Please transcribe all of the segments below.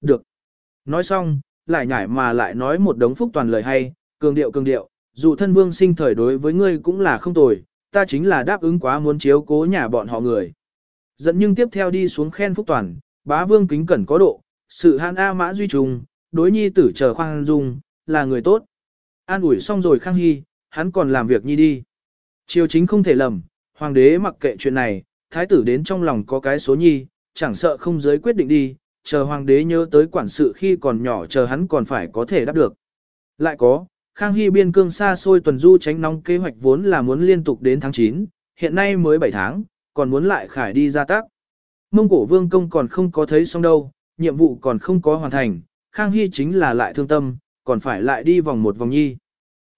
Được. Nói xong, lại nhải mà lại nói một đống phúc toàn lời hay, cường điệu cường điệu, dù thân vương sinh thời đối với ngươi cũng là không tồi, ta chính là đáp ứng quá muốn chiếu cố nhà bọn họ người. Dẫn nhưng tiếp theo đi xuống khen phúc toàn, bá vương kính cẩn có độ, sự han A mã duy trùng, đối nhi tử chờ khoan dung, là người tốt. An ủi xong rồi khang hy, hắn còn làm việc nhi đi. Triều chính không thể lầm, hoàng đế mặc kệ chuyện này, thái tử đến trong lòng có cái số nhi, chẳng sợ không giới quyết định đi, chờ hoàng đế nhớ tới quản sự khi còn nhỏ chờ hắn còn phải có thể đáp được. Lại có, Khang Hy biên cương xa xôi tuần du tránh nóng kế hoạch vốn là muốn liên tục đến tháng 9, hiện nay mới 7 tháng, còn muốn lại khải đi ra tác. Mông cổ vương công còn không có thấy xong đâu, nhiệm vụ còn không có hoàn thành, Khang Hy chính là lại thương tâm, còn phải lại đi vòng một vòng nhi.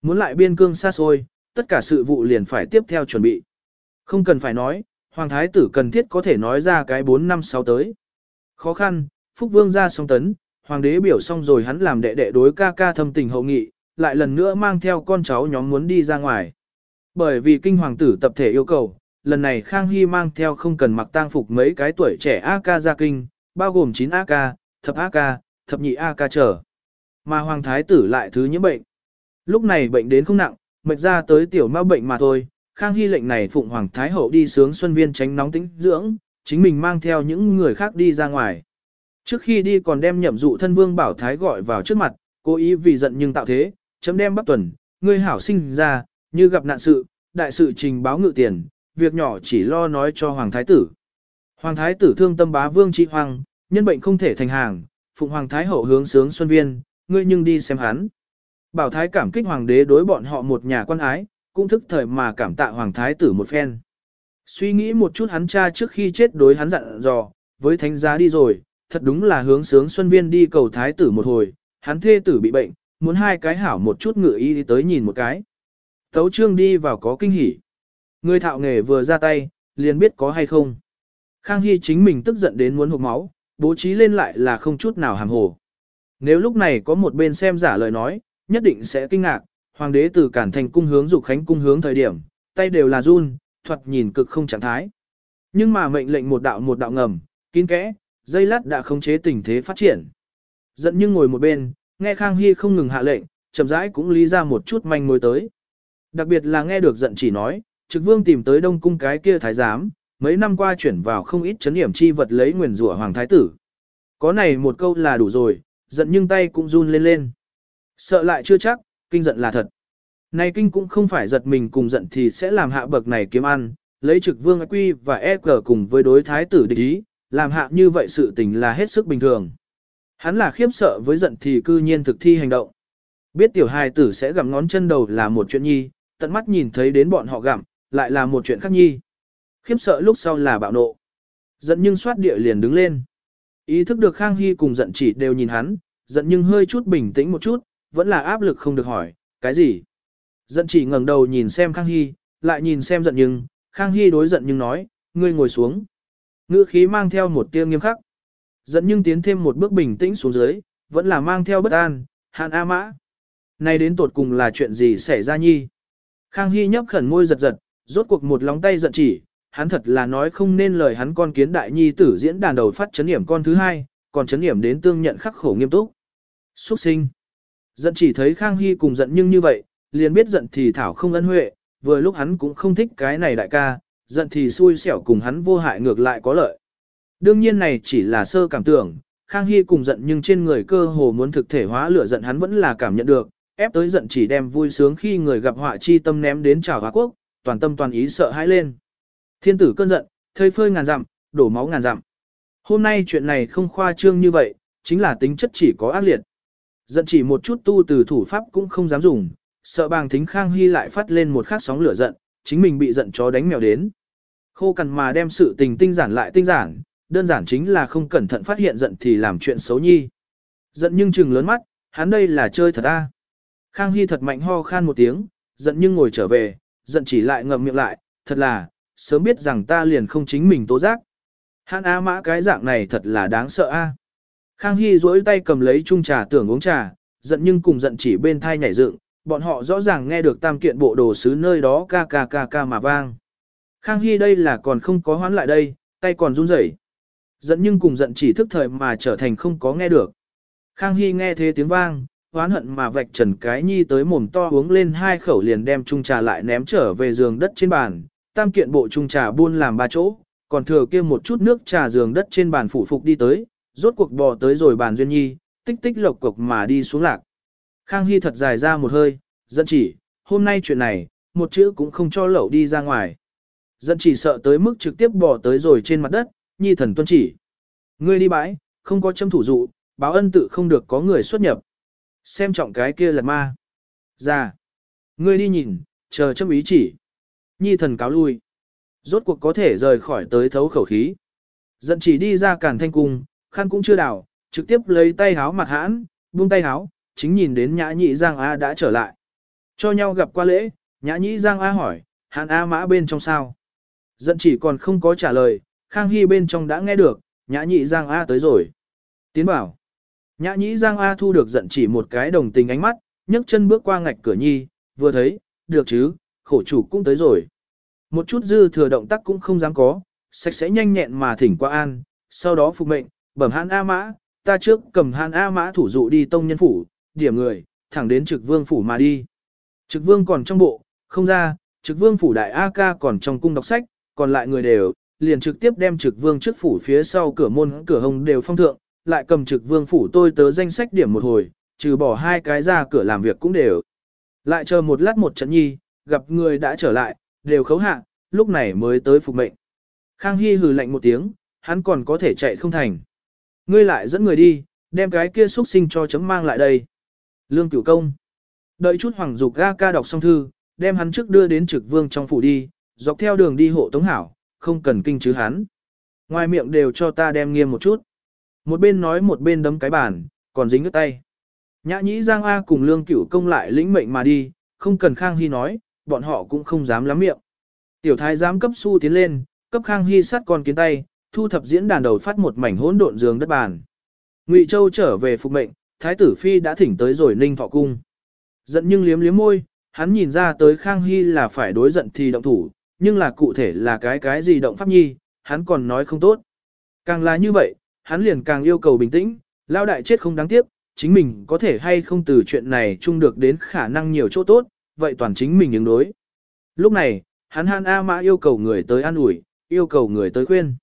Muốn lại biên cương xa xôi, tất cả sự vụ liền phải tiếp theo chuẩn bị. Không cần phải nói, Hoàng Thái tử cần thiết có thể nói ra cái 4 năm sau tới. Khó khăn, Phúc Vương ra song tấn, Hoàng đế biểu xong rồi hắn làm đệ đệ đối ca ca thâm tình hậu nghị, lại lần nữa mang theo con cháu nhóm muốn đi ra ngoài. Bởi vì kinh hoàng tử tập thể yêu cầu, lần này Khang Hy mang theo không cần mặc tang phục mấy cái tuổi trẻ AK ra kinh, bao gồm 9 AK, thập AK, thập nhị AK trở. Mà Hoàng Thái tử lại thứ nhiễm bệnh. Lúc này bệnh đến không nặng, mệt ra tới tiểu ma bệnh mà thôi, Khang Hy lệnh này phụng Hoàng Thái Hậu đi sướng xuân viên tránh nóng tĩnh dưỡng, chính mình mang theo những người khác đi ra ngoài. Trước khi đi còn đem nhậm dụ thân vương bảo Thái gọi vào trước mặt, cố ý vì giận nhưng tạo thế, chấm đem bắt tuần, ngươi hảo sinh ra, như gặp nạn sự, đại sự trình báo ngự tiền, việc nhỏ chỉ lo nói cho Hoàng Thái tử. Hoàng Thái tử thương tâm bá vương trị hoàng, nhân bệnh không thể thành hàng, phụng Hoàng Thái hậu hướng sướng xuân viên, ngươi nhưng đi xem hắn. Bảo Thái cảm kích Hoàng đế đối bọn họ một nhà quan ái, cũng thức thời mà cảm tạ Hoàng Thái tử một phen. Suy nghĩ một chút hắn cha trước khi chết đối hắn dặn dò, với thánh giá đi rồi, thật đúng là hướng sướng xuân viên đi cầu Thái tử một hồi, hắn thê tử bị bệnh, muốn hai cái hảo một chút ngựa y đi tới nhìn một cái. Tấu trương đi vào có kinh hỉ. Người thạo nghề vừa ra tay, liền biết có hay không. Khang Hy chính mình tức giận đến muốn hụt máu, bố trí lên lại là không chút nào hàm hồ. Nếu lúc này có một bên xem giả lời nói, nhất định sẽ kinh ngạc, hoàng đế từ cản thành cung hướng dục khánh cung hướng thời điểm, tay đều là run, thuật nhìn cực không trạng thái. Nhưng mà mệnh lệnh một đạo một đạo ngầm, kín kẽ, dây lát đã khống chế tình thế phát triển. Giận nhưng ngồi một bên, nghe Khang Hy không ngừng hạ lệnh, chậm rãi cũng lý ra một chút manh mối tới. Đặc biệt là nghe được giận chỉ nói, trực vương tìm tới đông cung cái kia thái giám, mấy năm qua chuyển vào không ít chấn điểm chi vật lấy nguyền rủa hoàng thái tử. Có này một câu là đủ rồi, giận nhưng tay cũng run lên lên. Sợ lại chưa chắc, kinh giận là thật. Này kinh cũng không phải giật mình cùng giận thì sẽ làm hạ bậc này kiếm ăn, lấy trực vương quy và e cờ cùng với đối thái tử địch ý, làm hạ như vậy sự tình là hết sức bình thường. Hắn là khiếp sợ với giận thì cư nhiên thực thi hành động. Biết tiểu hài tử sẽ gặm ngón chân đầu là một chuyện nhi, tận mắt nhìn thấy đến bọn họ gặm, lại là một chuyện khác nhi. Khiếp sợ lúc sau là bạo nộ. Giận nhưng soát địa liền đứng lên. Ý thức được Khang Hy cùng giận chỉ đều nhìn hắn, giận nhưng hơi chút bình tĩnh một chút, vẫn là áp lực không được hỏi, cái gì? Giận chỉ ngẩng đầu nhìn xem Khang Hy, lại nhìn xem giận nhưng, Khang Hy đối giận nhưng nói, ngươi ngồi xuống. Ngữ khí mang theo một tia nghiêm khắc. Giận nhưng tiến thêm một bước bình tĩnh xuống dưới, vẫn là mang theo bất an, hạn A mã. Này đến tột cùng là chuyện gì xảy ra nhi? Khang Hy nhấp khẩn môi giật giật, rốt cuộc một lóng tay giận chỉ, hắn thật là nói không nên lời hắn con kiến đại nhi tử diễn đàn đầu phát chấn điểm con thứ hai, còn chấn điểm đến tương nhận khắc khổ nghiêm túc. Xuất sinh. Giận chỉ thấy Khang Hy cùng giận nhưng như vậy, liền biết giận thì thảo không ân huệ, vừa lúc hắn cũng không thích cái này đại ca, giận thì xui xẻo cùng hắn vô hại ngược lại có lợi. Đương nhiên này chỉ là sơ cảm tưởng, Khang Hy cùng giận nhưng trên người cơ hồ muốn thực thể hóa lửa giận hắn vẫn là cảm nhận được, ép tới giận chỉ đem vui sướng khi người gặp họa chi tâm ném đến trào hóa quốc, toàn tâm toàn ý sợ hãi lên. Thiên tử cơn giận, thơi phơi ngàn dặm, đổ máu ngàn dặm. Hôm nay chuyện này không khoa trương như vậy, chính là tính chất chỉ có ác liệt. Giận chỉ một chút tu từ thủ pháp cũng không dám dùng, sợ bàng thính Khang Hy lại phát lên một khắc sóng lửa giận, chính mình bị giận chó đánh mèo đến. Khô cằn mà đem sự tình tinh giản lại tinh giản, đơn giản chính là không cẩn thận phát hiện giận thì làm chuyện xấu nhi. Giận nhưng chừng lớn mắt, hắn đây là chơi thật a. Khang Hy thật mạnh ho khan một tiếng, giận nhưng ngồi trở về, giận chỉ lại ngậm miệng lại, thật là, sớm biết rằng ta liền không chính mình tố giác. Hắn A mã cái dạng này thật là đáng sợ a. Khang Hy duỗi tay cầm lấy chung trà tưởng uống trà, giận nhưng cùng giận chỉ bên thai nhảy dựng, bọn họ rõ ràng nghe được tam kiện bộ đồ sứ nơi đó ca ca ca ca mà vang. Khang Hy đây là còn không có hoán lại đây, tay còn run rẩy. Giận nhưng cùng giận chỉ thức thời mà trở thành không có nghe được. Khang Hy nghe thế tiếng vang, oán hận mà vạch trần cái nhi tới mồm to uống lên hai khẩu liền đem chung trà lại ném trở về giường đất trên bàn, tam kiện bộ chung trà buôn làm ba chỗ, còn thừa kia một chút nước trà giường đất trên bàn phủ phục đi tới, rốt cuộc bò tới rồi bàn duyên nhi, tích tích lộc cục mà đi xuống lạc. Khang Hy thật dài ra một hơi, giận chỉ, hôm nay chuyện này, một chữ cũng không cho lẩu đi ra ngoài. Dẫn chỉ sợ tới mức trực tiếp bỏ tới rồi trên mặt đất, nhi thần tuân chỉ. Ngươi đi bãi, không có châm thủ dụ, báo ân tự không được có người xuất nhập. Xem trọng cái kia là ma. Ra. Ngươi đi nhìn, chờ châm ý chỉ. Nhi thần cáo lui. Rốt cuộc có thể rời khỏi tới thấu khẩu khí. Dẫn chỉ đi ra cản thanh cung, khăn cũng chưa đảo, trực tiếp lấy tay háo mặt hãn, buông tay háo, chính nhìn đến nhã nhị Giang A đã trở lại. Cho nhau gặp qua lễ, nhã nhị Giang A hỏi, hàn A mã bên trong sao? Dận chỉ còn không có trả lời, Khang Hy bên trong đã nghe được, nhã nhị Giang A tới rồi. Tiến bảo. Nhã nhị Giang A thu được giận chỉ một cái đồng tình ánh mắt, nhấc chân bước qua ngạch cửa nhi, vừa thấy, được chứ, khổ chủ cũng tới rồi. Một chút dư thừa động tác cũng không dám có, sạch sẽ nhanh nhẹn mà thỉnh qua an, sau đó phục mệnh, bẩm hàn A mã, ta trước cầm hàn A mã thủ dụ đi tông nhân phủ, điểm người, thẳng đến trực vương phủ mà đi. Trực vương còn trong bộ, không ra, trực vương phủ đại A ca còn trong cung đọc sách, còn lại người đều, liền trực tiếp đem trực vương trước phủ phía sau cửa môn cửa hồng đều phong thượng, lại cầm trực vương phủ tôi tớ danh sách điểm một hồi, trừ bỏ hai cái ra cửa làm việc cũng đều. Lại chờ một lát một trận nhi, gặp người đã trở lại, đều khấu hạ, lúc này mới tới phục mệnh. Khang Hy hừ lạnh một tiếng, hắn còn có thể chạy không thành. Ngươi lại dẫn người đi, đem cái kia xuất sinh cho chấm mang lại đây. Lương cửu công. Đợi chút hoàng dục ga ca đọc xong thư, đem hắn trước đưa đến trực vương trong phủ đi, dọc theo đường đi hộ tống hảo, không cần kinh chứ hắn. Ngoài miệng đều cho ta đem nghiêm một chút. Một bên nói một bên đấm cái bàn, còn dính ướt tay. Nhã nhĩ Giang A cùng lương cửu công lại lĩnh mệnh mà đi, không cần Khang Hy nói, bọn họ cũng không dám lắm miệng. Tiểu thái giám cấp su tiến lên, cấp Khang Hy sát con kiến tay, thu thập diễn đàn đầu phát một mảnh hỗn độn giường đất bàn. Ngụy Châu trở về phục mệnh, thái tử phi đã thỉnh tới rồi Ninh Thọ cung. Giận nhưng liếm liếm môi, hắn nhìn ra tới Khang Hy là phải đối giận thì động thủ, nhưng là cụ thể là cái cái gì động pháp nhi, hắn còn nói không tốt. Càng là như vậy, hắn liền càng yêu cầu bình tĩnh, lao đại chết không đáng tiếc, chính mình có thể hay không từ chuyện này chung được đến khả năng nhiều chỗ tốt, vậy toàn chính mình ứng đối. Lúc này, hắn Han A Mã yêu cầu người tới an ủi, yêu cầu người tới khuyên.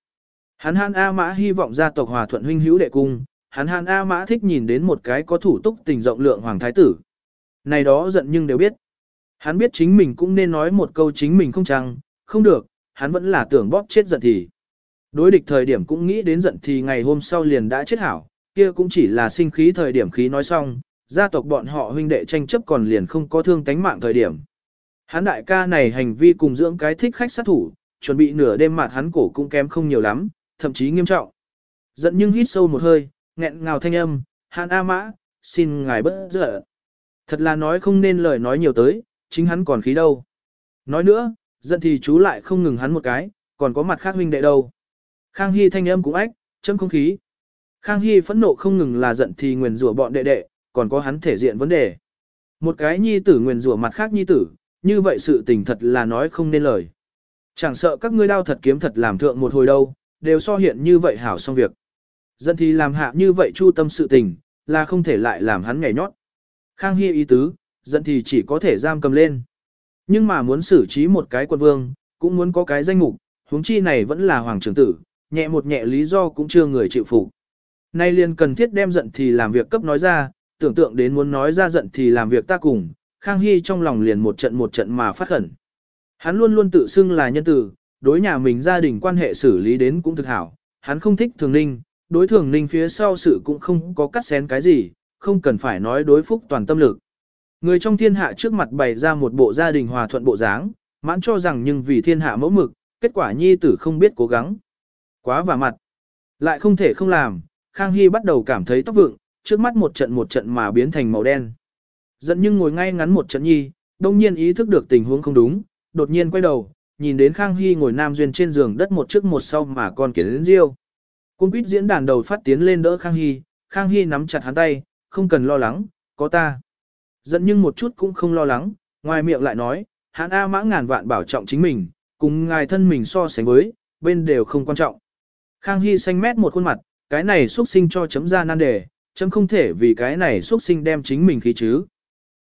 Hắn Han A Mã hy vọng gia tộc hòa thuận huynh hữu đệ cung, hắn Han A Mã thích nhìn đến một cái có thủ túc tình rộng lượng hoàng thái tử. Này đó giận nhưng đều biết. Hắn biết chính mình cũng nên nói một câu chính mình không chăng, không được, hắn vẫn là tưởng bóp chết giận thì. Đối địch thời điểm cũng nghĩ đến giận thì ngày hôm sau liền đã chết hảo, kia cũng chỉ là sinh khí thời điểm khí nói xong, gia tộc bọn họ huynh đệ tranh chấp còn liền không có thương tánh mạng thời điểm. Hắn đại ca này hành vi cùng dưỡng cái thích khách sát thủ, chuẩn bị nửa đêm mặt hắn cổ cũng kém không nhiều lắm, thậm chí nghiêm trọng. Giận nhưng hít sâu một hơi, nghẹn ngào thanh âm, hắn A Mã, xin ngài bất dở Thật là nói không nên lời nói nhiều tới, chính hắn còn khí đâu. Nói nữa, giận thì chú lại không ngừng hắn một cái, còn có mặt khác huynh đệ đâu. Khang Hy thanh âm cũng ách, châm không khí. Khang Hy phẫn nộ không ngừng là giận thì nguyền rủa bọn đệ đệ, còn có hắn thể diện vấn đề. Một cái nhi tử nguyền rủa mặt khác nhi tử, như vậy sự tình thật là nói không nên lời. Chẳng sợ các ngươi đao thật kiếm thật làm thượng một hồi đâu, đều so hiện như vậy hảo xong việc. Dân thì làm hạ như vậy chu tâm sự tình, là không thể lại làm hắn nhảy nhót. Khang Hy ý tứ, dân thì chỉ có thể giam cầm lên. Nhưng mà muốn xử trí một cái quân vương, cũng muốn có cái danh mục, huống chi này vẫn là hoàng trưởng tử, nhẹ một nhẹ lý do cũng chưa người chịu phục. Nay liền cần thiết đem giận thì làm việc cấp nói ra, tưởng tượng đến muốn nói ra giận thì làm việc ta cùng, Khang Hy trong lòng liền một trận một trận mà phát khẩn. Hắn luôn luôn tự xưng là nhân tử, đối nhà mình gia đình quan hệ xử lý đến cũng thực hảo, hắn không thích thường ninh, đối thường ninh phía sau sự cũng không có cắt xén cái gì, không cần phải nói đối phúc toàn tâm lực. Người trong thiên hạ trước mặt bày ra một bộ gia đình hòa thuận bộ dáng, mãn cho rằng nhưng vì thiên hạ mẫu mực, kết quả nhi tử không biết cố gắng. Quá và mặt. Lại không thể không làm, Khang Hy bắt đầu cảm thấy tóc vượng, trước mắt một trận một trận mà biến thành màu đen. Giận nhưng ngồi ngay ngắn một trận nhi, đông nhiên ý thức được tình huống không đúng, đột nhiên quay đầu, nhìn đến Khang Hy ngồi nam duyên trên giường đất một trước một sau mà còn kiến đến riêu. Cung quýt diễn đàn đầu phát tiến lên đỡ Khang Hy, Khang Hy nắm chặt hắn tay, không cần lo lắng, có ta. Giận nhưng một chút cũng không lo lắng, ngoài miệng lại nói, hắn A mã ngàn vạn bảo trọng chính mình, cùng ngài thân mình so sánh với, bên đều không quan trọng. Khang Hy xanh mét một khuôn mặt, cái này xuất sinh cho chấm ra nan đề, chấm không thể vì cái này xuất sinh đem chính mình khí chứ.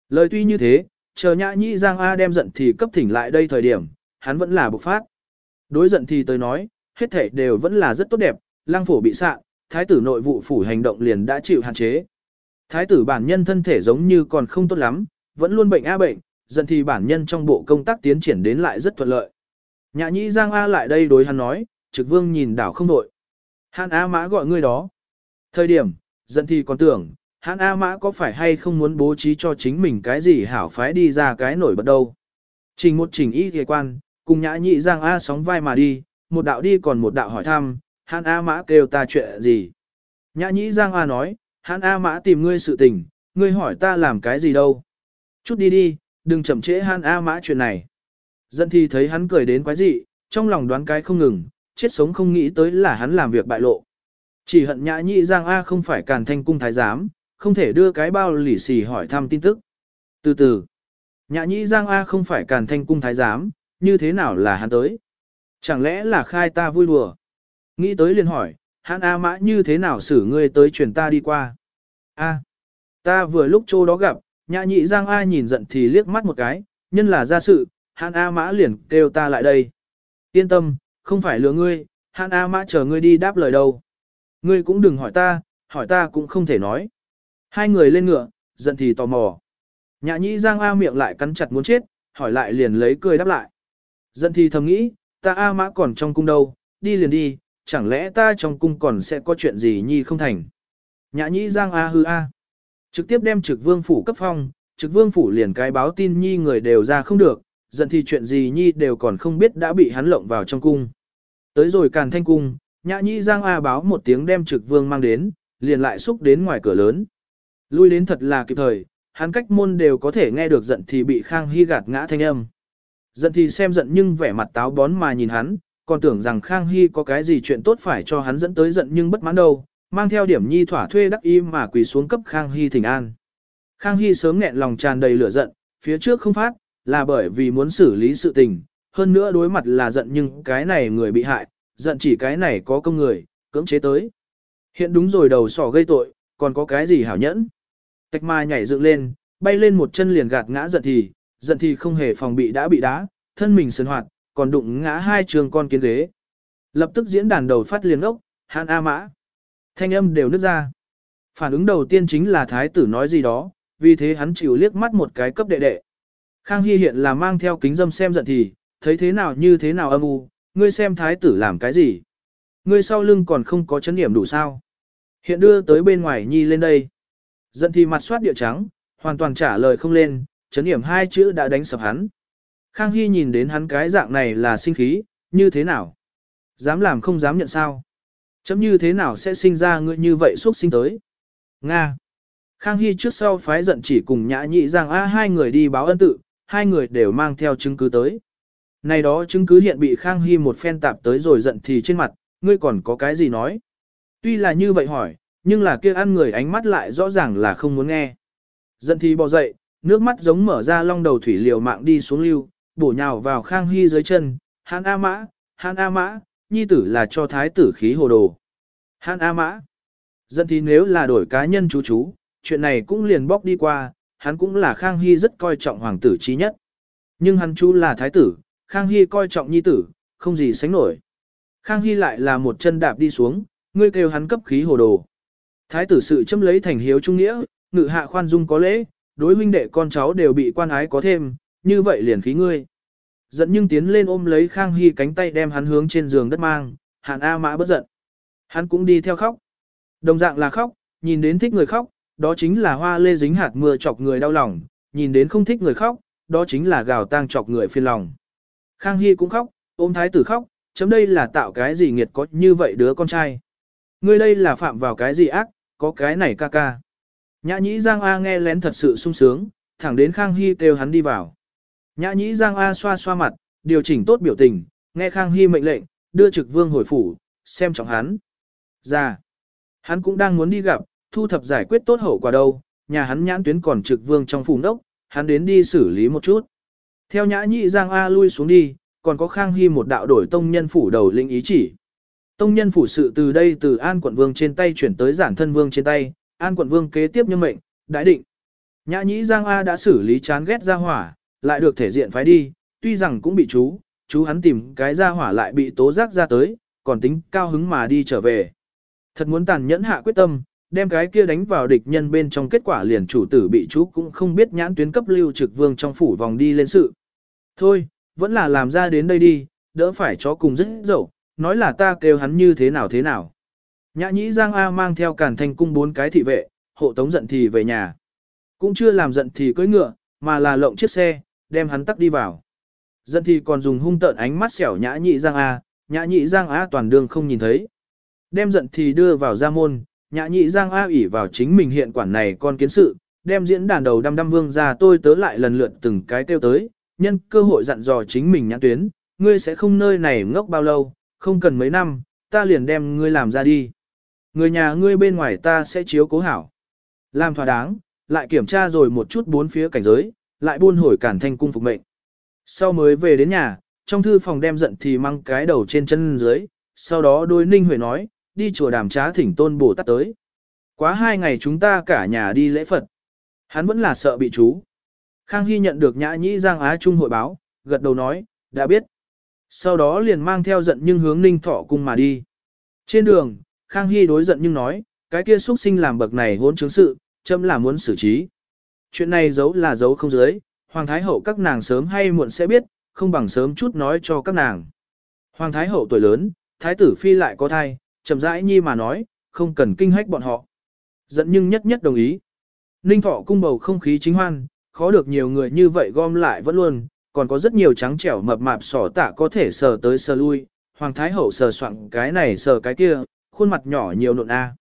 Lời tuy như thế, chờ nhã nhĩ Giang A đem giận thì cấp thỉnh lại đây thời điểm, hắn vẫn là bộc phát. Đối giận thì tới nói, hết thể đều vẫn là rất tốt đẹp, lang phổ bị sạ, thái tử nội vụ phủ hành động liền đã chịu hạn chế. Thái tử bản nhân thân thể giống như còn không tốt lắm, vẫn luôn bệnh A bệnh, Dần thì bản nhân trong bộ công tác tiến triển đến lại rất thuận lợi. Nhã nhĩ Giang A lại đây đối hắn nói, trực vương nhìn đảo không đội. Hàn A Mã gọi ngươi đó. Thời điểm, Dần thì còn tưởng, Hàn A Mã có phải hay không muốn bố trí cho chính mình cái gì hảo phái đi ra cái nổi bật đâu. Trình một trình y ghề quan, cùng nhã nhị Giang A sóng vai mà đi, một đạo đi còn một đạo hỏi thăm, Hàn A Mã kêu ta chuyện gì. Nhã nhị Giang A nói, hãn A Mã tìm ngươi sự tình, ngươi hỏi ta làm cái gì đâu. Chút đi đi, đừng chậm trễ hãn A Mã chuyện này. Dân thì thấy hắn cười đến quái dị, trong lòng đoán cái không ngừng, chết sống không nghĩ tới là hắn làm việc bại lộ. Chỉ hận nhã nhị Giang A không phải càn thanh cung thái giám, không thể đưa cái bao lì xì hỏi thăm tin tức. Từ từ, nhã nhị Giang A không phải càn thanh cung thái giám, như thế nào là hắn tới? Chẳng lẽ là khai ta vui đùa? Nghĩ tới liền hỏi, hãn A mã như thế nào xử ngươi tới truyền ta đi qua? A, ta vừa lúc chỗ đó gặp, nhã nhị Giang A nhìn giận thì liếc mắt một cái, nhân là ra sự, hãn A mã liền kêu ta lại đây. Yên tâm, không phải lừa ngươi, hãn A mã chờ ngươi đi đáp lời đâu. Ngươi cũng đừng hỏi ta, hỏi ta cũng không thể nói. Hai người lên ngựa, giận thì tò mò. Nhã nhĩ Giang A miệng lại cắn chặt muốn chết, hỏi lại liền lấy cười đáp lại. Giận thì thầm nghĩ, ta A mã còn trong cung đâu, đi liền đi, chẳng lẽ ta trong cung còn sẽ có chuyện gì nhi không thành. Nhã nhĩ Giang A hư A. Trực tiếp đem trực vương phủ cấp phong, trực vương phủ liền cái báo tin nhi người đều ra không được, giận thì chuyện gì nhi đều còn không biết đã bị hắn lộng vào trong cung. Tới rồi càn thanh cung, nhã nhĩ Giang A báo một tiếng đem trực vương mang đến, liền lại xúc đến ngoài cửa lớn. Lui đến thật là kịp thời, hắn cách môn đều có thể nghe được giận thì bị Khang Hy gạt ngã thanh âm. Giận thì xem giận nhưng vẻ mặt táo bón mà nhìn hắn, còn tưởng rằng Khang Hy có cái gì chuyện tốt phải cho hắn dẫn tới giận nhưng bất mãn đâu, mang theo điểm nhi thỏa thuê đắc im mà quỳ xuống cấp Khang Hy thỉnh an. Khang Hy sớm nghẹn lòng tràn đầy lửa giận, phía trước không phát, là bởi vì muốn xử lý sự tình, hơn nữa đối mặt là giận nhưng cái này người bị hại, giận chỉ cái này có công người, cưỡng chế tới. Hiện đúng rồi đầu sỏ gây tội, còn có cái gì hảo nhẫn. Tạch ma nhảy dựng lên, bay lên một chân liền gạt ngã giận thì, giận thì không hề phòng bị đã bị đá, thân mình sơn hoạt, còn đụng ngã hai trường con kiến ghế. Lập tức diễn đàn đầu phát liền ốc, hàn A mã. Thanh âm đều nứt ra. Phản ứng đầu tiên chính là thái tử nói gì đó, vì thế hắn chịu liếc mắt một cái cấp đệ đệ. Khang Hy hiện là mang theo kính dâm xem giận thì, thấy thế nào như thế nào âm u, ngươi xem thái tử làm cái gì. Ngươi sau lưng còn không có chấn điểm đủ sao. Hiện đưa tới bên ngoài nhi lên đây. Giận thì mặt soát địa trắng, hoàn toàn trả lời không lên, chấn điểm hai chữ đã đánh sập hắn. Khang Hy nhìn đến hắn cái dạng này là sinh khí, như thế nào? Dám làm không dám nhận sao? Chấm như thế nào sẽ sinh ra ngươi như vậy suốt sinh tới? Nga. Khang Hy trước sau phái giận chỉ cùng nhã nhị rằng a hai người đi báo ân tự, hai người đều mang theo chứng cứ tới. Này đó chứng cứ hiện bị Khang Hy một phen tạp tới rồi giận thì trên mặt, ngươi còn có cái gì nói? Tuy là như vậy hỏi, nhưng là kia ăn người ánh mắt lại rõ ràng là không muốn nghe. Giận thì bò dậy, nước mắt giống mở ra long đầu thủy liều mạng đi xuống lưu, bổ nhào vào Khang Hy dưới chân, Hàn A Mã, Hàn A Mã, nhi tử là cho thái tử khí hồ đồ. Hàn A Mã, dân thì nếu là đổi cá nhân chú chú, chuyện này cũng liền bóc đi qua, hắn cũng là Khang Hy rất coi trọng hoàng tử trí nhất. Nhưng hắn chú là thái tử, Khang Hy coi trọng nhi tử, không gì sánh nổi. Khang Hy lại là một chân đạp đi xuống, ngươi kêu hắn cấp khí hồ đồ. Thái tử sự châm lấy thành hiếu trung nghĩa, ngự hạ khoan dung có lễ, đối huynh đệ con cháu đều bị quan ái có thêm, như vậy liền khí ngươi. Giận nhưng tiến lên ôm lấy Khang Hy cánh tay đem hắn hướng trên giường đất mang, Hàn A Mã bất giận. Hắn cũng đi theo khóc. Đồng dạng là khóc, nhìn đến thích người khóc, đó chính là hoa lê dính hạt mưa chọc người đau lòng, nhìn đến không thích người khóc, đó chính là gào tang chọc người phiền lòng. Khang Hy cũng khóc, ôm thái tử khóc, chấm đây là tạo cái gì nghiệt có như vậy đứa con trai. Ngươi đây là phạm vào cái gì ác, có cái này ca ca. Nhã nhĩ Giang A nghe lén thật sự sung sướng, thẳng đến Khang Hy kêu hắn đi vào. Nhã nhĩ Giang A xoa xoa mặt, điều chỉnh tốt biểu tình, nghe Khang Hy mệnh lệnh, đưa trực vương hồi phủ, xem trọng hắn. Ra, hắn cũng đang muốn đi gặp, thu thập giải quyết tốt hậu quả đâu, nhà hắn nhãn tuyến còn trực vương trong phủ đốc, hắn đến đi xử lý một chút. Theo nhã nhĩ Giang A lui xuống đi, còn có Khang Hy một đạo đổi tông nhân phủ đầu linh ý chỉ. Tông nhân phủ sự từ đây từ An quận vương trên tay chuyển tới giản thân vương trên tay, An quận vương kế tiếp nhân mệnh, đại định. Nhã nhĩ Giang A đã xử lý chán ghét ra hỏa, lại được thể diện phái đi, tuy rằng cũng bị chú, chú hắn tìm cái ra hỏa lại bị tố giác ra tới, còn tính cao hứng mà đi trở về. Thật muốn tàn nhẫn hạ quyết tâm, đem cái kia đánh vào địch nhân bên trong kết quả liền chủ tử bị chú cũng không biết nhãn tuyến cấp lưu trực vương trong phủ vòng đi lên sự. Thôi, vẫn là làm ra đến đây đi, đỡ phải chó cùng rất dậu, nói là ta kêu hắn như thế nào thế nào. Nhã nhĩ Giang A mang theo cản thanh cung bốn cái thị vệ, hộ tống giận thì về nhà. Cũng chưa làm giận thì cưỡi ngựa, mà là lộng chiếc xe, đem hắn tắc đi vào. dân thì còn dùng hung tợn ánh mắt xẻo nhã nhị Giang A, nhã nhị Giang A toàn đường không nhìn thấy. Đem giận thì đưa vào gia môn, nhã nhị Giang A ủy vào chính mình hiện quản này con kiến sự, đem diễn đàn đầu đăm đăm vương ra tôi tớ lại lần lượt từng cái kêu tới, nhân cơ hội dặn dò chính mình nhãn tuyến, ngươi sẽ không nơi này ngốc bao lâu, không cần mấy năm, ta liền đem ngươi làm ra đi. Người nhà ngươi bên ngoài ta sẽ chiếu cố hảo. Làm thỏa đáng, lại kiểm tra rồi một chút bốn phía cảnh giới, lại buôn hồi cản thanh cung phục mệnh. Sau mới về đến nhà, trong thư phòng đem giận thì mang cái đầu trên chân dưới, sau đó đôi Ninh Huệ nói, đi chùa đàm trá thỉnh tôn bổ tát tới. Quá hai ngày chúng ta cả nhà đi lễ Phật. Hắn vẫn là sợ bị chú. Khang Hy nhận được nhã nhĩ Giang Á Trung hội báo, gật đầu nói, đã biết. Sau đó liền mang theo giận nhưng hướng Ninh Thọ cung mà đi. Trên đường, Khang Hy đối giận nhưng nói, cái kia xuất sinh làm bậc này hôn chứng sự, châm là muốn xử trí. Chuyện này giấu là giấu không dưới, Hoàng Thái Hậu các nàng sớm hay muộn sẽ biết, không bằng sớm chút nói cho các nàng. Hoàng Thái Hậu tuổi lớn, Thái tử Phi lại có thai, chậm rãi nhi mà nói, không cần kinh hách bọn họ. Giận nhưng nhất nhất đồng ý. Ninh Thọ cung bầu không khí chính hoan, khó được nhiều người như vậy gom lại vẫn luôn, còn có rất nhiều trắng trẻo mập mạp sỏ tạ có thể sờ tới sờ lui, Hoàng Thái Hậu sờ soạn cái này sờ cái kia, khuôn mặt nhỏ nhiều nộn a.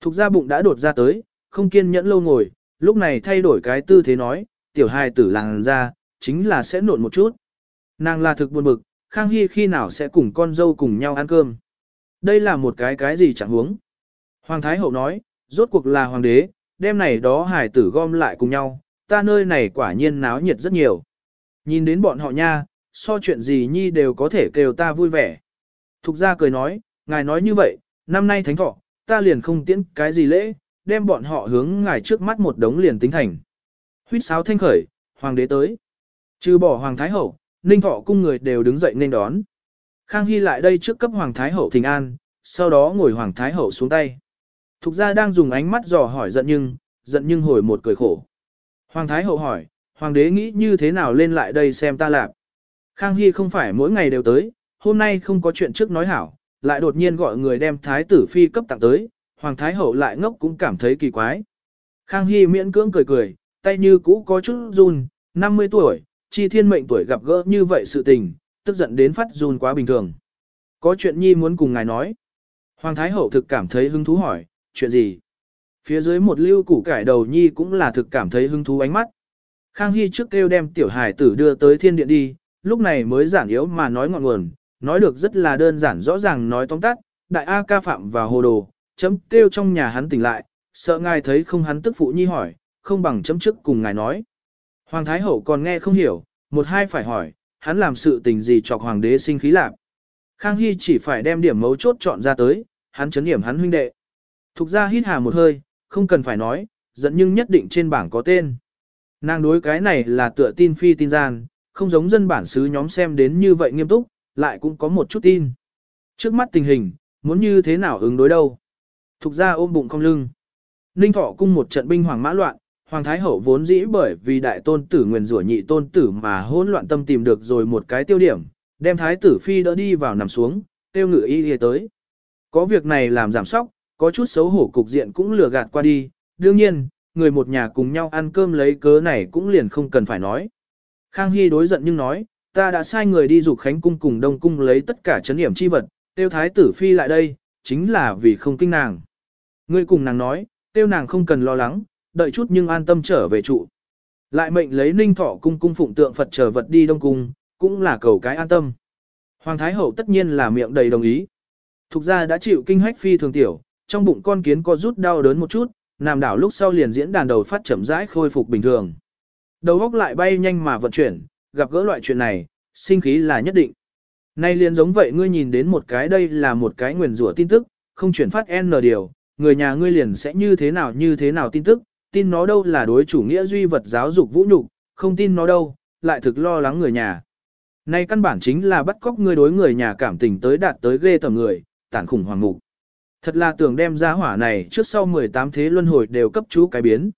Thục ra bụng đã đột ra tới, không kiên nhẫn lâu ngồi, lúc này thay đổi cái tư thế nói, tiểu hài tử làng ra, chính là sẽ nộn một chút. Nàng là thực buồn bực, Khang Hy khi nào sẽ cùng con dâu cùng nhau ăn cơm. Đây là một cái cái gì chẳng huống. Hoàng Thái Hậu nói, rốt cuộc là hoàng đế, đêm này đó hài tử gom lại cùng nhau, ta nơi này quả nhiên náo nhiệt rất nhiều. Nhìn đến bọn họ nha, so chuyện gì nhi đều có thể kêu ta vui vẻ. Thục ra cười nói, ngài nói như vậy, năm nay thánh thọ, ta liền không tiễn cái gì lễ, đem bọn họ hướng ngài trước mắt một đống liền tính thành. Huyết sáo thanh khởi, hoàng đế tới. Trừ bỏ hoàng thái hậu, ninh thọ cung người đều đứng dậy nên đón. Khang Hy lại đây trước cấp hoàng thái hậu thình an, sau đó ngồi hoàng thái hậu xuống tay. Thục ra đang dùng ánh mắt dò hỏi giận nhưng, giận nhưng hồi một cười khổ. Hoàng thái hậu hỏi, hoàng đế nghĩ như thế nào lên lại đây xem ta lạp. Khang Hy không phải mỗi ngày đều tới, hôm nay không có chuyện trước nói hảo, lại đột nhiên gọi người đem thái tử phi cấp tặng tới, hoàng thái hậu lại ngốc cũng cảm thấy kỳ quái. Khang Hy miễn cưỡng cười cười, tay như cũ có chút run, 50 tuổi, chi thiên mệnh tuổi gặp gỡ như vậy sự tình, tức giận đến phát run quá bình thường. Có chuyện nhi muốn cùng ngài nói. Hoàng thái hậu thực cảm thấy hứng thú hỏi, chuyện gì? Phía dưới một lưu củ cải đầu nhi cũng là thực cảm thấy hứng thú ánh mắt. Khang Hy trước kêu đem tiểu hải tử đưa tới thiên điện đi, lúc này mới giản yếu mà nói ngọn nguồn, nói được rất là đơn giản rõ ràng nói tóm tắt, đại A ca phạm và hồ đồ, chấm kêu trong nhà hắn tỉnh lại, sợ ngài thấy không hắn tức phụ nhi hỏi, không bằng chấm trước cùng ngài nói. Hoàng Thái Hậu còn nghe không hiểu, một hai phải hỏi, hắn làm sự tình gì chọc hoàng đế sinh khí lạc. Khang Hy chỉ phải đem điểm mấu chốt chọn ra tới, hắn chấn điểm hắn huynh đệ. Thục ra hít hà một hơi, không cần phải nói, giận nhưng nhất định trên bảng có tên. Nàng đối cái này là tựa tin phi tin gian, không giống dân bản xứ nhóm xem đến như vậy nghiêm túc, lại cũng có một chút tin. Trước mắt tình hình, muốn như thế nào ứng đối đâu. Thục ra ôm bụng cong lưng. Ninh thọ cung một trận binh hoàng mã loạn, Hoàng Thái Hậu vốn dĩ bởi vì đại tôn tử nguyền rủa nhị tôn tử mà hỗn loạn tâm tìm được rồi một cái tiêu điểm, đem Thái tử Phi đỡ đi vào nằm xuống, tiêu ngự y y tới. Có việc này làm giảm sóc, có chút xấu hổ cục diện cũng lừa gạt qua đi, đương nhiên, người một nhà cùng nhau ăn cơm lấy cớ này cũng liền không cần phải nói. Khang Hy đối giận nhưng nói, ta đã sai người đi dục Khánh Cung cùng Đông Cung lấy tất cả chấn điểm chi vật, tiêu Thái tử Phi lại đây, chính là vì không kinh nàng. Ngươi cùng nàng nói, tiêu nàng không cần lo lắng, đợi chút nhưng an tâm trở về trụ. Lại mệnh lấy ninh thọ cung cung phụng tượng Phật trở vật đi Đông Cung, cũng là cầu cái an tâm. Hoàng Thái Hậu tất nhiên là miệng đầy đồng ý. Thục ra đã chịu kinh hách phi thường tiểu, trong bụng con kiến có rút đau đớn một chút, nằm đảo lúc sau liền diễn đàn đầu phát chậm rãi khôi phục bình thường. Đầu góc lại bay nhanh mà vận chuyển, gặp gỡ loại chuyện này, sinh khí là nhất định. Nay liền giống vậy ngươi nhìn đến một cái đây là một cái nguyền rủa tin tức, không chuyển phát N điều, người nhà ngươi liền sẽ như thế nào như thế nào tin tức, tin nó đâu là đối chủ nghĩa duy vật giáo dục vũ nhục, không tin nó đâu, lại thực lo lắng người nhà. Nay căn bản chính là bắt cóc ngươi đối người nhà cảm tình tới đạt tới ghê tầm người, tàn khủng hoàng mục. Thật là tưởng đem ra hỏa này trước sau 18 thế luân hồi đều cấp chú cái biến.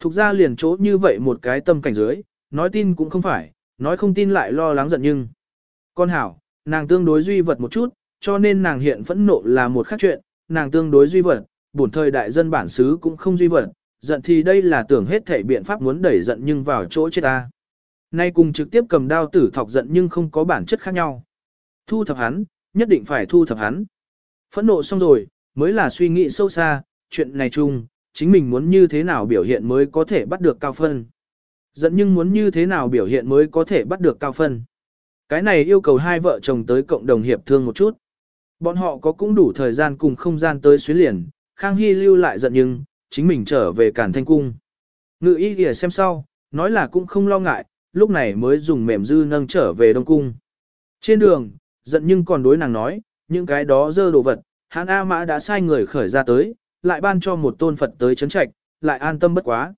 Thục ra liền chỗ như vậy một cái tâm cảnh dưới, nói tin cũng không phải, nói không tin lại lo lắng giận nhưng. Con hảo, nàng tương đối duy vật một chút, cho nên nàng hiện phẫn nộ là một khác chuyện, nàng tương đối duy vật, bổn thời đại dân bản xứ cũng không duy vật, giận thì đây là tưởng hết thể biện pháp muốn đẩy giận nhưng vào chỗ chết ta. Nay cùng trực tiếp cầm đao tử thọc giận nhưng không có bản chất khác nhau. Thu thập hắn, nhất định phải thu thập hắn. Phẫn nộ xong rồi, mới là suy nghĩ sâu xa, chuyện này chung, chính mình muốn như thế nào biểu hiện mới có thể bắt được cao phân. Giận nhưng muốn như thế nào biểu hiện mới có thể bắt được cao phân. Cái này yêu cầu hai vợ chồng tới cộng đồng hiệp thương một chút. Bọn họ có cũng đủ thời gian cùng không gian tới xuyến liền, Khang Hy lưu lại giận nhưng, chính mình trở về Cản Thanh Cung. Ngự y kìa xem sau, nói là cũng không lo ngại, lúc này mới dùng mềm dư nâng trở về Đông Cung. Trên đường, giận nhưng còn đối nàng nói, những cái đó dơ đồ vật, hán A Mã đã sai người khởi ra tới, lại ban cho một tôn Phật tới chấn trạch, lại an tâm bất quá.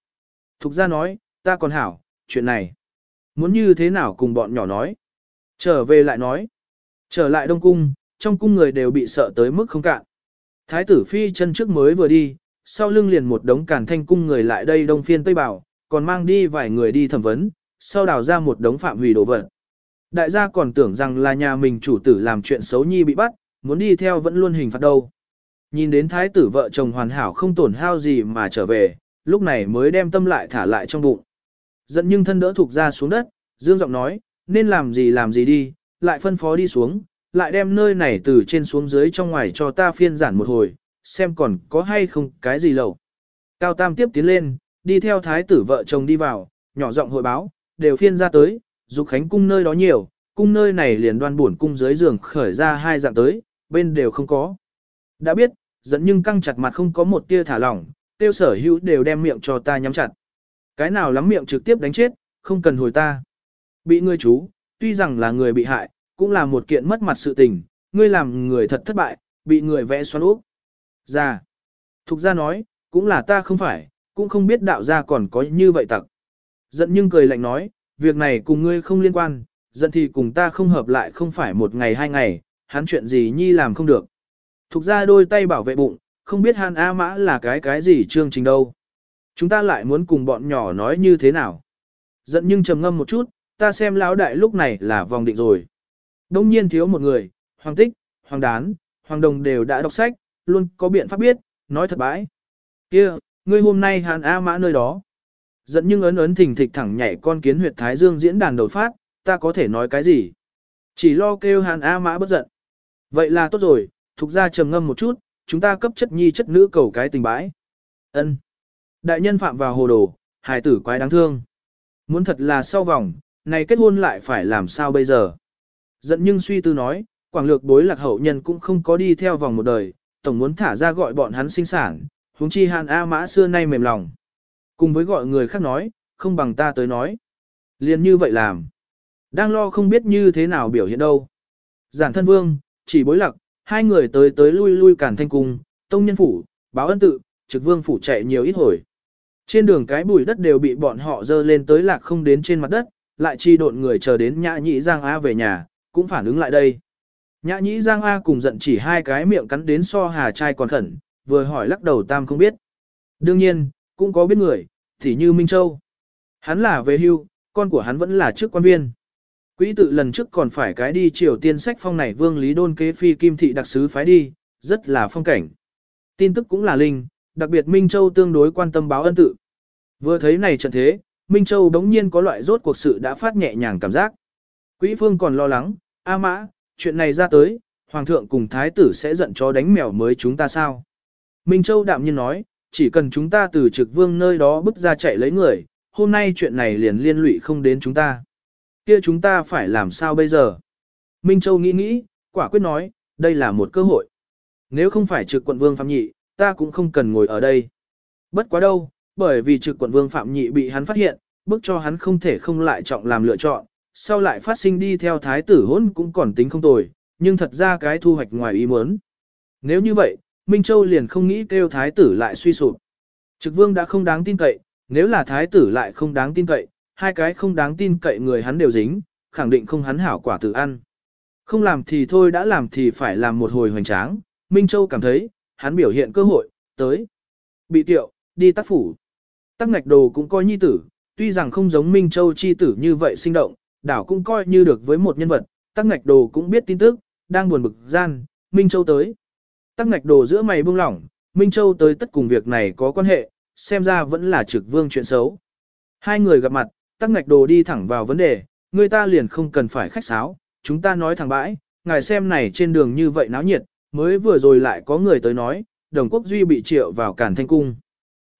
Thục ra nói, ta còn hảo, chuyện này. Muốn như thế nào cùng bọn nhỏ nói. Trở về lại nói. Trở lại Đông Cung, trong cung người đều bị sợ tới mức không cạn. Thái tử phi chân trước mới vừa đi, sau lưng liền một đống cản thanh cung người lại đây đông phiên tây bảo, còn mang đi vài người đi thẩm vấn, sau đào ra một đống phạm hủy đồ vật. Đại gia còn tưởng rằng là nhà mình chủ tử làm chuyện xấu nhi bị bắt, muốn đi theo vẫn luôn hình phạt đâu. Nhìn đến thái tử vợ chồng hoàn hảo không tổn hao gì mà trở về, lúc này mới đem tâm lại thả lại trong bụng. Giận nhưng thân đỡ thuộc ra xuống đất, dương giọng nói, nên làm gì làm gì đi, lại phân phó đi xuống, lại đem nơi này từ trên xuống dưới trong ngoài cho ta phiên giản một hồi, xem còn có hay không cái gì lậu. Cao Tam tiếp tiến lên, đi theo thái tử vợ chồng đi vào, nhỏ giọng hội báo, đều phiên ra tới, dục khánh cung nơi đó nhiều, cung nơi này liền đoan buồn cung dưới giường khởi ra hai dạng tới, bên đều không có. Đã biết, dẫn nhưng căng chặt mặt không có một tia thả lỏng, tiêu sở hữu đều đem miệng cho ta nhắm chặt. Cái nào lắm miệng trực tiếp đánh chết, không cần hồi ta. Bị ngươi chú, tuy rằng là người bị hại, cũng là một kiện mất mặt sự tình, ngươi làm người thật thất bại, bị người vẽ xoắn úp. Ra. Thục ra nói, cũng là ta không phải, cũng không biết đạo gia còn có như vậy tặc. Giận nhưng cười lạnh nói, việc này cùng ngươi không liên quan, giận thì cùng ta không hợp lại không phải một ngày hai ngày, hắn chuyện gì nhi làm không được. Thục ra đôi tay bảo vệ bụng, không biết hắn A mã là cái cái gì chương trình đâu. Chúng ta lại muốn cùng bọn nhỏ nói như thế nào. Giận nhưng trầm ngâm một chút, ta xem lão đại lúc này là vòng định rồi. Đông nhiên thiếu một người, Hoàng Tích, Hoàng Đán, Hoàng Đồng đều đã đọc sách, luôn có biện pháp biết, nói thật bãi. kia ngươi hôm nay hàn A mã nơi đó. Giận nhưng ấn ấn thình thịch thẳng nhảy con kiến huyệt Thái Dương diễn đàn đột phát, ta có thể nói cái gì? Chỉ lo kêu hàn A mã bất giận. Vậy là tốt rồi, thuộc ra trầm ngâm một chút, chúng ta cấp chất nhi chất nữ cầu cái tình bãi. ân Đại nhân phạm vào hồ đồ, hài tử quái đáng thương. Muốn thật là sau vòng, này kết hôn lại phải làm sao bây giờ? Giận nhưng suy tư nói, quảng lược đối lạc hậu nhân cũng không có đi theo vòng một đời, tổng muốn thả ra gọi bọn hắn sinh sản, huống chi hàn A mã xưa nay mềm lòng. Cùng với gọi người khác nói, không bằng ta tới nói. liền như vậy làm. Đang lo không biết như thế nào biểu hiện đâu. Giản thân vương, chỉ bối lạc, hai người tới tới lui lui cản thanh cung, tông nhân phủ, báo ân tự, trực vương phủ chạy nhiều ít hồi. Trên đường cái bụi đất đều bị bọn họ dơ lên tới lạc không đến trên mặt đất, lại chi độn người chờ đến nhã nhị giang A về nhà, cũng phản ứng lại đây. Nhã nhĩ Giang A cùng giận chỉ hai cái miệng cắn đến so hà trai còn khẩn, vừa hỏi lắc đầu tam không biết. Đương nhiên, cũng có biết người, thì như Minh Châu. Hắn là về hưu, con của hắn vẫn là chức quan viên. Quỹ tự lần trước còn phải cái đi triều tiên sách phong này vương lý đôn kế phi kim thị đặc sứ phái đi, rất là phong cảnh. Tin tức cũng là linh, đặc biệt Minh Châu tương đối quan tâm báo ân tự. Vừa thấy này trận thế, Minh Châu đống nhiên có loại rốt cuộc sự đã phát nhẹ nhàng cảm giác. Quỹ phương còn lo lắng, A mã, chuyện này ra tới, Hoàng thượng cùng Thái tử sẽ giận chó đánh mèo mới chúng ta sao? Minh Châu đạm nhiên nói, chỉ cần chúng ta từ trực vương nơi đó bước ra chạy lấy người, hôm nay chuyện này liền liên lụy không đến chúng ta. Kia chúng ta phải làm sao bây giờ? Minh Châu nghĩ nghĩ, quả quyết nói, đây là một cơ hội. Nếu không phải trực quận vương Phạm Nhị, ta cũng không cần ngồi ở đây. Bất quá đâu, bởi vì trực quận vương Phạm Nhị bị hắn phát hiện, bước cho hắn không thể không lại trọng làm lựa chọn, sau lại phát sinh đi theo thái tử hôn cũng còn tính không tồi, nhưng thật ra cái thu hoạch ngoài ý muốn. Nếu như vậy, Minh Châu liền không nghĩ kêu thái tử lại suy sụp. Trực vương đã không đáng tin cậy, nếu là thái tử lại không đáng tin cậy, hai cái không đáng tin cậy người hắn đều dính, khẳng định không hắn hảo quả tự ăn. Không làm thì thôi đã làm thì phải làm một hồi hoành tráng, Minh Châu cảm thấy, hắn biểu hiện cơ hội, tới. Bị tiệu, đi tác phủ. Tắc ngạch đồ cũng coi nhi tử, tuy rằng không giống Minh Châu chi tử như vậy sinh động, đảo cũng coi như được với một nhân vật, tắc ngạch đồ cũng biết tin tức, đang buồn bực gian, Minh Châu tới. Tắc ngạch đồ giữa mày buông lỏng, Minh Châu tới tất cùng việc này có quan hệ, xem ra vẫn là trực vương chuyện xấu. Hai người gặp mặt, tắc ngạch đồ đi thẳng vào vấn đề, người ta liền không cần phải khách sáo, chúng ta nói thẳng bãi, ngài xem này trên đường như vậy náo nhiệt, mới vừa rồi lại có người tới nói, đồng quốc duy bị triệu vào cản thanh cung.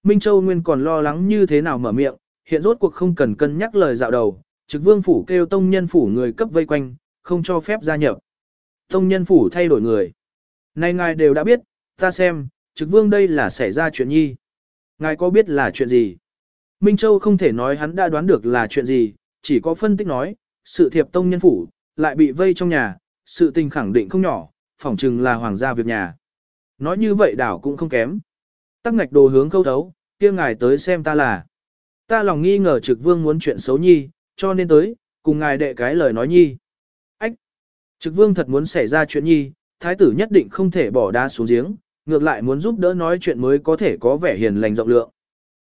Minh Châu Nguyên còn lo lắng như thế nào mở miệng, hiện rốt cuộc không cần cân nhắc lời dạo đầu, trực vương phủ kêu tông nhân phủ người cấp vây quanh, không cho phép gia nhập. Tông nhân phủ thay đổi người. Này ngài đều đã biết, ta xem, trực vương đây là xảy ra chuyện nhi. Ngài có biết là chuyện gì? Minh Châu không thể nói hắn đã đoán được là chuyện gì, chỉ có phân tích nói, sự thiệp tông nhân phủ, lại bị vây trong nhà, sự tình khẳng định không nhỏ, phỏng chừng là hoàng gia việc nhà. Nói như vậy đảo cũng không kém. Tắc ngạch đồ hướng câu thấu, kia ngài tới xem ta là. Ta lòng nghi ngờ trực vương muốn chuyện xấu nhi, cho nên tới, cùng ngài đệ cái lời nói nhi. Ách! Trực vương thật muốn xảy ra chuyện nhi, thái tử nhất định không thể bỏ đá xuống giếng, ngược lại muốn giúp đỡ nói chuyện mới có thể có vẻ hiền lành rộng lượng.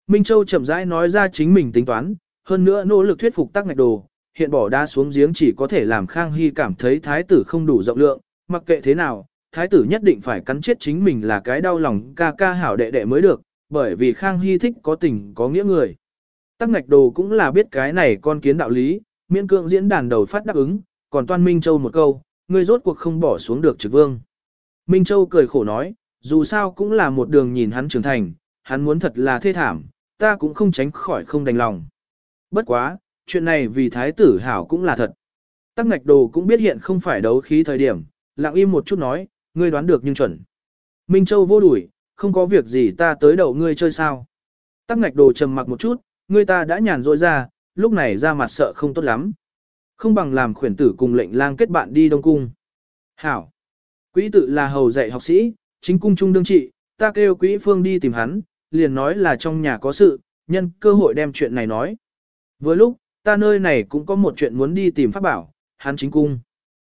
Minh Châu chậm rãi nói ra chính mình tính toán, hơn nữa nỗ lực thuyết phục tắc ngạch đồ, hiện bỏ đá xuống giếng chỉ có thể làm Khang Hy cảm thấy thái tử không đủ rộng lượng, mặc kệ thế nào, thái tử nhất định phải cắn chết chính mình là cái đau lòng ca ca hảo đệ đệ mới được, bởi vì Khang Hy thích có tình có nghĩa người. Tắc ngạch đồ cũng là biết cái này con kiến đạo lý, miễn cưỡng diễn đàn đầu phát đáp ứng, còn toan Minh Châu một câu, ngươi rốt cuộc không bỏ xuống được trực vương. Minh Châu cười khổ nói, dù sao cũng là một đường nhìn hắn trưởng thành, hắn muốn thật là thê thảm, ta cũng không tránh khỏi không đành lòng. Bất quá, chuyện này vì thái tử hảo cũng là thật. Tắc ngạch đồ cũng biết hiện không phải đấu khí thời điểm, lặng im một chút nói, ngươi đoán được nhưng chuẩn. Minh Châu vô đuổi, không có việc gì ta tới đầu ngươi chơi sao. Tắc ngạch đồ trầm mặc một chút, ngươi ta đã nhàn rỗi ra, lúc này ra mặt sợ không tốt lắm. Không bằng làm khuyển tử cùng lệnh lang kết bạn đi Đông Cung. Hảo. Quỹ tự là hầu dạy học sĩ, chính cung trung đương trị, ta kêu quỹ phương đi tìm hắn, liền nói là trong nhà có sự, nhân cơ hội đem chuyện này nói. Vừa lúc, ta nơi này cũng có một chuyện muốn đi tìm pháp bảo, hắn chính cung.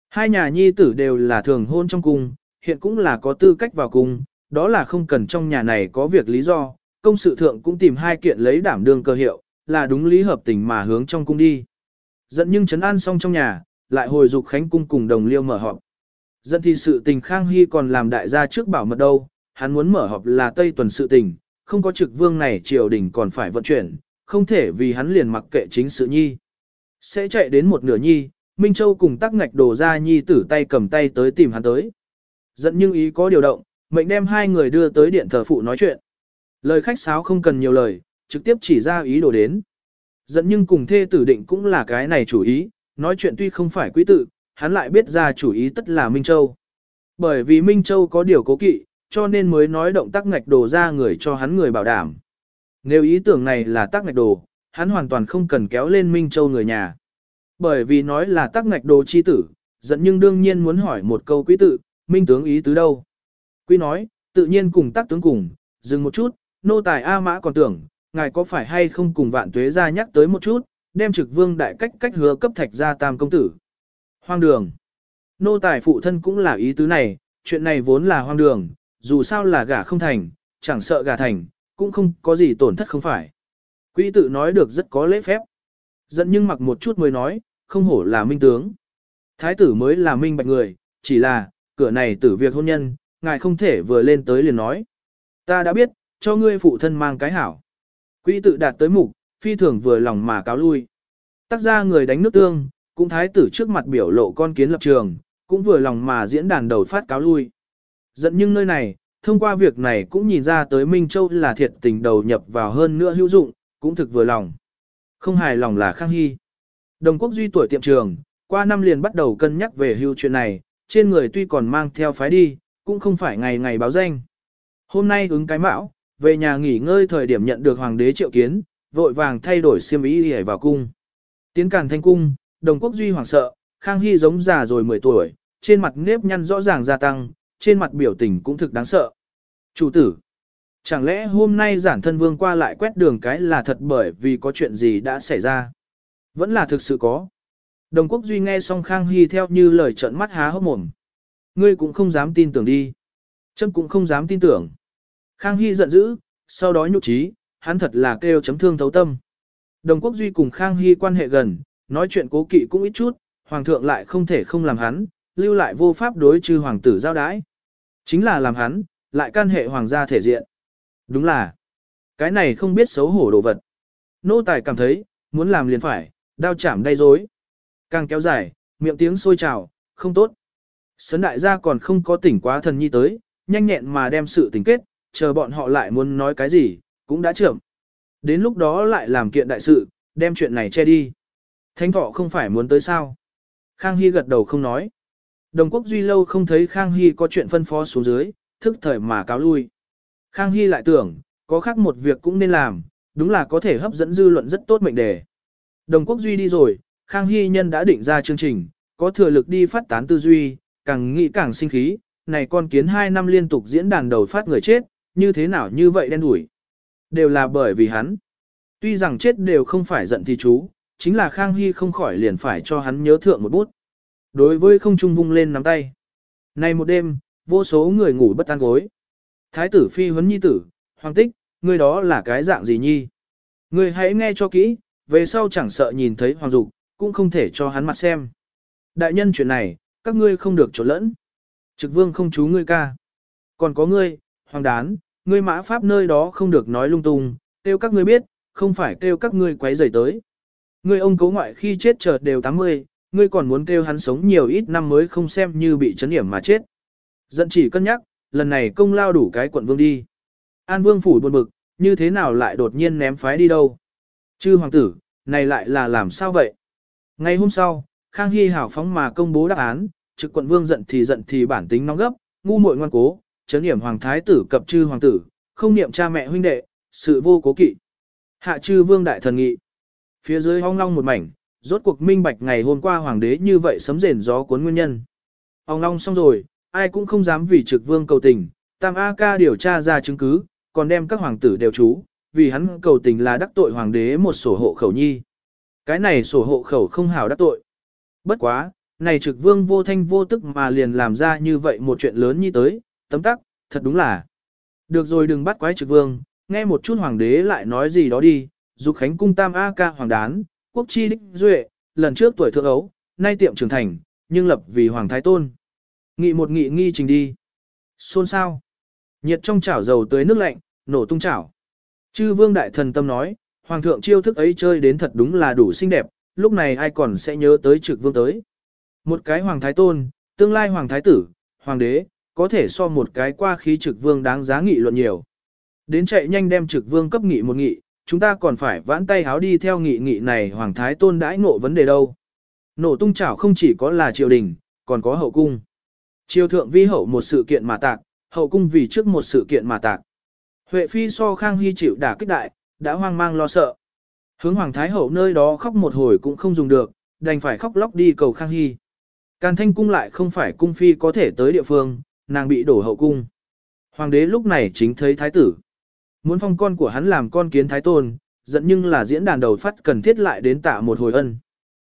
Hai nhà nhi tử đều là thường hôn trong cung, hiện cũng là có tư cách vào cung, đó là không cần trong nhà này có việc lý do, công sự thượng cũng tìm hai kiện lấy đảm đương cơ hiệu, là đúng lý hợp tình mà hướng trong cung đi. Dẫn nhưng chấn an xong trong nhà, lại hồi dục khánh cung cùng đồng liêu mở họp. Dẫn thì sự tình Khang Hy còn làm đại gia trước bảo mật đâu, hắn muốn mở họp là Tây tuần sự tình, không có trực vương này triều đình còn phải vận chuyển, không thể vì hắn liền mặc kệ chính sự nhi. Sẽ chạy đến một nửa nhi, Minh Châu cùng tắc ngạch đồ ra nhi tử tay cầm tay tới tìm hắn tới. Dẫn nhưng ý có điều động, mệnh đem hai người đưa tới điện thờ phụ nói chuyện. Lời khách sáo không cần nhiều lời, trực tiếp chỉ ra ý đồ đến. Dẫn nhưng cùng thê tử định cũng là cái này chủ ý, nói chuyện tuy không phải quý tự, hắn lại biết ra chủ ý tất là Minh Châu. Bởi vì Minh Châu có điều cố kỵ, cho nên mới nói động tác ngạch đồ ra người cho hắn người bảo đảm. Nếu ý tưởng này là tác ngạch đồ, hắn hoàn toàn không cần kéo lên Minh Châu người nhà. Bởi vì nói là tác ngạch đồ chi tử, dẫn nhưng đương nhiên muốn hỏi một câu quý tự, Minh tướng ý tứ đâu. Quý nói, tự nhiên cùng tác tướng cùng, dừng một chút, nô tài A Mã còn tưởng, ngài có phải hay không cùng vạn tuế ra nhắc tới một chút, đem trực vương đại cách cách hứa cấp thạch ra tam công tử. Hoang đường. Nô tài phụ thân cũng là ý tứ này, chuyện này vốn là hoang đường, dù sao là gả không thành, chẳng sợ gả thành, cũng không có gì tổn thất không phải. Quý tự nói được rất có lễ phép. Dẫn nhưng mặc một chút mới nói, không hổ là minh tướng. Thái tử mới là minh bạch người, chỉ là, cửa này tử việc hôn nhân, ngài không thể vừa lên tới liền nói. Ta đã biết, cho ngươi phụ thân mang cái hảo. Quỹ tự đạt tới mục, phi thường vừa lòng mà cáo lui. Tác ra người đánh nước tương, cũng thái tử trước mặt biểu lộ con kiến lập trường, cũng vừa lòng mà diễn đàn đầu phát cáo lui. Dẫn nhưng nơi này, thông qua việc này cũng nhìn ra tới Minh Châu là thiệt tình đầu nhập vào hơn nữa hữu dụng, cũng thực vừa lòng. Không hài lòng là Khang Hy. Đồng quốc duy tuổi tiệm trường, qua năm liền bắt đầu cân nhắc về hưu chuyện này, trên người tuy còn mang theo phái đi, cũng không phải ngày ngày báo danh. Hôm nay ứng cái mão, về nhà nghỉ ngơi thời điểm nhận được hoàng đế triệu kiến, vội vàng thay đổi xiêm y để vào cung. Tiến càn thanh cung, đồng quốc duy hoàng sợ, Khang Hy giống già rồi 10 tuổi, trên mặt nếp nhăn rõ ràng gia tăng, trên mặt biểu tình cũng thực đáng sợ. Chủ tử, chẳng lẽ hôm nay giản thân vương qua lại quét đường cái là thật bởi vì có chuyện gì đã xảy ra? Vẫn là thực sự có. Đồng quốc duy nghe xong Khang Hy theo như lời trận mắt há hốc mồm. Ngươi cũng không dám tin tưởng đi. Trâm cũng không dám tin tưởng. Khang Hy giận dữ, sau đó nhục trí, hắn thật là kêu chấm thương thấu tâm. Đồng quốc duy cùng Khang Hy quan hệ gần, nói chuyện cố kỵ cũng ít chút, hoàng thượng lại không thể không làm hắn, lưu lại vô pháp đối trừ hoàng tử giao đái. Chính là làm hắn, lại can hệ hoàng gia thể diện. Đúng là, cái này không biết xấu hổ đồ vật. Nô tài cảm thấy, muốn làm liền phải, đao chạm đầy dối. Càng kéo dài, miệng tiếng sôi trào, không tốt. Sấn đại gia còn không có tỉnh quá thần nhi tới, nhanh nhẹn mà đem sự tình kết, chờ bọn họ lại muốn nói cái gì, cũng đã trưởng. Đến lúc đó lại làm kiện đại sự, đem chuyện này che đi. Thánh thọ không phải muốn tới sao. Khang Hy gật đầu không nói. Đồng quốc duy lâu không thấy Khang Hy có chuyện phân phó xuống dưới, thức thời mà cáo lui. Khang Hy lại tưởng, có khác một việc cũng nên làm, đúng là có thể hấp dẫn dư luận rất tốt mệnh đề. Đồng quốc duy đi rồi, Khang Hy nhân đã định ra chương trình, có thừa lực đi phát tán tư duy, càng nghĩ càng sinh khí, này con kiến hai năm liên tục diễn đàn đầu phát người chết, như thế nào như vậy đen đủi. Đều là bởi vì hắn. Tuy rằng chết đều không phải giận thì chú, chính là Khang Hy không khỏi liền phải cho hắn nhớ thượng một bút. Đối với không trung vung lên nắm tay. nay một đêm, vô số người ngủ bất an gối. Thái tử phi huấn nhi tử, hoàng tích, ngươi đó là cái dạng gì nhi? Ngươi hãy nghe cho kỹ, về sau chẳng sợ nhìn thấy hoàng dục, cũng không thể cho hắn mặt xem. Đại nhân chuyện này, các ngươi không được trộn lẫn. Trực vương không chú ngươi ca. Còn có ngươi, hoàng đán, ngươi mã pháp nơi đó không được nói lung tung, kêu các ngươi biết, không phải kêu các ngươi quấy rầy tới. Ngươi ông cố ngoại khi chết chợt đều 80, ngươi còn muốn kêu hắn sống nhiều ít năm mới không xem như bị chấn điểm mà chết. Dận chỉ cân nhắc, lần này công lao đủ cái quận vương đi. An vương phủ buồn bực, như thế nào lại đột nhiên ném phái đi đâu? Chư hoàng tử, này lại là làm sao vậy? Ngày hôm sau, Khang Hy hảo phóng mà công bố đáp án, trực quận vương giận thì giận thì bản tính nóng gấp, ngu muội ngoan cố, chấn điểm hoàng thái tử cập chư hoàng tử, không niệm cha mẹ huynh đệ, sự vô cố kỵ. Hạ chư vương đại thần nghị. Phía dưới hong long một mảnh, rốt cuộc minh bạch ngày hôm qua hoàng đế như vậy sấm rền gió cuốn nguyên nhân. Hong long xong rồi, ai cũng không dám vì trực vương cầu tình, tam A ca điều tra ra chứng cứ, còn đem các hoàng tử đều trú, vì hắn cầu tình là đắc tội hoàng đế một sổ hộ khẩu nhi. Cái này sổ hộ khẩu không hảo đắc tội. Bất quá, này trực vương vô thanh vô tức mà liền làm ra như vậy một chuyện lớn như tới, tấm tắc, thật đúng là. Được rồi đừng bắt quái trực vương, nghe một chút hoàng đế lại nói gì đó đi, dục khánh cung tam A ca hoàng đán, quốc chi đích duệ, lần trước tuổi thượng ấu, nay tiệm trưởng thành, nhưng lập vì hoàng thái tôn. Nghị một nghị nghi trình đi. Xôn sao. Nhiệt trong chảo dầu tới nước lạnh, nổ tung chảo. Chư vương đại thần tâm nói, hoàng thượng chiêu thức ấy chơi đến thật đúng là đủ xinh đẹp, lúc này ai còn sẽ nhớ tới trực vương tới. Một cái hoàng thái tôn, tương lai hoàng thái tử, hoàng đế, có thể so một cái qua khí trực vương đáng giá nghị luận nhiều. Đến chạy nhanh đem trực vương cấp nghị một nghị, chúng ta còn phải vãn tay háo đi theo nghị nghị này hoàng thái tôn đãi ngộ vấn đề đâu. Nổ tung chảo không chỉ có là triều đình, còn có hậu cung. Triều thượng vi hậu một sự kiện mà tạc, hậu cung vì trước một sự kiện mà tạc. Huệ phi so khang hy chịu đả kích đại, đã hoang mang lo sợ. Hướng hoàng thái hậu nơi đó khóc một hồi cũng không dùng được, đành phải khóc lóc đi cầu khang hy. Càn thanh cung lại không phải cung phi có thể tới địa phương, nàng bị đổ hậu cung. Hoàng đế lúc này chính thấy thái tử. Muốn phong con của hắn làm con kiến thái tôn, giận nhưng là diễn đàn đầu phát cần thiết lại đến tạ một hồi ân.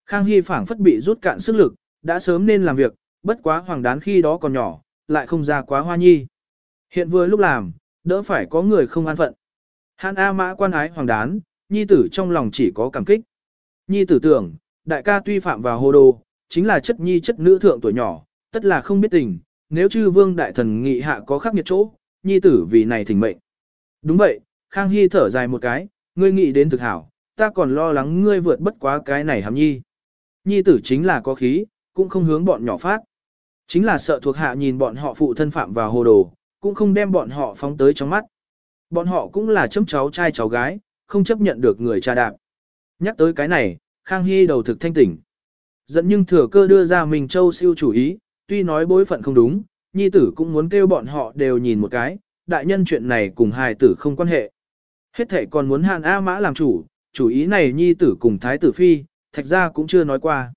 Khang Hy phảng phất bị rút cạn sức lực, đã sớm nên làm việc, bất quá hoàng đán khi đó còn nhỏ, lại không ra quá hoa nhi. Hiện vừa lúc làm, đỡ phải có người không an phận. Hàn A mã quan ái hoàng đán, nhi tử trong lòng chỉ có cảm kích. Nhi tử tưởng, đại ca tuy phạm vào hồ đồ, chính là chất nhi chất nữ thượng tuổi nhỏ, tất là không biết tình, nếu chư vương đại thần nghị hạ có khắc nghiệt chỗ, nhi tử vì này thỉnh mệnh. Đúng vậy, Khang Hy thở dài một cái, ngươi nghĩ đến thực hảo, ta còn lo lắng ngươi vượt bất quá cái này hàm nhi. Nhi tử chính là có khí, cũng không hướng bọn nhỏ phát. Chính là sợ thuộc hạ nhìn bọn họ phụ thân phạm vào hồ đồ, cũng không đem bọn họ phóng tới trong mắt. Bọn họ cũng là chấm cháu trai cháu gái, không chấp nhận được người cha đạp. Nhắc tới cái này, Khang Hy đầu thực thanh tỉnh. Dẫn nhưng thừa cơ đưa ra mình châu siêu chủ ý, tuy nói bối phận không đúng, nhi tử cũng muốn kêu bọn họ đều nhìn một cái, đại nhân chuyện này cùng hài tử không quan hệ. Hết thể còn muốn Hàn A Mã làm chủ, chủ ý này nhi tử cùng thái tử phi, thạch gia cũng chưa nói qua.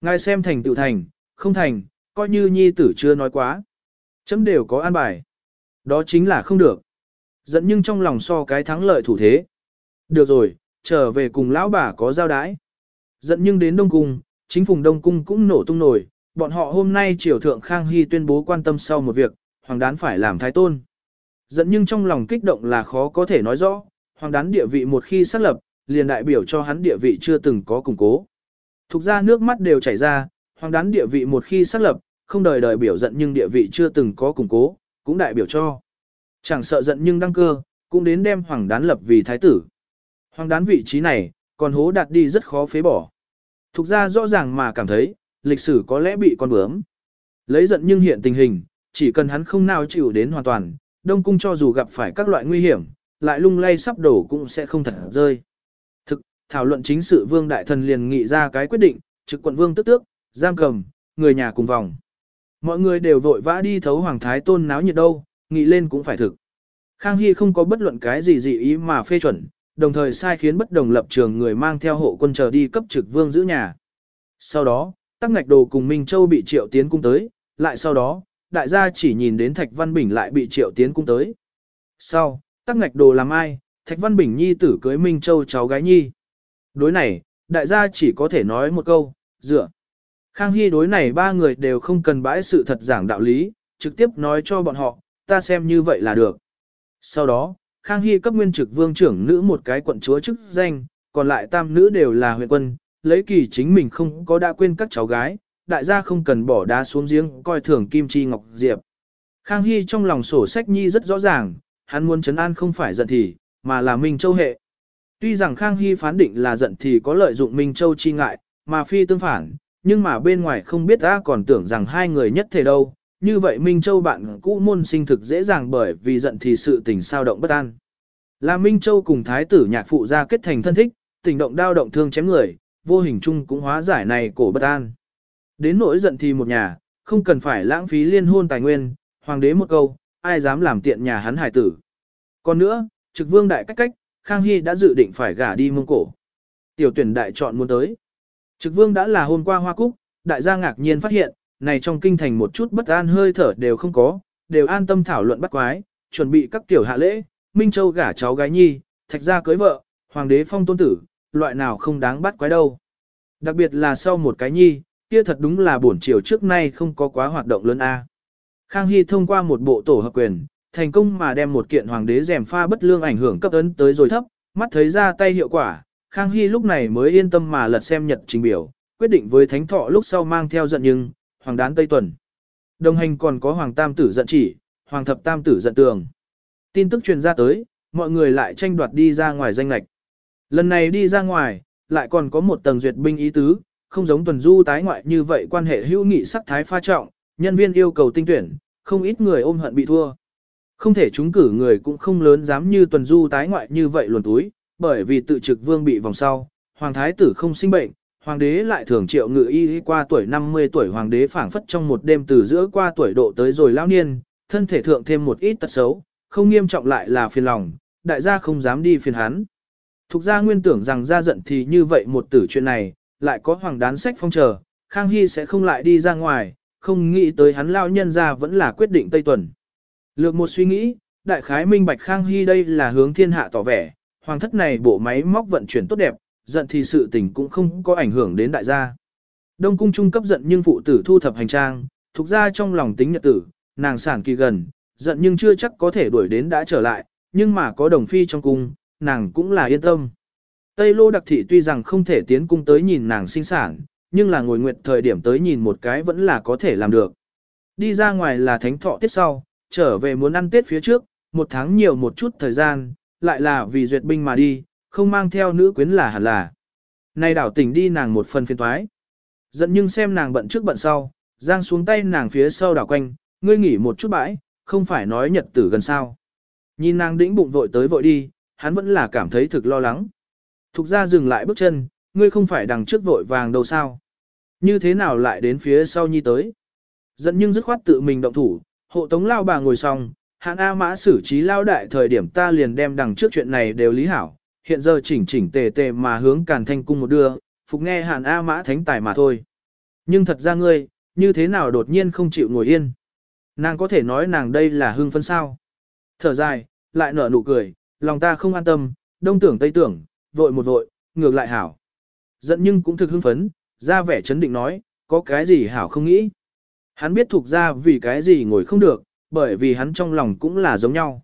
Ngài xem thành tựu thành, không thành, coi như nhi tử chưa nói quá. Chấm đều có an bài. Đó chính là không được. Giận nhưng trong lòng so cái thắng lợi thủ thế. Được rồi, trở về cùng lão bà có giao đái. Giận nhưng đến Đông Cung, chính phùng Đông Cung cũng nổ tung nổi, bọn họ hôm nay triều thượng Khang Hy tuyên bố quan tâm sau một việc, hoàng đán phải làm thái tôn. Giận nhưng trong lòng kích động là khó có thể nói rõ, hoàng đán địa vị một khi xác lập, liền đại biểu cho hắn địa vị chưa từng có củng cố. Thục ra nước mắt đều chảy ra, hoàng đán địa vị một khi xác lập, không đời đời biểu giận nhưng địa vị chưa từng có củng cố, cũng đại biểu cho. Chẳng sợ giận nhưng đăng cơ, cũng đến đem hoàng đán lập vì thái tử. Hoàng đán vị trí này, còn hố đạt đi rất khó phế bỏ. Thục ra rõ ràng mà cảm thấy, lịch sử có lẽ bị con bướm. Lấy giận nhưng hiện tình hình, chỉ cần hắn không nào chịu đến hoàn toàn, Đông Cung cho dù gặp phải các loại nguy hiểm, lại lung lay sắp đổ cũng sẽ không thật rơi. Thực, thảo luận chính sự vương đại thần liền nghị ra cái quyết định, trực quận vương tức tước, giam cầm, người nhà cùng vòng. Mọi người đều vội vã đi thấu hoàng thái tôn náo nhiệt đâu, nghị lên cũng phải thực. Khang Hy không có bất luận cái gì dị ý mà phê chuẩn, đồng thời sai khiến bất đồng lập trường người mang theo hộ quân chờ đi cấp trực vương giữ nhà. Sau đó, Tắc Ngạch Đồ cùng Minh Châu bị triệu tiến cung tới, lại sau đó, đại gia chỉ nhìn đến Thạch Văn Bình lại bị triệu tiến cung tới. Sau, Tắc Ngạch Đồ làm ai, Thạch Văn Bình nhi tử cưới Minh Châu cháu gái nhi. Đối này, đại gia chỉ có thể nói một câu, dựa. Khang Hy đối này ba người đều không cần bãi sự thật giảng đạo lý, trực tiếp nói cho bọn họ, ta xem như vậy là được. Sau đó, Khang Hy cấp nguyên trực vương trưởng nữ một cái quận chúa chức danh, còn lại tam nữ đều là huyện quân, lấy kỳ chính mình không có đã quên các cháu gái, đại gia không cần bỏ đá xuống giếng coi thường Kim Chi Ngọc Diệp. Khang Hy trong lòng sổ sách nhi rất rõ ràng, hắn muốn chấn an không phải giận thì, mà là Minh Châu hệ. Tuy rằng Khang Hy phán định là giận thì có lợi dụng Minh Châu chi ngại, mà phi tương phản, nhưng mà bên ngoài không biết ta còn tưởng rằng hai người nhất thể đâu, như vậy Minh Châu bạn cũ môn sinh thực dễ dàng bởi vì giận thì sự tình sao động bất an. Là Minh Châu cùng thái tử nhạc phụ ra kết thành thân thích, tình động đao động thương chém người, vô hình chung cũng hóa giải này cổ bất an. Đến nỗi giận thì một nhà, không cần phải lãng phí liên hôn tài nguyên, hoàng đế một câu, ai dám làm tiện nhà hắn hải tử. Còn nữa, trực vương đại cách cách, Khang Hy đã dự định phải gả đi mông cổ. Tiểu tuyển đại chọn muốn tới. Trực vương đã là hôm qua hoa cúc, đại gia ngạc nhiên phát hiện, này trong kinh thành một chút bất an hơi thở đều không có, đều an tâm thảo luận bắt quái, chuẩn bị các tiểu hạ lễ, Minh Châu gả cháu gái nhi, thạch gia cưới vợ, hoàng đế phong tôn tử, loại nào không đáng bắt quái đâu. Đặc biệt là sau một cái nhi, kia thật đúng là buổi chiều trước nay không có quá hoạt động lớn A. Khang Hy thông qua một bộ tổ hợp quyền, thành công mà đem một kiện hoàng đế rèm pha bất lương ảnh hưởng cấp ấn tới rồi thấp, mắt thấy ra tay hiệu quả, Khang Hy lúc này mới yên tâm mà lật xem nhật trình biểu, quyết định với thánh thọ lúc sau mang theo giận nhưng, hoàng đán Tây Tuần. Đồng hành còn có hoàng tam tử giận chỉ, hoàng thập tam tử giận tường. Tin tức truyền ra tới, mọi người lại tranh đoạt đi ra ngoài danh lạch. Lần này đi ra ngoài, lại còn có một tầng duyệt binh ý tứ, không giống tuần du tái ngoại như vậy quan hệ hữu nghị sắc thái pha trọng, nhân viên yêu cầu tinh tuyển, không ít người ôm hận bị thua. Không thể chúng cử người cũng không lớn dám như tuần du tái ngoại như vậy luồn túi, bởi vì tự trực vương bị vòng sau, hoàng thái tử không sinh bệnh, hoàng đế lại thường triệu ngự y qua tuổi 50 tuổi hoàng đế phảng phất trong một đêm từ giữa qua tuổi độ tới rồi lao niên, thân thể thượng thêm một ít tật xấu, không nghiêm trọng lại là phiền lòng, đại gia không dám đi phiền hắn. Thục gia nguyên tưởng rằng ra giận thì như vậy một tử chuyện này, lại có hoàng đán sách phong chờ, Khang Hy sẽ không lại đi ra ngoài, không nghĩ tới hắn lao nhân ra vẫn là quyết định Tây Tuần. Lược một suy nghĩ, đại khái minh bạch Khang Hy đây là hướng thiên hạ tỏ vẻ, hoàng thất này bộ máy móc vận chuyển tốt đẹp, giận thì sự tình cũng không có ảnh hưởng đến đại gia. Đông cung trung cấp giận nhưng phụ tử thu thập hành trang, thuộc ra trong lòng tính nhật tử, nàng sản kỳ gần, giận nhưng chưa chắc có thể đuổi đến đã trở lại, nhưng mà có đồng phi trong cung, nàng cũng là yên tâm. Tây Lô Đặc Thị tuy rằng không thể tiến cung tới nhìn nàng sinh sản, nhưng là ngồi nguyện thời điểm tới nhìn một cái vẫn là có thể làm được. Đi ra ngoài là thánh thọ tiết sau, trở về muốn ăn Tết phía trước, một tháng nhiều một chút thời gian, lại là vì duyệt binh mà đi, không mang theo nữ quyến là hẳn là. Nay đảo tỉnh đi nàng một phần phiền thoái. Giận nhưng xem nàng bận trước bận sau, giang xuống tay nàng phía sau đảo quanh, ngươi nghỉ một chút bãi, không phải nói nhật tử gần sao. Nhìn nàng đĩnh bụng vội tới vội đi, hắn vẫn là cảm thấy thực lo lắng. Thục ra dừng lại bước chân, ngươi không phải đằng trước vội vàng đâu sao. Như thế nào lại đến phía sau nhi tới. Giận nhưng dứt khoát tự mình động thủ, hộ tống lao bà ngồi xong, hạn A mã xử trí lao đại thời điểm ta liền đem đằng trước chuyện này đều lý hảo, hiện giờ chỉnh chỉnh tề tề mà hướng càn thanh cung một đưa, phục nghe hàn A mã thánh tài mà thôi. Nhưng thật ra ngươi, như thế nào đột nhiên không chịu ngồi yên. Nàng có thể nói nàng đây là hưng phân sao. Thở dài, lại nở nụ cười, lòng ta không an tâm, đông tưởng tây tưởng, vội một vội, ngược lại hảo. Giận nhưng cũng thực hưng phấn, ra vẻ chấn định nói, có cái gì hảo không nghĩ. Hắn biết thuộc ra vì cái gì ngồi không được, bởi vì hắn trong lòng cũng là giống nhau.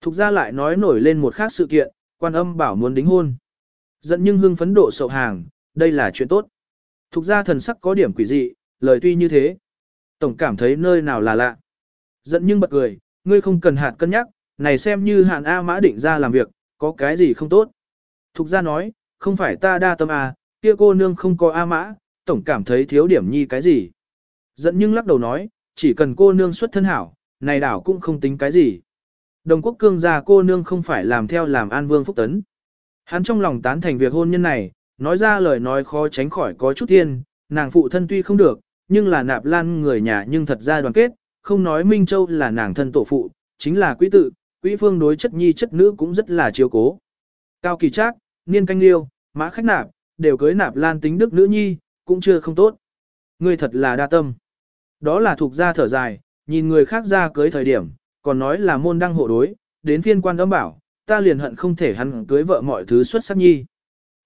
Thục ra lại nói nổi lên một khác sự kiện, quan âm bảo muốn đính hôn. Giận nhưng hưng phấn độ sậu hàng, đây là chuyện tốt. Thục ra thần sắc có điểm quỷ dị, lời tuy như thế. Tổng cảm thấy nơi nào là lạ. Giận nhưng bật cười, ngươi không cần hạt cân nhắc, này xem như hạn A mã định ra làm việc, có cái gì không tốt. Thục ra nói, không phải ta đa tâm à, kia cô nương không có A mã, tổng cảm thấy thiếu điểm nhi cái gì. Giận nhưng lắc đầu nói, chỉ cần cô nương xuất thân hảo, này đảo cũng không tính cái gì. Đồng quốc cương gia cô nương không phải làm theo làm an vương phúc tấn. Hắn trong lòng tán thành việc hôn nhân này, nói ra lời nói khó tránh khỏi có chút thiên, nàng phụ thân tuy không được, nhưng là nạp lan người nhà nhưng thật ra đoàn kết, không nói Minh Châu là nàng thân tổ phụ, chính là quý tự, quỹ phương đối chất nhi chất nữ cũng rất là chiếu cố. Cao kỳ trác, niên canh liêu, mã khách nạp, đều cưới nạp lan tính đức nữ nhi, cũng chưa không tốt. Ngươi thật là đa tâm. Đó là thuộc gia thở dài, nhìn người khác ra cưới thời điểm, còn nói là môn đăng hộ đối, đến phiên quan âm bảo, ta liền hận không thể hắn cưới vợ mọi thứ xuất sắc nhi.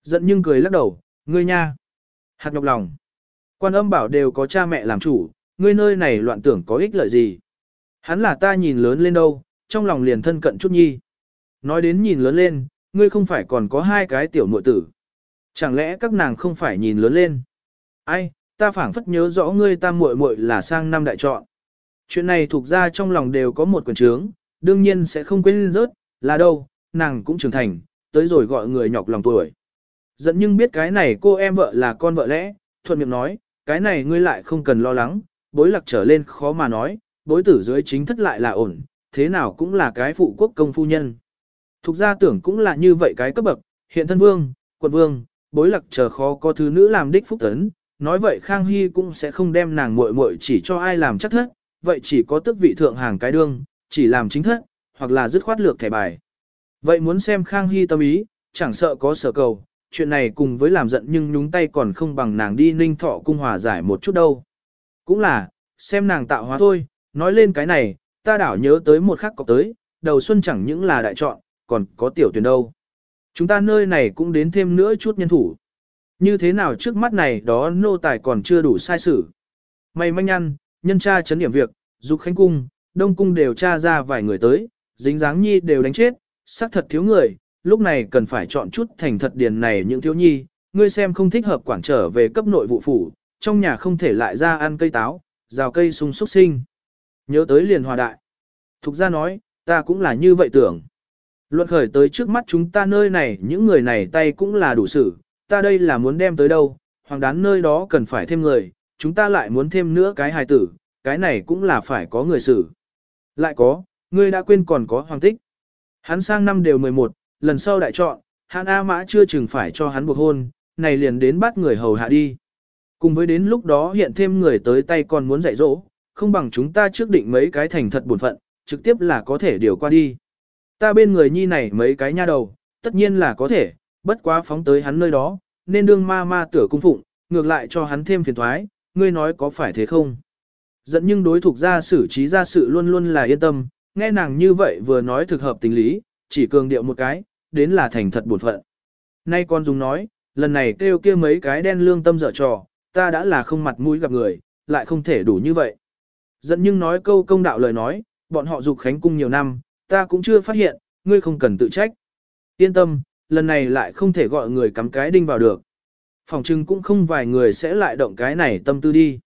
Giận nhưng cười lắc đầu, ngươi nha. Hạt nhọc lòng. Quan âm bảo đều có cha mẹ làm chủ, ngươi nơi này loạn tưởng có ích lợi gì. Hắn là ta nhìn lớn lên đâu, trong lòng liền thân cận chút nhi. Nói đến nhìn lớn lên, ngươi không phải còn có hai cái tiểu muội tử. Chẳng lẽ các nàng không phải nhìn lớn lên? Ai, ta phảng phất nhớ rõ ngươi tam muội muội là sang năm đại chọn. Chuyện này thuộc ra trong lòng đều có một quyền trướng, đương nhiên sẽ không quên rớt, là đâu, nàng cũng trưởng thành, tới rồi gọi người nhọc lòng tuổi. Dẫn nhưng biết cái này cô em vợ là con vợ lẽ, thuận miệng nói, cái này ngươi lại không cần lo lắng, bối lạc trở lên khó mà nói, bối tử dưới chính thất lại là ổn, thế nào cũng là cái phụ quốc công phu nhân. Thục gia tưởng cũng là như vậy cái cấp bậc, hiện thân vương, quận vương, bối lạc chờ khó có thứ nữ làm đích phúc tấn, nói vậy Khang Hy cũng sẽ không đem nàng muội muội chỉ cho ai làm chắc thất, vậy chỉ có tức vị thượng hàng cái đương, chỉ làm chính thất, hoặc là dứt khoát lược thẻ bài. Vậy muốn xem Khang Hy tâm ý, chẳng sợ có sở cầu, chuyện này cùng với làm giận nhưng nhúng tay còn không bằng nàng đi ninh thọ cung hòa giải một chút đâu. Cũng là, xem nàng tạo hóa thôi, nói lên cái này, ta đảo nhớ tới một khắc cọc tới, đầu xuân chẳng những là đại chọn, còn có tiểu tuyển đâu. Chúng ta nơi này cũng đến thêm nữa chút nhân thủ. Như thế nào trước mắt này đó nô tài còn chưa đủ sai sử. Mày manh nhăn, nhân tra chấn điểm việc, dục khánh cung, đông cung đều tra ra vài người tới, dính dáng nhi đều đánh chết, xác thật thiếu người, lúc này cần phải chọn chút thành thật điền này những thiếu nhi, ngươi xem không thích hợp quản trở về cấp nội vụ phủ, trong nhà không thể lại ra ăn cây táo, rào cây sung súc sinh. Nhớ tới liền hòa đại. Thục ra nói, ta cũng là như vậy tưởng. Luận khởi tới trước mắt chúng ta nơi này, những người này tay cũng là đủ sự, ta đây là muốn đem tới đâu, hoàng đán nơi đó cần phải thêm người, chúng ta lại muốn thêm nữa cái hài tử, cái này cũng là phải có người xử. Lại có, ngươi đã quên còn có hoàng tích. Hắn sang năm đều 11, lần sau đại chọn, hắn A Mã chưa chừng phải cho hắn buộc hôn, này liền đến bắt người hầu hạ đi. Cùng với đến lúc đó hiện thêm người tới tay còn muốn dạy dỗ, không bằng chúng ta trước định mấy cái thành thật buồn phận, trực tiếp là có thể điều qua đi. Ta bên người nhi này mấy cái nha đầu, tất nhiên là có thể, bất quá phóng tới hắn nơi đó, nên đương ma ma tửa cung phụng, ngược lại cho hắn thêm phiền thoái, ngươi nói có phải thế không? Dẫn nhưng đối thuộc ra xử trí ra sự luôn luôn là yên tâm, nghe nàng như vậy vừa nói thực hợp tình lý, chỉ cường điệu một cái, đến là thành thật buồn phận. Nay con dùng nói, lần này kêu kia mấy cái đen lương tâm dở trò, ta đã là không mặt mũi gặp người, lại không thể đủ như vậy. Dẫn nhưng nói câu công đạo lời nói, bọn họ dục khánh cung nhiều năm, ta cũng chưa phát hiện, ngươi không cần tự trách. Yên tâm, lần này lại không thể gọi người cắm cái đinh vào được. Phòng trưng cũng không vài người sẽ lại động cái này tâm tư đi.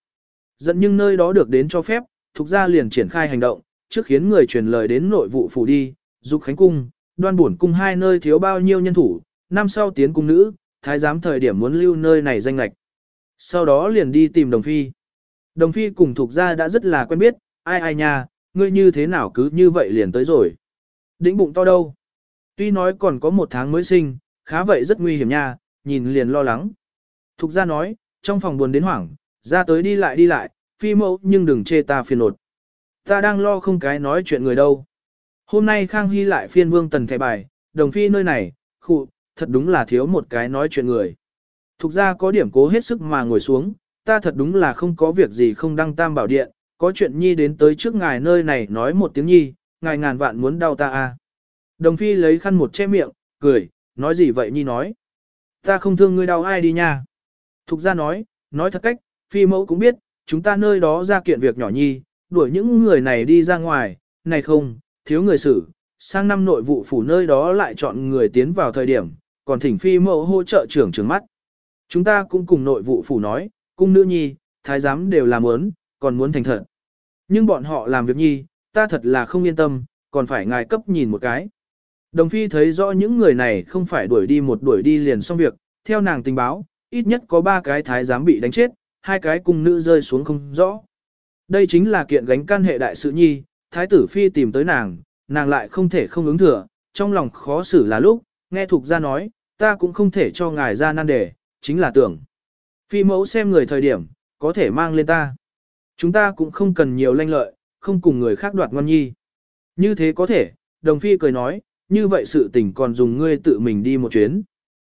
Dẫn nhưng nơi đó được đến cho phép, thuộc ra liền triển khai hành động, trước khiến người truyền lời đến nội vụ phủ đi, dục khánh cung, đoan buồn cung hai nơi thiếu bao nhiêu nhân thủ, năm sau tiến cung nữ, thái giám thời điểm muốn lưu nơi này danh lạch. Sau đó liền đi tìm đồng phi. Đồng phi cùng thuộc Gia đã rất là quen biết, ai ai nha, ngươi như thế nào cứ như vậy liền tới rồi. Đĩnh bụng to đâu. Tuy nói còn có một tháng mới sinh, khá vậy rất nguy hiểm nha, nhìn liền lo lắng. Thục Gia nói, trong phòng buồn đến hoảng, ra tới đi lại đi lại, phi mẫu nhưng đừng chê ta phiền nột. Ta đang lo không cái nói chuyện người đâu. Hôm nay Khang Hy lại phiên vương tần thẻ bài, đồng phi nơi này, khụ, thật đúng là thiếu một cái nói chuyện người. Thục Gia có điểm cố hết sức mà ngồi xuống, ta thật đúng là không có việc gì không đăng tam bảo điện, có chuyện nhi đến tới trước ngài nơi này nói một tiếng nhi, ngài ngàn vạn muốn đau ta à. Đồng phi lấy khăn một che miệng, cười, nói gì vậy nhi nói. Ta không thương ngươi đau ai đi nha. Thục ra nói, nói thật cách, phi mẫu cũng biết, chúng ta nơi đó ra kiện việc nhỏ nhi, đuổi những người này đi ra ngoài, này không, thiếu người xử, sang năm nội vụ phủ nơi đó lại chọn người tiến vào thời điểm, còn thỉnh phi mẫu hỗ trợ trưởng trưởng mắt. Chúng ta cũng cùng nội vụ phủ nói, cung nữ nhi, thái giám đều làm muốn, còn muốn thành thật. Nhưng bọn họ làm việc nhi, ta thật là không yên tâm, còn phải ngài cấp nhìn một cái. Đồng phi thấy rõ những người này không phải đuổi đi một đuổi đi liền xong việc, theo nàng tình báo, ít nhất có ba cái thái giám bị đánh chết, hai cái cung nữ rơi xuống không rõ. Đây chính là kiện gánh can hệ đại sự nhi, thái tử phi tìm tới nàng, nàng lại không thể không ứng thừa, trong lòng khó xử là lúc, nghe thuộc ra nói, ta cũng không thể cho ngài ra nan đề, chính là tưởng. Phi mẫu xem người thời điểm, có thể mang lên ta. Chúng ta cũng không cần nhiều lanh lợi, không cùng người khác đoạt ngon nhi. Như thế có thể, đồng phi cười nói, như vậy sự tình còn dùng ngươi tự mình đi một chuyến.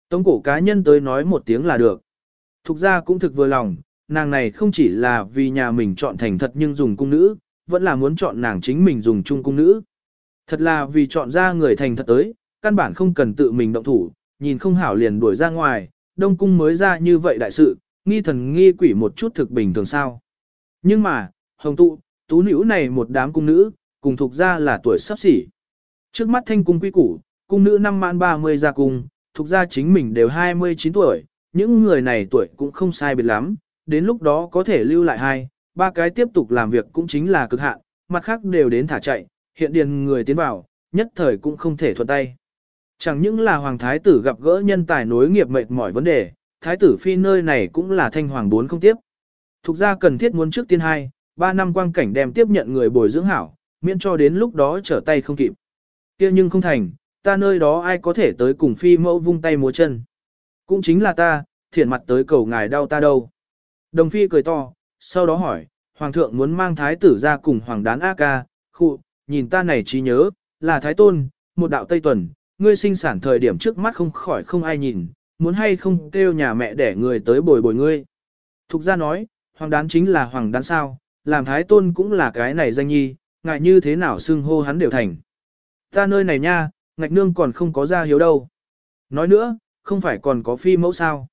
Tống cổ cá nhân tới nói một tiếng là được. Thục ra cũng thực vừa lòng, nàng này không chỉ là vì nhà mình chọn thành thật nhưng dùng cung nữ, vẫn là muốn chọn nàng chính mình dùng chung cung nữ. Thật là vì chọn ra người thành thật tới, căn bản không cần tự mình động thủ, nhìn không hảo liền đuổi ra ngoài, đông cung mới ra như vậy đại sự, nghi thần nghi quỷ một chút thực bình thường sao. Nhưng mà, hồng tụ, tú nữ này một đám cung nữ, cùng thuộc ra là tuổi sắp xỉ. Trước mắt thanh cung quy củ, cung nữ năm man 30 ra cung, thuộc ra chính mình đều 29 tuổi, những người này tuổi cũng không sai biệt lắm, đến lúc đó có thể lưu lại hai, ba cái tiếp tục làm việc cũng chính là cực hạn, mặt khác đều đến thả chạy, hiện điền người tiến vào, nhất thời cũng không thể thuận tay. Chẳng những là hoàng thái tử gặp gỡ nhân tài nối nghiệp mệt mỏi vấn đề, thái tử phi nơi này cũng là thanh hoàng bốn không tiếp. Thục ra cần thiết muốn trước tiên hai, ba năm quang cảnh đem tiếp nhận người bồi dưỡng hảo, miễn cho đến lúc đó trở tay không kịp. kia nhưng không thành, ta nơi đó ai có thể tới cùng phi mẫu vung tay múa chân. Cũng chính là ta, thiện mặt tới cầu ngài đau ta đâu. Đồng phi cười to, sau đó hỏi, hoàng thượng muốn mang thái tử ra cùng hoàng đán A ca, khu, nhìn ta này trí nhớ, là thái tôn, một đạo Tây Tuần, ngươi sinh sản thời điểm trước mắt không khỏi không ai nhìn, muốn hay không kêu nhà mẹ để người tới bồi bồi ngươi. Thục ra nói, hoàng đán chính là hoàng đán sao, làm thái tôn cũng là cái này danh nhi, ngại như thế nào xưng hô hắn đều thành. Ta nơi này nha, ngạch nương còn không có ra hiếu đâu. Nói nữa, không phải còn có phi mẫu sao.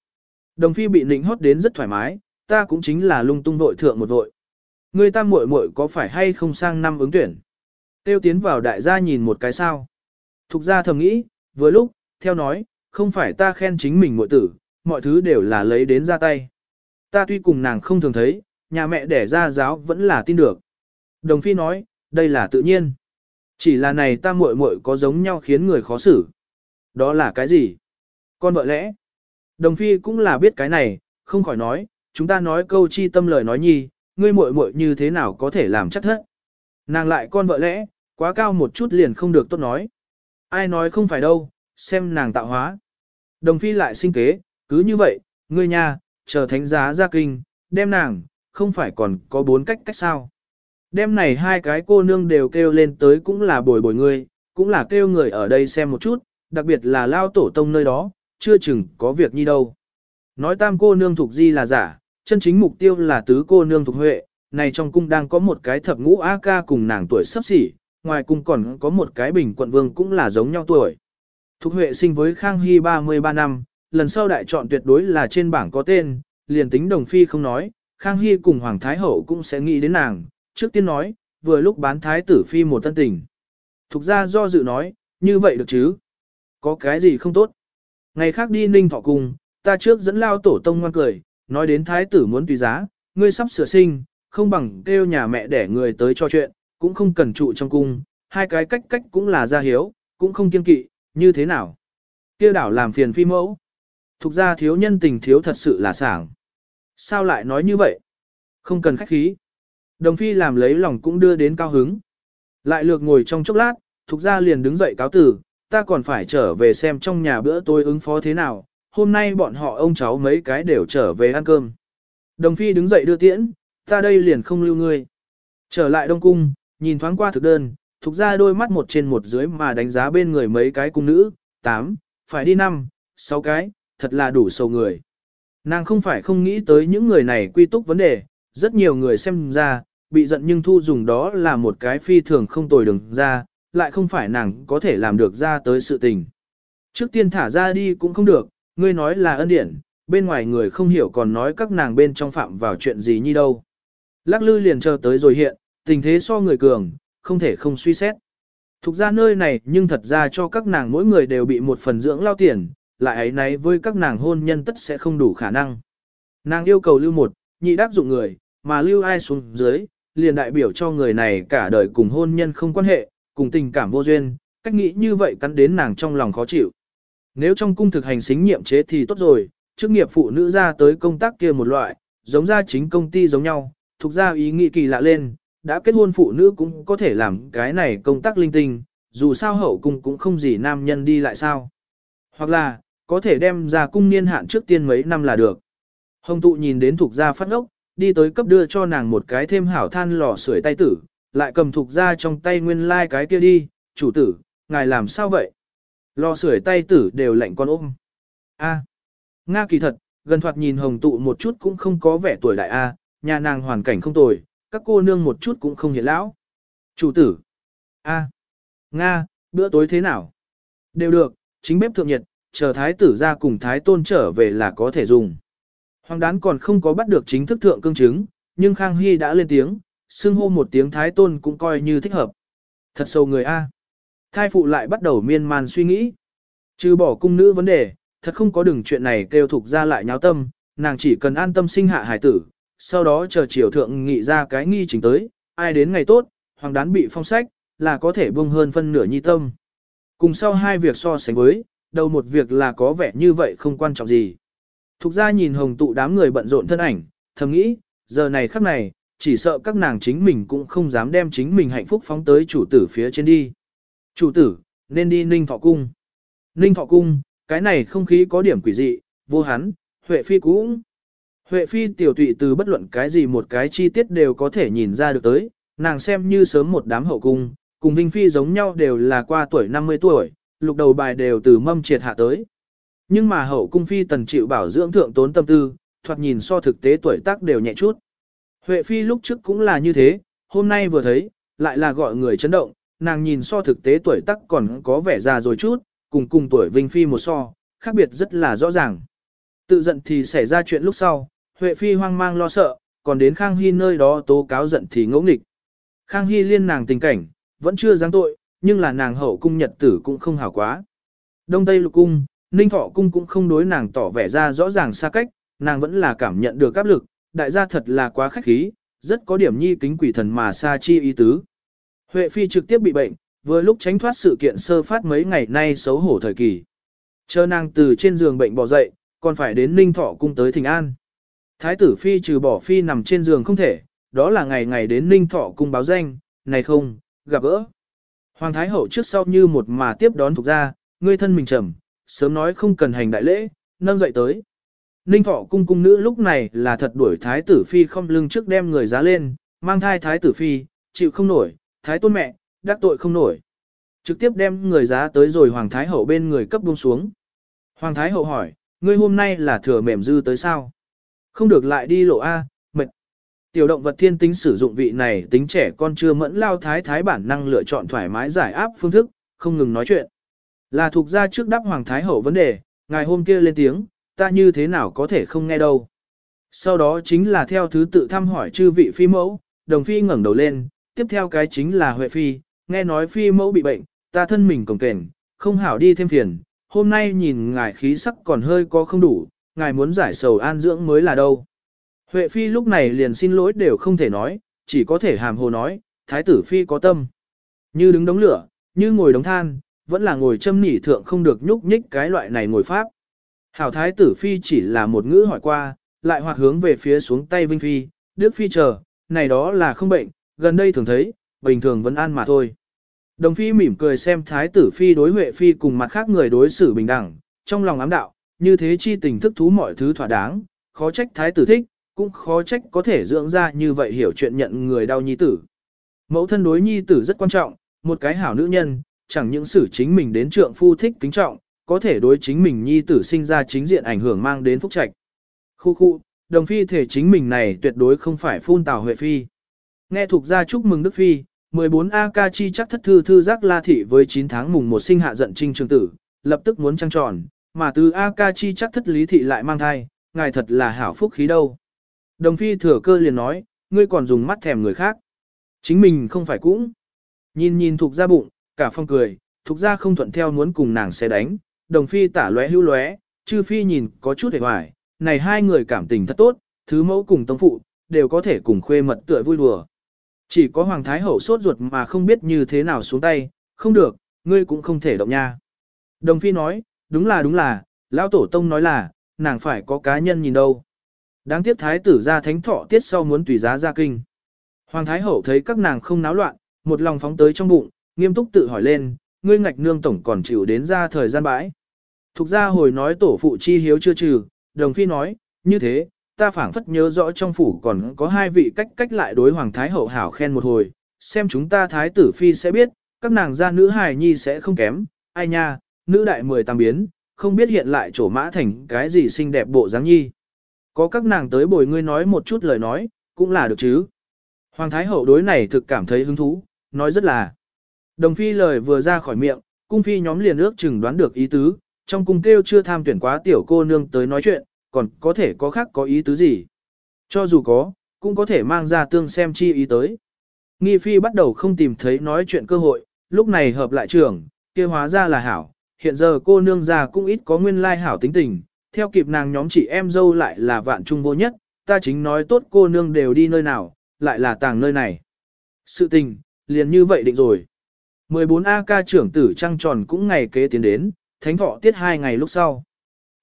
Đồng phi bị nịnh hót đến rất thoải mái, ta cũng chính là lung tung vội thượng một vội. Người ta muội muội có phải hay không sang năm ứng tuyển. Tiêu tiến vào đại gia nhìn một cái sao. Thục ra thầm nghĩ, vừa lúc, theo nói, không phải ta khen chính mình muội tử, mọi thứ đều là lấy đến ra tay. Ta tuy cùng nàng không thường thấy, nhà mẹ đẻ ra giáo vẫn là tin được. Đồng phi nói, đây là tự nhiên. Chỉ là này ta muội muội có giống nhau khiến người khó xử. Đó là cái gì? Con vợ lẽ. Đồng phi cũng là biết cái này, không khỏi nói, chúng ta nói câu chi tâm lời nói nhi, ngươi muội muội như thế nào có thể làm chắc thất. Nàng lại con vợ lẽ, quá cao một chút liền không được tốt nói. Ai nói không phải đâu, xem nàng tạo hóa. Đồng phi lại sinh kế, cứ như vậy, ngươi nha, chờ thánh giá ra kinh, đem nàng, không phải còn có bốn cách cách sao. Đem này hai cái cô nương đều kêu lên tới cũng là bồi bồi ngươi, cũng là kêu người ở đây xem một chút, đặc biệt là lao tổ tông nơi đó, chưa chừng có việc như đâu. Nói tam cô nương thuộc di là giả, chân chính mục tiêu là tứ cô nương thuộc huệ, này trong cung đang có một cái thập ngũ A ca cùng nàng tuổi sắp xỉ, ngoài cung còn có một cái bình quận vương cũng là giống nhau tuổi. Thục Huệ sinh với Khang Hy 33 năm, lần sau đại chọn tuyệt đối là trên bảng có tên, liền tính đồng phi không nói, Khang Hy cùng Hoàng Thái Hậu cũng sẽ nghĩ đến nàng, trước tiên nói, vừa lúc bán Thái tử phi một tân tình. Thục ra do dự nói, như vậy được chứ? Có cái gì không tốt? Ngày khác đi ninh thọ cùng, ta trước dẫn lao tổ tông ngoan cười, nói đến Thái tử muốn tùy giá, ngươi sắp sửa sinh, không bằng kêu nhà mẹ để người tới cho chuyện, cũng không cần trụ trong cung, hai cái cách cách cũng là gia hiếu, cũng không kiên kỵ, như thế nào? Kia đảo làm phiền phi mẫu. Thục ra thiếu nhân tình thiếu thật sự là sảng. Sao lại nói như vậy? Không cần khách khí. Đồng phi làm lấy lòng cũng đưa đến cao hứng. Lại lược ngồi trong chốc lát, thục ra liền đứng dậy cáo tử, ta còn phải trở về xem trong nhà bữa tôi ứng phó thế nào. Hôm nay bọn họ ông cháu mấy cái đều trở về ăn cơm. Đồng phi đứng dậy đưa tiễn, ta đây liền không lưu ngươi. Trở lại Đông Cung, nhìn thoáng qua thực đơn, thuộc ra đôi mắt một trên một dưới mà đánh giá bên người mấy cái cung nữ, tám, phải đi năm, sáu cái, thật là đủ sầu người. Nàng không phải không nghĩ tới những người này quy túc vấn đề, rất nhiều người xem ra, bị giận nhưng thu dùng đó là một cái phi thường không tồi đừng ra, lại không phải nàng có thể làm được ra tới sự tình. Trước tiên thả ra đi cũng không được, ngươi nói là ân điển, bên ngoài người không hiểu còn nói các nàng bên trong phạm vào chuyện gì như đâu. Lắc lư liền chờ tới rồi hiện, tình thế so người cường, không thể không suy xét. Thục ra nơi này nhưng thật ra cho các nàng mỗi người đều bị một phần dưỡng lao tiền, lại ấy nấy với các nàng hôn nhân tất sẽ không đủ khả năng. Nàng yêu cầu lưu một, nhị đáp dụng người, mà lưu ai xuống dưới, liền đại biểu cho người này cả đời cùng hôn nhân không quan hệ, cùng tình cảm vô duyên, cách nghĩ như vậy cắn đến nàng trong lòng khó chịu. Nếu trong cung thực hành xính nhiệm chế thì tốt rồi, chức nghiệp phụ nữ ra tới công tác kia một loại, giống ra chính công ty giống nhau, thuộc ra ý nghĩ kỳ lạ lên, đã kết hôn phụ nữ cũng có thể làm cái này công tác linh tinh, dù sao hậu cung cũng không gì nam nhân đi lại sao. Hoặc là, có thể đem ra cung niên hạn trước tiên mấy năm là được. Hồng tụ nhìn đến thuộc gia phát ốc, đi tới cấp đưa cho nàng một cái thêm hảo than lò sưởi tay tử, lại cầm thuộc gia trong tay nguyên lai like cái kia đi, chủ tử, ngài làm sao vậy? Lò sưởi tay tử đều lạnh con ôm. A. Nga kỳ thật, gần thoạt nhìn hồng tụ một chút cũng không có vẻ tuổi đại A, nhà nàng hoàn cảnh không tồi, các cô nương một chút cũng không hiện lão. Chủ tử. A. Nga, bữa tối thế nào? Đều được, chính bếp thượng nhiệt, chờ thái tử ra cùng thái tôn trở về là có thể dùng. Hoàng đán còn không có bắt được chính thức thượng cương chứng, nhưng Khang Hy đã lên tiếng, xưng hô một tiếng thái tôn cũng coi như thích hợp. Thật sâu người A. Thai phụ lại bắt đầu miên man suy nghĩ. Trừ bỏ cung nữ vấn đề, thật không có đừng chuyện này kêu thuộc ra lại nháo tâm, nàng chỉ cần an tâm sinh hạ hải tử, sau đó chờ triều thượng nghị ra cái nghi trình tới, ai đến ngày tốt, hoàng đán bị phong sách, là có thể buông hơn phân nửa nhi tâm. Cùng sau hai việc so sánh với, đầu một việc là có vẻ như vậy không quan trọng gì. Thục ra nhìn hồng tụ đám người bận rộn thân ảnh, thầm nghĩ, giờ này khắc này, chỉ sợ các nàng chính mình cũng không dám đem chính mình hạnh phúc phóng tới chủ tử phía trên đi. Chủ tử, nên đi ninh thọ cung. Ninh thọ cung, cái này không khí có điểm quỷ dị, vô hắn, Huệ Phi cũng. Huệ Phi tiểu tụy từ bất luận cái gì một cái chi tiết đều có thể nhìn ra được tới, nàng xem như sớm một đám hậu cung, cùng Vinh Phi giống nhau đều là qua tuổi 50 tuổi, lục đầu bài đều từ mâm triệt hạ tới. Nhưng mà hậu cung Phi tần chịu bảo dưỡng thượng tốn tâm tư, thoạt nhìn so thực tế tuổi tác đều nhẹ chút. Huệ Phi lúc trước cũng là như thế, hôm nay vừa thấy, lại là gọi người chấn động, nàng nhìn so thực tế tuổi tác còn có vẻ già rồi chút, cùng cùng tuổi Vinh Phi một so, khác biệt rất là rõ ràng. Tự giận thì xảy ra chuyện lúc sau, Huệ Phi hoang mang lo sợ, còn đến Khang Hy nơi đó tố cáo giận thì ngỗ nghịch. Khang Hy liên nàng tình cảnh, vẫn chưa giáng tội, nhưng là nàng hậu cung nhật tử cũng không hảo quá. Đông Tây lục cung, Ninh Thọ cung cũng không đối nàng tỏ vẻ ra rõ ràng xa cách, nàng vẫn là cảm nhận được áp lực, đại gia thật là quá khách khí, rất có điểm nhi kính quỷ thần mà xa chi ý tứ. Huệ Phi trực tiếp bị bệnh, vừa lúc tránh thoát sự kiện sơ phát mấy ngày nay xấu hổ thời kỳ. Chờ nàng từ trên giường bệnh bỏ dậy, còn phải đến Ninh Thọ cung tới Thịnh An. Thái tử Phi trừ bỏ Phi nằm trên giường không thể, đó là ngày ngày đến Ninh Thọ cung báo danh, này không, gặp gỡ. Hoàng Thái Hậu trước sau như một mà tiếp đón thuộc ra, ngươi thân mình trầm, sớm nói không cần hành đại lễ, nâng dậy tới. Ninh Thọ cung cung nữ lúc này là thật đuổi Thái tử Phi không lưng trước đem người giá lên, mang thai Thái tử Phi, chịu không nổi, Thái tôn mẹ, đắc tội không nổi. Trực tiếp đem người giá tới rồi Hoàng Thái Hậu bên người cấp buông xuống. Hoàng Thái Hậu hỏi, ngươi hôm nay là thừa mềm dư tới sao? Không được lại đi lộ A, mệt. Tiểu động vật thiên tính sử dụng vị này tính trẻ con chưa mẫn lao thái thái bản năng lựa chọn thoải mái giải áp phương thức, không ngừng nói chuyện. Là thuộc ra trước đáp Hoàng Thái Hậu vấn đề, ngài hôm kia lên tiếng, ta như thế nào có thể không nghe đâu. Sau đó chính là theo thứ tự thăm hỏi chư vị phi mẫu, đồng phi ngẩng đầu lên, tiếp theo cái chính là Huệ Phi, nghe nói Phi mẫu bị bệnh, ta thân mình cồng kềnh, không hảo đi thêm phiền, hôm nay nhìn ngài khí sắc còn hơi có không đủ, ngài muốn giải sầu an dưỡng mới là đâu. Huệ Phi lúc này liền xin lỗi đều không thể nói, chỉ có thể hàm hồ nói, Thái tử Phi có tâm. Như đứng đống lửa, như ngồi đống than, vẫn là ngồi châm nỉ thượng không được nhúc nhích cái loại này ngồi pháp. Hảo Thái tử Phi chỉ là một ngữ hỏi qua, lại hoặc hướng về phía xuống tay Vinh Phi, Đức Phi chờ, này đó là không bệnh, gần đây thường thấy, bình thường vẫn an mà thôi. Đồng phi mỉm cười xem thái tử phi đối huệ phi cùng mặt khác người đối xử bình đẳng, trong lòng ám đạo, như thế chi tình thức thú mọi thứ thỏa đáng, khó trách thái tử thích, cũng khó trách có thể dưỡng ra như vậy hiểu chuyện nhận người đau nhi tử. Mẫu thân đối nhi tử rất quan trọng, một cái hảo nữ nhân, chẳng những xử chính mình đến trượng phu thích kính trọng, có thể đối chính mình nhi tử sinh ra chính diện ảnh hưởng mang đến phúc trạch. Khu khu, đồng phi thể chính mình này tuyệt đối không phải phun tào huệ phi. Nghe thuộc gia chúc mừng Đức Phi, 14 AK chi chắc thất thư thư giác la thị với 9 tháng mùng một sinh hạ giận trinh trường tử, lập tức muốn trăng tròn, mà từ AK chi chắc thất lý thị lại mang thai, ngài thật là hảo phúc khí đâu. Đồng phi thừa cơ liền nói, ngươi còn dùng mắt thèm người khác. Chính mình không phải cũng. Nhìn nhìn thuộc ra bụng, cả phong cười, thuộc ra không thuận theo muốn cùng nàng sẽ đánh, đồng phi tả lóe hữu lóe, chư phi nhìn có chút hề hoài, này hai người cảm tình thật tốt, thứ mẫu cùng tông phụ, đều có thể cùng khuê mật tựa vui đùa. Chỉ có Hoàng Thái Hậu sốt ruột mà không biết như thế nào xuống tay, không được, ngươi cũng không thể động nha. Đồng Phi nói, đúng là đúng là, Lão Tổ Tông nói là, nàng phải có cá nhân nhìn đâu. Đáng tiếc Thái tử ra thánh thọ tiết sau muốn tùy giá ra kinh. Hoàng Thái Hậu thấy các nàng không náo loạn, một lòng phóng tới trong bụng, nghiêm túc tự hỏi lên, ngươi ngạch nương tổng còn chịu đến ra thời gian bãi. Thục ra hồi nói tổ phụ chi hiếu chưa trừ, đồng phi nói, như thế, ta phảng phất nhớ rõ trong phủ còn có hai vị cách cách lại đối hoàng thái hậu hảo khen một hồi, xem chúng ta thái tử phi sẽ biết, các nàng gia nữ hài nhi sẽ không kém, ai nha, nữ đại mười tam biến, không biết hiện lại chỗ mã thành cái gì xinh đẹp bộ dáng nhi. Có các nàng tới bồi ngươi nói một chút lời nói, cũng là được chứ. Hoàng thái hậu đối này thực cảm thấy hứng thú, nói rất là. Đồng phi lời vừa ra khỏi miệng, cung phi nhóm liền ước chừng đoán được ý tứ, trong cung kêu chưa tham tuyển quá tiểu cô nương tới nói chuyện, còn có thể có khác có ý tứ gì. Cho dù có, cũng có thể mang ra tương xem chi ý tới. Nghi phi bắt đầu không tìm thấy nói chuyện cơ hội, lúc này hợp lại trưởng, kia hóa ra là hảo, hiện giờ cô nương già cũng ít có nguyên lai hảo tính tình, theo kịp nàng nhóm chị em dâu lại là vạn trung vô nhất, ta chính nói tốt cô nương đều đi nơi nào, lại là tàng nơi này. Sự tình, liền như vậy định rồi. 14 AK trưởng tử trăng tròn cũng ngày kế tiến đến, thánh thọ tiết hai ngày lúc sau.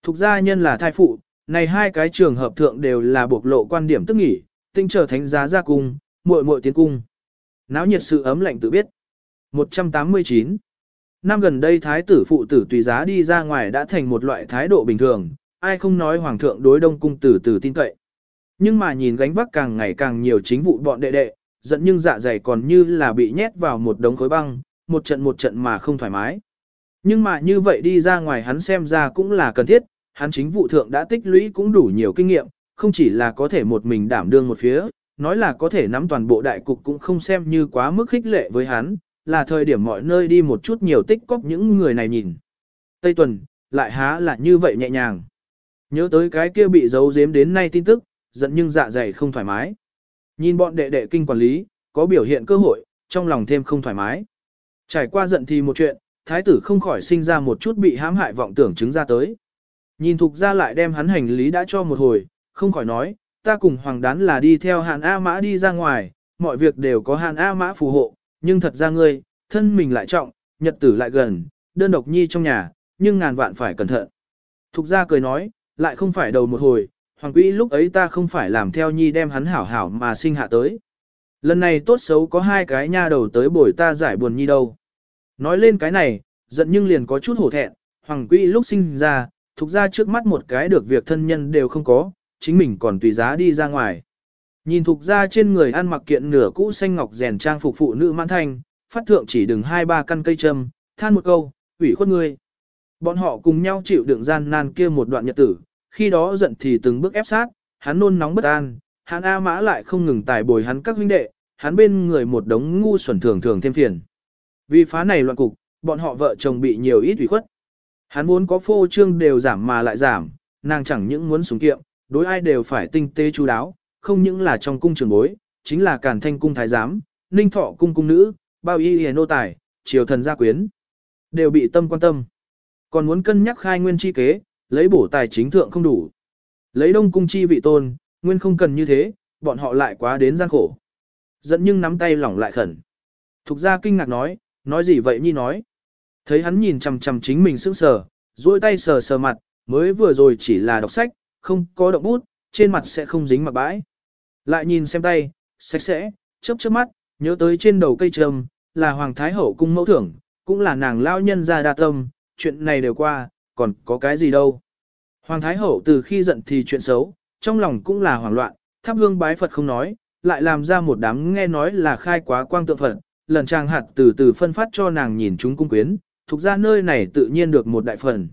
Thục gia nhân là thai phụ, này hai cái trường hợp thượng đều là bộc lộ quan điểm tức nghỉ, tinh trở thánh giá ra cung, muội muội tiến cung. Náo nhiệt sự ấm lạnh tự biết. 189. Năm gần đây thái tử phụ tử tùy giá đi ra ngoài đã thành một loại thái độ bình thường, ai không nói hoàng thượng đối đông cung tử tử tin cậy. Nhưng mà nhìn gánh vác càng ngày càng nhiều chính vụ bọn đệ đệ, giận nhưng dạ dày còn như là bị nhét vào một đống khối băng, một trận một trận mà không thoải mái. Nhưng mà như vậy đi ra ngoài hắn xem ra cũng là cần thiết, hắn chính vụ thượng đã tích lũy cũng đủ nhiều kinh nghiệm, không chỉ là có thể một mình đảm đương một phía, nói là có thể nắm toàn bộ đại cục cũng không xem như quá mức khích lệ với hắn, là thời điểm mọi nơi đi một chút nhiều tích cóp những người này nhìn. Tây Tuần, lại há là như vậy nhẹ nhàng. Nhớ tới cái kia bị giấu giếm đến nay tin tức, giận nhưng dạ dày không thoải mái. Nhìn bọn đệ đệ kinh quản lý, có biểu hiện cơ hội, trong lòng thêm không thoải mái. Trải qua giận thì một chuyện, thái tử không khỏi sinh ra một chút bị hãm hại vọng tưởng chứng ra tới. Nhìn thục ra lại đem hắn hành lý đã cho một hồi, không khỏi nói, ta cùng hoàng đán là đi theo hàn A mã đi ra ngoài, mọi việc đều có hàn A mã phù hộ, nhưng thật ra ngươi, thân mình lại trọng, nhật tử lại gần, đơn độc nhi trong nhà, nhưng ngàn vạn phải cẩn thận. Thục ra cười nói, lại không phải đầu một hồi, hoàng quỹ lúc ấy ta không phải làm theo nhi đem hắn hảo hảo mà sinh hạ tới. Lần này tốt xấu có hai cái nha đầu tới bồi ta giải buồn nhi đâu. Nói lên cái này, giận nhưng liền có chút hổ thẹn, hoàng quỹ lúc sinh ra, thục ra trước mắt một cái được việc thân nhân đều không có, chính mình còn tùy giá đi ra ngoài. Nhìn thuộc ra trên người ăn mặc kiện nửa cũ xanh ngọc rèn trang phục phụ nữ mãn thanh, phát thượng chỉ đừng hai ba căn cây châm, than một câu, ủy khuất ngươi. Bọn họ cùng nhau chịu đựng gian nan kia một đoạn nhật tử, khi đó giận thì từng bước ép sát, hắn nôn nóng bất an, hắn A mã lại không ngừng tài bồi hắn các huynh đệ, hắn bên người một đống ngu xuẩn thường thường thêm phiền. Vì phá này loạn cục, bọn họ vợ chồng bị nhiều ít ủy khuất. Hắn muốn có phô trương đều giảm mà lại giảm, nàng chẳng những muốn súng kiệm, đối ai đều phải tinh tế chú đáo, không những là trong cung trường bối, chính là càn thanh cung thái giám, ninh thọ cung cung nữ, bao y hề nô tài, triều thần gia quyến, đều bị tâm quan tâm. Còn muốn cân nhắc khai nguyên chi kế, lấy bổ tài chính thượng không đủ. Lấy đông cung chi vị tôn, nguyên không cần như thế, bọn họ lại quá đến gian khổ. Dẫn nhưng nắm tay lỏng lại khẩn. Thục gia kinh ngạc nói, nói gì vậy nhi nói. Thấy hắn nhìn chằm chằm chính mình sững sờ, duỗi tay sờ sờ mặt, mới vừa rồi chỉ là đọc sách, không có động bút, trên mặt sẽ không dính mặc bãi. Lại nhìn xem tay, sạch sẽ, chớp chớp mắt, nhớ tới trên đầu cây trầm, là Hoàng Thái Hậu cung mẫu thưởng, cũng là nàng lao nhân ra đa tâm, chuyện này đều qua, còn có cái gì đâu. Hoàng Thái Hậu từ khi giận thì chuyện xấu, trong lòng cũng là hoảng loạn, thắp hương bái Phật không nói, lại làm ra một đám nghe nói là khai quá quang tượng Phật, lần trang hạt từ từ phân phát cho nàng nhìn chúng cung quyến, thuộc ra nơi này tự nhiên được một đại phần.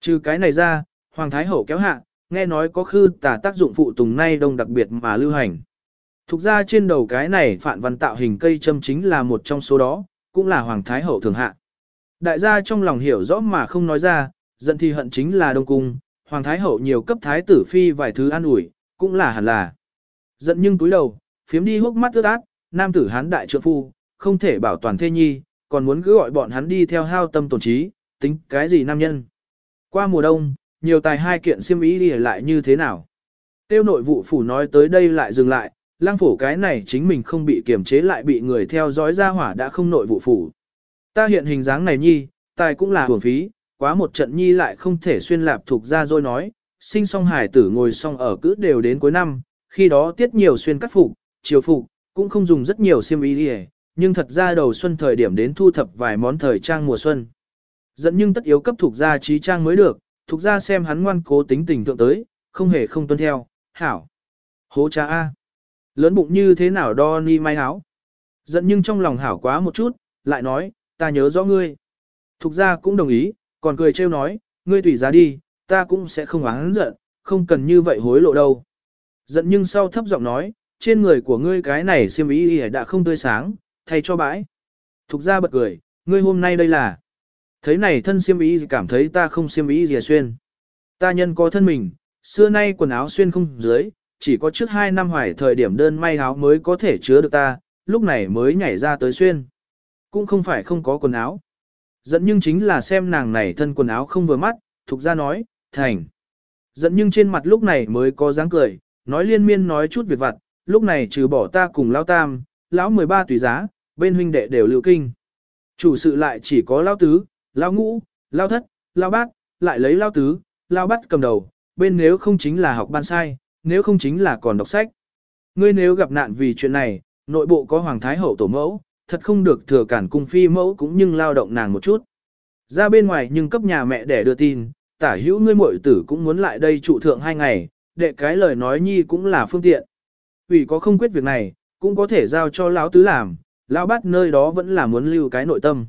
Trừ cái này ra, Hoàng Thái Hậu kéo hạ, nghe nói có khư tà tác dụng phụ tùng nay đông đặc biệt mà lưu hành. Thục ra trên đầu cái này phản văn tạo hình cây châm chính là một trong số đó, cũng là Hoàng Thái Hậu thường hạ. Đại gia trong lòng hiểu rõ mà không nói ra, giận thì hận chính là Đông Cung, Hoàng Thái Hậu nhiều cấp Thái tử Phi vài thứ an ủi, cũng là hẳn là. Giận nhưng túi đầu, phiếm đi hốc mắt ướt át, nam tử hán đại trượng phu, không thể bảo toàn thê nhi, còn muốn cứ gọi bọn hắn đi theo hao tâm tổn trí, tính cái gì nam nhân. Qua mùa đông, nhiều tài hai kiện xiêm ý đi lại như thế nào. Tiêu nội vụ phủ nói tới đây lại dừng lại, lang phủ cái này chính mình không bị kiềm chế lại bị người theo dõi ra hỏa đã không nội vụ phủ. Ta hiện hình dáng này nhi, tài cũng là hưởng phí, quá một trận nhi lại không thể xuyên lạp thuộc ra rồi nói, sinh song hải tử ngồi song ở cứ đều đến cuối năm, khi đó tiết nhiều xuyên cắt phục, chiều phục, cũng không dùng rất nhiều xiêm y đi nhưng thật ra đầu xuân thời điểm đến thu thập vài món thời trang mùa xuân. Dẫn nhưng tất yếu cấp thuộc gia trí trang mới được, thuộc gia xem hắn ngoan cố tính tình thượng tới, không hề không tuân theo, hảo. Hố cha A. Lớn bụng như thế nào đo ni mai háo. Giận nhưng trong lòng hảo quá một chút, lại nói, ta nhớ rõ ngươi. Thục gia cũng đồng ý, còn cười trêu nói, ngươi tùy giá đi, ta cũng sẽ không oán giận, không cần như vậy hối lộ đâu. Giận nhưng sau thấp giọng nói, trên người của ngươi cái này xiêm ý đã không tươi sáng, thay cho bãi. Thục gia bật cười, ngươi hôm nay đây là. Thấy này thân xiêm y cảm thấy ta không xiêm y gì à xuyên. Ta nhân có thân mình, xưa nay quần áo xuyên không dưới, chỉ có trước hai năm hoài thời điểm đơn may áo mới có thể chứa được ta, lúc này mới nhảy ra tới xuyên. Cũng không phải không có quần áo. Dẫn nhưng chính là xem nàng này thân quần áo không vừa mắt, thuộc ra nói, thành. Dẫn nhưng trên mặt lúc này mới có dáng cười, nói liên miên nói chút việc vặt, lúc này trừ bỏ ta cùng lao tam, lão 13 tùy giá, bên huynh đệ đều lưu kinh. Chủ sự lại chỉ có lao tứ, lao ngũ, lao thất, lao bát, lại lấy lao tứ, lao bát cầm đầu, bên nếu không chính là học ban sai, nếu không chính là còn đọc sách. Ngươi nếu gặp nạn vì chuyện này, nội bộ có hoàng thái hậu tổ mẫu, thật không được thừa cản cung phi mẫu cũng nhưng lao động nàng một chút. Ra bên ngoài nhưng cấp nhà mẹ để đưa tin, tả hữu ngươi muội tử cũng muốn lại đây trụ thượng hai ngày, đệ cái lời nói nhi cũng là phương tiện. Vì có không quyết việc này, cũng có thể giao cho lão tứ làm, lão bát nơi đó vẫn là muốn lưu cái nội tâm.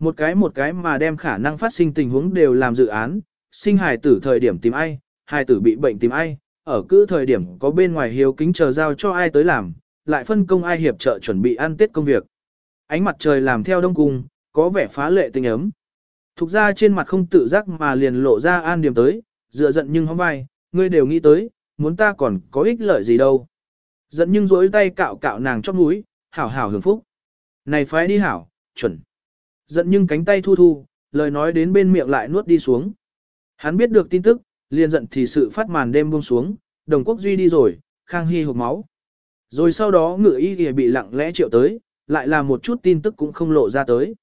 Một cái một cái mà đem khả năng phát sinh tình huống đều làm dự án, sinh hài tử thời điểm tìm ai, hài tử bị bệnh tìm ai, ở cứ thời điểm có bên ngoài hiếu kính chờ giao cho ai tới làm, lại phân công ai hiệp trợ chuẩn bị ăn tết công việc. Ánh mặt trời làm theo đông cung, có vẻ phá lệ tình ấm. Thục ra trên mặt không tự giác mà liền lộ ra an điểm tới, dựa giận nhưng hóng vai, ngươi đều nghĩ tới, muốn ta còn có ích lợi gì đâu. Giận nhưng rỗi tay cạo cạo nàng chót mũi, hảo hảo hưởng phúc. Này phái đi hảo, chuẩn. Giận nhưng cánh tay thu thu, lời nói đến bên miệng lại nuốt đi xuống. Hắn biết được tin tức, liền giận thì sự phát màn đêm buông xuống, đồng quốc duy đi rồi, khang hy hộp máu. Rồi sau đó ngựa y thì bị lặng lẽ triệu tới, lại là một chút tin tức cũng không lộ ra tới.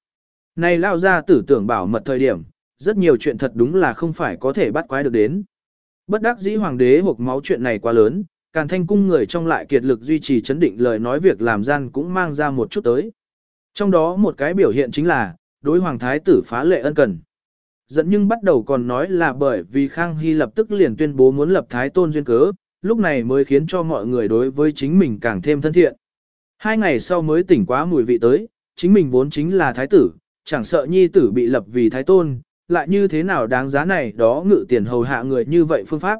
Này lao ra tử tưởng bảo mật thời điểm, rất nhiều chuyện thật đúng là không phải có thể bắt quái được đến. Bất đắc dĩ hoàng đế hộp máu chuyện này quá lớn, càn thanh cung người trong lại kiệt lực duy trì chấn định lời nói việc làm gian cũng mang ra một chút tới. Trong đó một cái biểu hiện chính là, đối hoàng thái tử phá lệ ân cần. Dẫn nhưng bắt đầu còn nói là bởi vì Khang Hy lập tức liền tuyên bố muốn lập thái tôn duyên cớ, lúc này mới khiến cho mọi người đối với chính mình càng thêm thân thiện. Hai ngày sau mới tỉnh quá mùi vị tới, chính mình vốn chính là thái tử, chẳng sợ nhi tử bị lập vì thái tôn, lại như thế nào đáng giá này đó ngự tiền hầu hạ người như vậy phương pháp.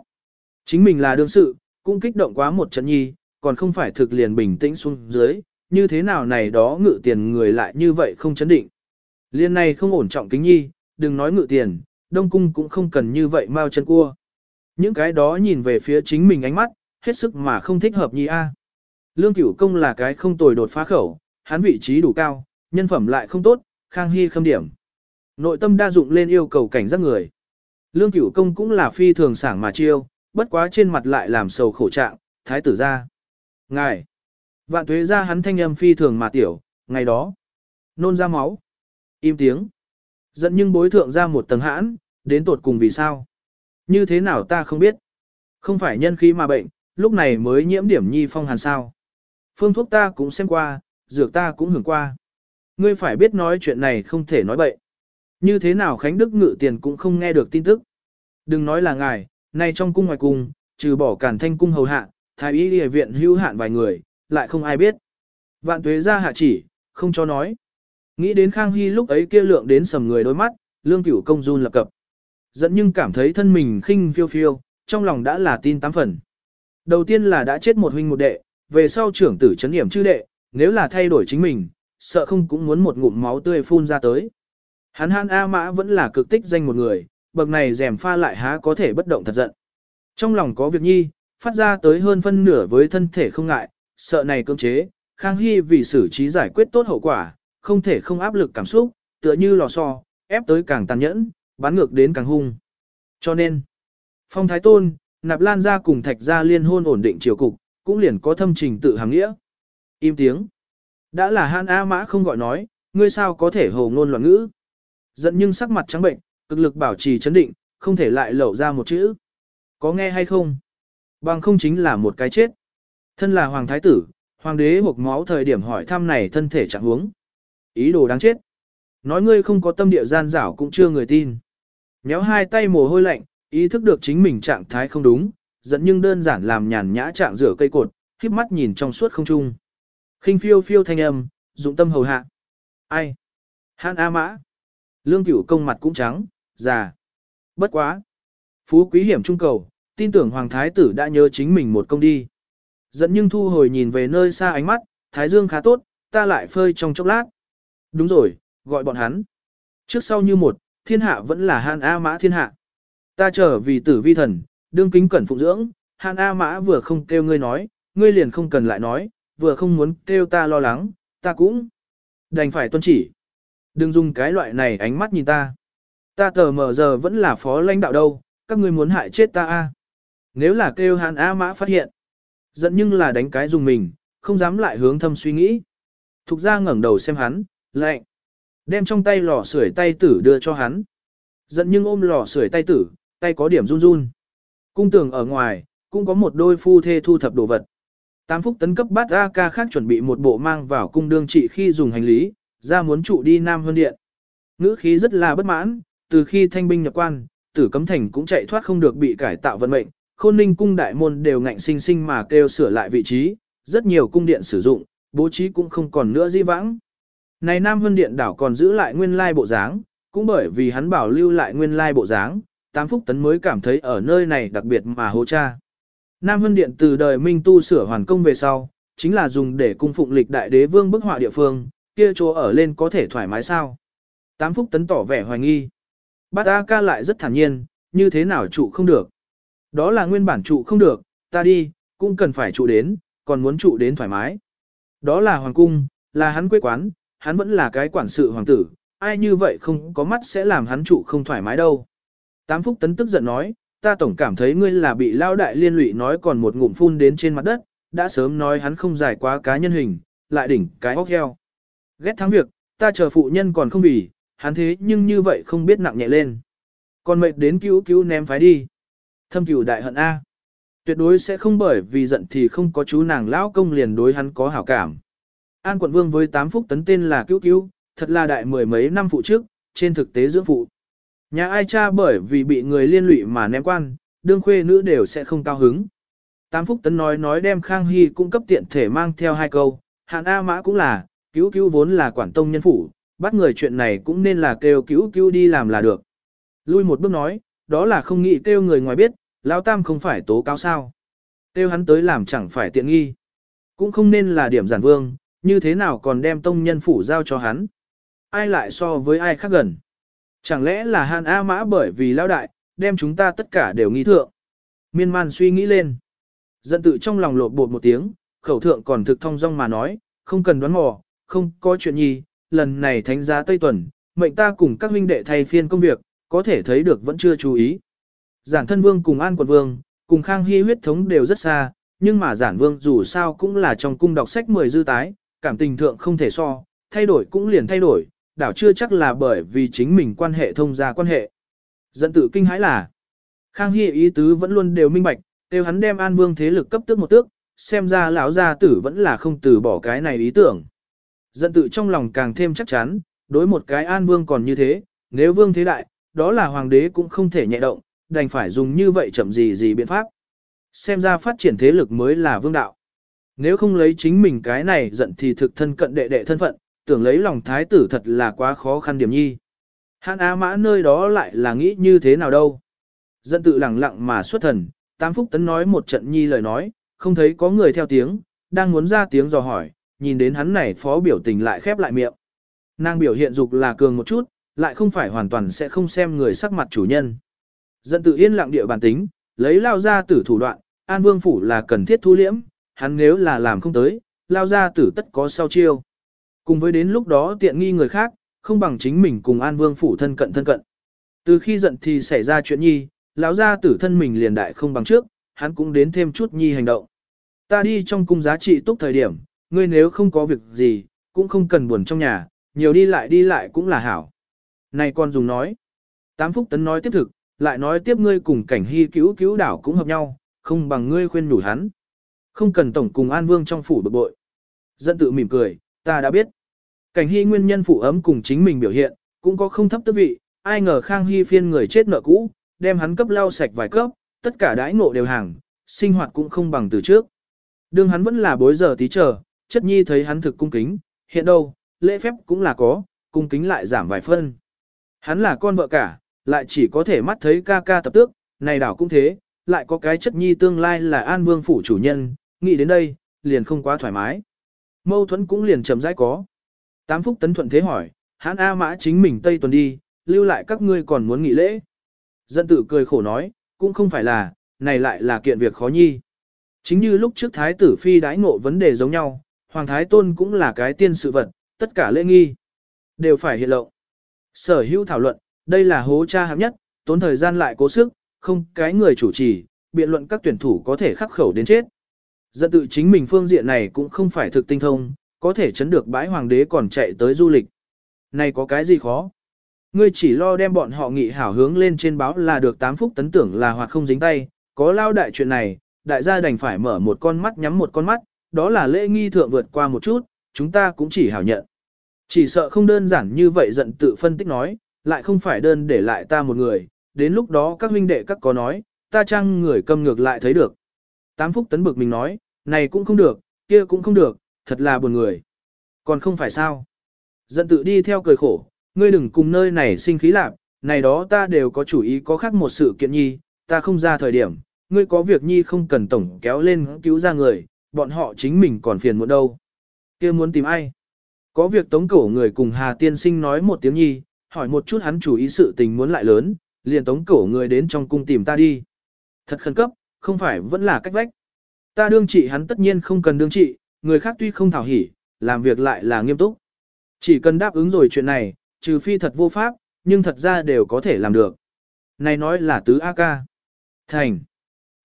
Chính mình là đương sự, cũng kích động quá một trận nhi, còn không phải thực liền bình tĩnh xuống dưới, như thế nào này đó ngự tiền người lại như vậy không chấn định. Liên này không ổn trọng kính nhi, đừng nói ngự tiền, đông cung cũng không cần như vậy mau chân cua. Những cái đó nhìn về phía chính mình ánh mắt, hết sức mà không thích hợp nhi a. Lương cửu công là cái không tồi đột phá khẩu, hắn vị trí đủ cao, nhân phẩm lại không tốt, khang hy khâm điểm. Nội tâm đa dụng lên yêu cầu cảnh giác người. Lương cửu công cũng là phi thường sảng mà chiêu, bất quá trên mặt lại làm sầu khổ trạng, thái tử ra. Ngài! Vạn tuế ra hắn thanh âm phi thường mà tiểu, ngày đó. Nôn ra máu. Im tiếng. Giận nhưng bối thượng ra một tầng hãn, đến tột cùng vì sao? Như thế nào ta không biết. Không phải nhân khí mà bệnh, lúc này mới nhiễm điểm nhi phong hàn sao. Phương thuốc ta cũng xem qua, dược ta cũng hưởng qua. Ngươi phải biết nói chuyện này không thể nói bậy. Như thế nào Khánh Đức ngự tiền cũng không nghe được tin tức. Đừng nói là ngài, nay trong cung ngoài cung, trừ bỏ cản thanh cung hầu hạ, thái y y viện hưu hạn vài người, lại không ai biết. Vạn tuế ra hạ chỉ, không cho nói. Nghĩ đến Khang Hy lúc ấy kia lượng đến sầm người đôi mắt, lương cửu công run lập cập. Dẫn nhưng cảm thấy thân mình khinh phiêu phiêu, trong lòng đã là tin tám phần. Đầu tiên là đã chết một huynh một đệ, về sau trưởng tử chấn điểm chư đệ, nếu là thay đổi chính mình, sợ không cũng muốn một ngụm máu tươi phun ra tới. Hắn han A mã vẫn là cực tích danh một người, bậc này rèm pha lại há có thể bất động thật giận. Trong lòng có việc nhi, phát ra tới hơn phân nửa với thân thể không ngại, sợ này cưỡng chế, Khang Hy vì xử trí giải quyết tốt hậu quả, không thể không áp lực cảm xúc, tựa như lò xo, ép tới càng tàn nhẫn, bán ngược đến càng hung. Cho nên, Phong Thái Tôn, Nạp Lan ra cùng Thạch gia liên hôn ổn định triều cục, cũng liền có thâm trình tự hàng nghĩa. Im tiếng. Đã là Han A Mã không gọi nói, ngươi sao có thể hồ ngôn loạn ngữ. Giận nhưng sắc mặt trắng bệnh, cực lực bảo trì chấn định, không thể lại lẩu ra một chữ. Có nghe hay không? Bằng không chính là một cái chết. Thân là hoàng thái tử, hoàng đế hộp máu thời điểm hỏi thăm này thân thể trạng huống. Ý đồ đáng chết. Nói ngươi không có tâm địa gian dảo cũng chưa người tin. Nhéo hai tay mồ hôi lạnh, ý thức được chính mình trạng thái không đúng, dẫn nhưng đơn giản làm nhàn nhã trạng rửa cây cột, khiếp mắt nhìn trong suốt không trung. khinh phiêu phiêu thanh âm, dụng tâm hầu hạ. Ai? Hàn A Mã. Lương cửu công mặt cũng trắng, già. Bất quá. Phú quý hiểm trung cầu, tin tưởng Hoàng Thái tử đã nhớ chính mình một công đi. Dẫn nhưng thu hồi nhìn về nơi xa ánh mắt, Thái Dương khá tốt, ta lại phơi trong chốc lát. Đúng rồi, gọi bọn hắn. Trước sau như một, thiên hạ vẫn là Han A Mã thiên hạ. Ta trở vì tử vi thần, đương kính cẩn phụng dưỡng, Han A Mã vừa không kêu ngươi nói, ngươi liền không cần lại nói, vừa không muốn kêu ta lo lắng, ta cũng đành phải tuân chỉ. Đừng dùng cái loại này ánh mắt nhìn ta. Ta tờ mờ giờ vẫn là phó lãnh đạo đâu, các ngươi muốn hại chết ta a. Nếu là kêu Han A Mã phát hiện, giận nhưng là đánh cái dùng mình, không dám lại hướng thâm suy nghĩ. Thục ra ngẩng đầu xem hắn, lạnh. Đem trong tay lò sưởi tay tử đưa cho hắn. Giận nhưng ôm lò sưởi tay tử, tay có điểm run run. Cung tường ở ngoài, cũng có một đôi phu thê thu thập đồ vật. Tám phúc tấn cấp bát A ca khác chuẩn bị một bộ mang vào cung đương trị khi dùng hành lý, ra muốn trụ đi Nam Hơn Điện. Ngữ khí rất là bất mãn, từ khi thanh binh nhập quan, tử cấm thành cũng chạy thoát không được bị cải tạo vận mệnh, khôn ninh cung đại môn đều ngạnh sinh sinh mà kêu sửa lại vị trí, rất nhiều cung điện sử dụng, bố trí cũng không còn nữa di vãng. Này Nam Hân Điện đảo còn giữ lại nguyên lai bộ dáng, cũng bởi vì hắn bảo lưu lại nguyên lai bộ dáng, Tám Phúc Tấn mới cảm thấy ở nơi này đặc biệt mà hô cha. Nam Hân Điện từ đời Minh Tu sửa hoàn công về sau, chính là dùng để cung phụng lịch đại đế vương bức họa địa phương, kia chỗ ở lên có thể thoải mái sao. Tám Phúc Tấn tỏ vẻ hoài nghi. Bát A ca lại rất thản nhiên, như thế nào trụ không được. Đó là nguyên bản trụ không được, ta đi, cũng cần phải trụ đến, còn muốn trụ đến thoải mái. Đó là hoàng cung, là hắn quê quán, hắn vẫn là cái quản sự hoàng tử, ai như vậy không có mắt sẽ làm hắn trụ không thoải mái đâu. Tám Phúc Tấn tức giận nói, ta tổng cảm thấy ngươi là bị lao đại liên lụy nói còn một ngụm phun đến trên mặt đất, đã sớm nói hắn không giải quá cá nhân hình, lại đỉnh cái óc heo. Ghét thắng việc, ta chờ phụ nhân còn không vì, hắn thế nhưng như vậy không biết nặng nhẹ lên. Còn mệt đến cứu cứu ném phái đi. Thâm cửu đại hận A. Tuyệt đối sẽ không bởi vì giận thì không có chú nàng lão công liền đối hắn có hảo cảm. An quận vương với tám phúc tấn tên là cứu cứu, thật là đại mười mấy năm phụ trước, trên thực tế dưỡng phụ. Nhà ai cha bởi vì bị người liên lụy mà ném quan, đương khuê nữ đều sẽ không cao hứng. Tám phúc tấn nói nói đem Khang Hy cung cấp tiện thể mang theo hai câu, hạn A mã cũng là, cứu cứu vốn là quản tông nhân phủ, bắt người chuyện này cũng nên là kêu cứu cứu đi làm là được. Lui một bước nói, đó là không nghĩ kêu người ngoài biết, Lão Tam không phải tố cáo sao. Kêu hắn tới làm chẳng phải tiện nghi. Cũng không nên là điểm giản vương, như thế nào còn đem tông nhân phủ giao cho hắn. Ai lại so với ai khác gần. Chẳng lẽ là Hàn A Mã bởi vì Lão Đại, đem chúng ta tất cả đều nghi thượng. Miên man suy nghĩ lên. Giận tự trong lòng lột bột một tiếng, khẩu thượng còn thực thông dong mà nói, không cần đoán mò, không có chuyện gì, lần này thánh giá Tây Tuần, mệnh ta cùng các huynh đệ thay phiên công việc, có thể thấy được vẫn chưa chú ý. Giản thân vương cùng an quận vương, cùng khang hy huyết thống đều rất xa, nhưng mà giản vương dù sao cũng là trong cung đọc sách 10 dư tái, cảm tình thượng không thể so, thay đổi cũng liền thay đổi, đảo chưa chắc là bởi vì chính mình quan hệ thông gia quan hệ. Dẫn tự kinh hãi là, khang hy ý tứ vẫn luôn đều minh bạch, đều hắn đem an vương thế lực cấp tước một tước, xem ra lão gia tử vẫn là không từ bỏ cái này ý tưởng. Dẫn tự trong lòng càng thêm chắc chắn, đối một cái an vương còn như thế, nếu vương thế đại, đó là hoàng đế cũng không thể nhẹ động, đành phải dùng như vậy chậm gì gì biện pháp. Xem ra phát triển thế lực mới là vương đạo. Nếu không lấy chính mình cái này giận thì thực thân cận đệ đệ thân phận, tưởng lấy lòng thái tử thật là quá khó khăn điểm nhi. Hàn Á Mã nơi đó lại là nghĩ như thế nào đâu. Giận tự lẳng lặng mà xuất thần, Tám Phúc Tấn nói một trận nhi lời nói, không thấy có người theo tiếng, đang muốn ra tiếng dò hỏi, nhìn đến hắn này phó biểu tình lại khép lại miệng. Nàng biểu hiện dục là cường một chút, lại không phải hoàn toàn sẽ không xem người sắc mặt chủ nhân. Dẫn tự yên lặng địa bản tính, lấy lao ra tử thủ đoạn, An Vương Phủ là cần thiết thu liễm, hắn nếu là làm không tới, lao ra tử tất có sau chiêu. Cùng với đến lúc đó tiện nghi người khác, không bằng chính mình cùng An Vương Phủ thân cận thân cận. Từ khi giận thì xảy ra chuyện nhi, lão gia tử thân mình liền đại không bằng trước, hắn cũng đến thêm chút nhi hành động. Ta đi trong cung giá trị túc thời điểm, ngươi nếu không có việc gì, cũng không cần buồn trong nhà, nhiều đi lại đi lại cũng là hảo. Này con dùng nói. Tám Phúc Tấn nói tiếp thực, lại nói tiếp ngươi cùng cảnh hy cứu cứu đảo cũng hợp nhau, không bằng ngươi khuyên nhủ hắn. Không cần tổng cùng An Vương trong phủ bực bội. dân tự mỉm cười, ta đã biết. Cảnh hy nguyên nhân phụ ấm cùng chính mình biểu hiện, cũng có không thấp tư vị, ai ngờ Khang Hy phiên người chết nợ cũ, đem hắn cấp lau sạch vài cấp, tất cả đãi ngộ đều hàng, sinh hoạt cũng không bằng từ trước. Đương hắn vẫn là bối giờ tí chờ, chất nhi thấy hắn thực cung kính, hiện đâu, lễ phép cũng là có, cung kính lại giảm vài phân. Hắn là con vợ cả, lại chỉ có thể mắt thấy ca ca tập tước, này đảo cũng thế, lại có cái chất nhi tương lai là an vương phủ chủ nhân, nghĩ đến đây, liền không quá thoải mái. Mâu thuẫn cũng liền chậm rãi có. Tám phúc tấn thuận thế hỏi, hắn A mã chính mình Tây tuần đi, lưu lại các ngươi còn muốn nghỉ lễ. Dân tử cười khổ nói, cũng không phải là, này lại là kiện việc khó nhi. Chính như lúc trước thái tử phi đãi ngộ vấn đề giống nhau, hoàng thái tôn cũng là cái tiên sự vật, tất cả lễ nghi đều phải hiện lộ. Sở hữu thảo luận, đây là hố cha hạng nhất, tốn thời gian lại cố sức, không cái người chủ trì, biện luận các tuyển thủ có thể khắc khẩu đến chết. Dẫn tự chính mình phương diện này cũng không phải thực tinh thông, có thể chấn được bãi hoàng đế còn chạy tới du lịch. Này có cái gì khó? Ngươi chỉ lo đem bọn họ nghị hảo hướng lên trên báo là được 8 phút tấn tưởng là hoặc không dính tay, có lao đại chuyện này, đại gia đành phải mở một con mắt nhắm một con mắt, đó là lễ nghi thượng vượt qua một chút, chúng ta cũng chỉ hảo nhận. Chỉ sợ không đơn giản như vậy giận tự phân tích nói, lại không phải đơn để lại ta một người, đến lúc đó các huynh đệ các có nói, ta chăng người cầm ngược lại thấy được. Tám phúc tấn bực mình nói, này cũng không được, kia cũng không được, thật là buồn người. Còn không phải sao. Giận tự đi theo cười khổ, ngươi đừng cùng nơi này sinh khí lạc, này đó ta đều có chủ ý có khác một sự kiện nhi, ta không ra thời điểm, ngươi có việc nhi không cần tổng kéo lên cứu ra người, bọn họ chính mình còn phiền muộn đâu. kia muốn tìm ai? Có việc tống cổ người cùng Hà Tiên Sinh nói một tiếng nhi, hỏi một chút hắn chủ ý sự tình muốn lại lớn, liền tống cổ người đến trong cung tìm ta đi. Thật khẩn cấp, không phải vẫn là cách vách. Ta đương trị hắn tất nhiên không cần đương trị, người khác tuy không thảo hỉ, làm việc lại là nghiêm túc. Chỉ cần đáp ứng rồi chuyện này, trừ phi thật vô pháp, nhưng thật ra đều có thể làm được. Này nói là tứ A ca. Thành.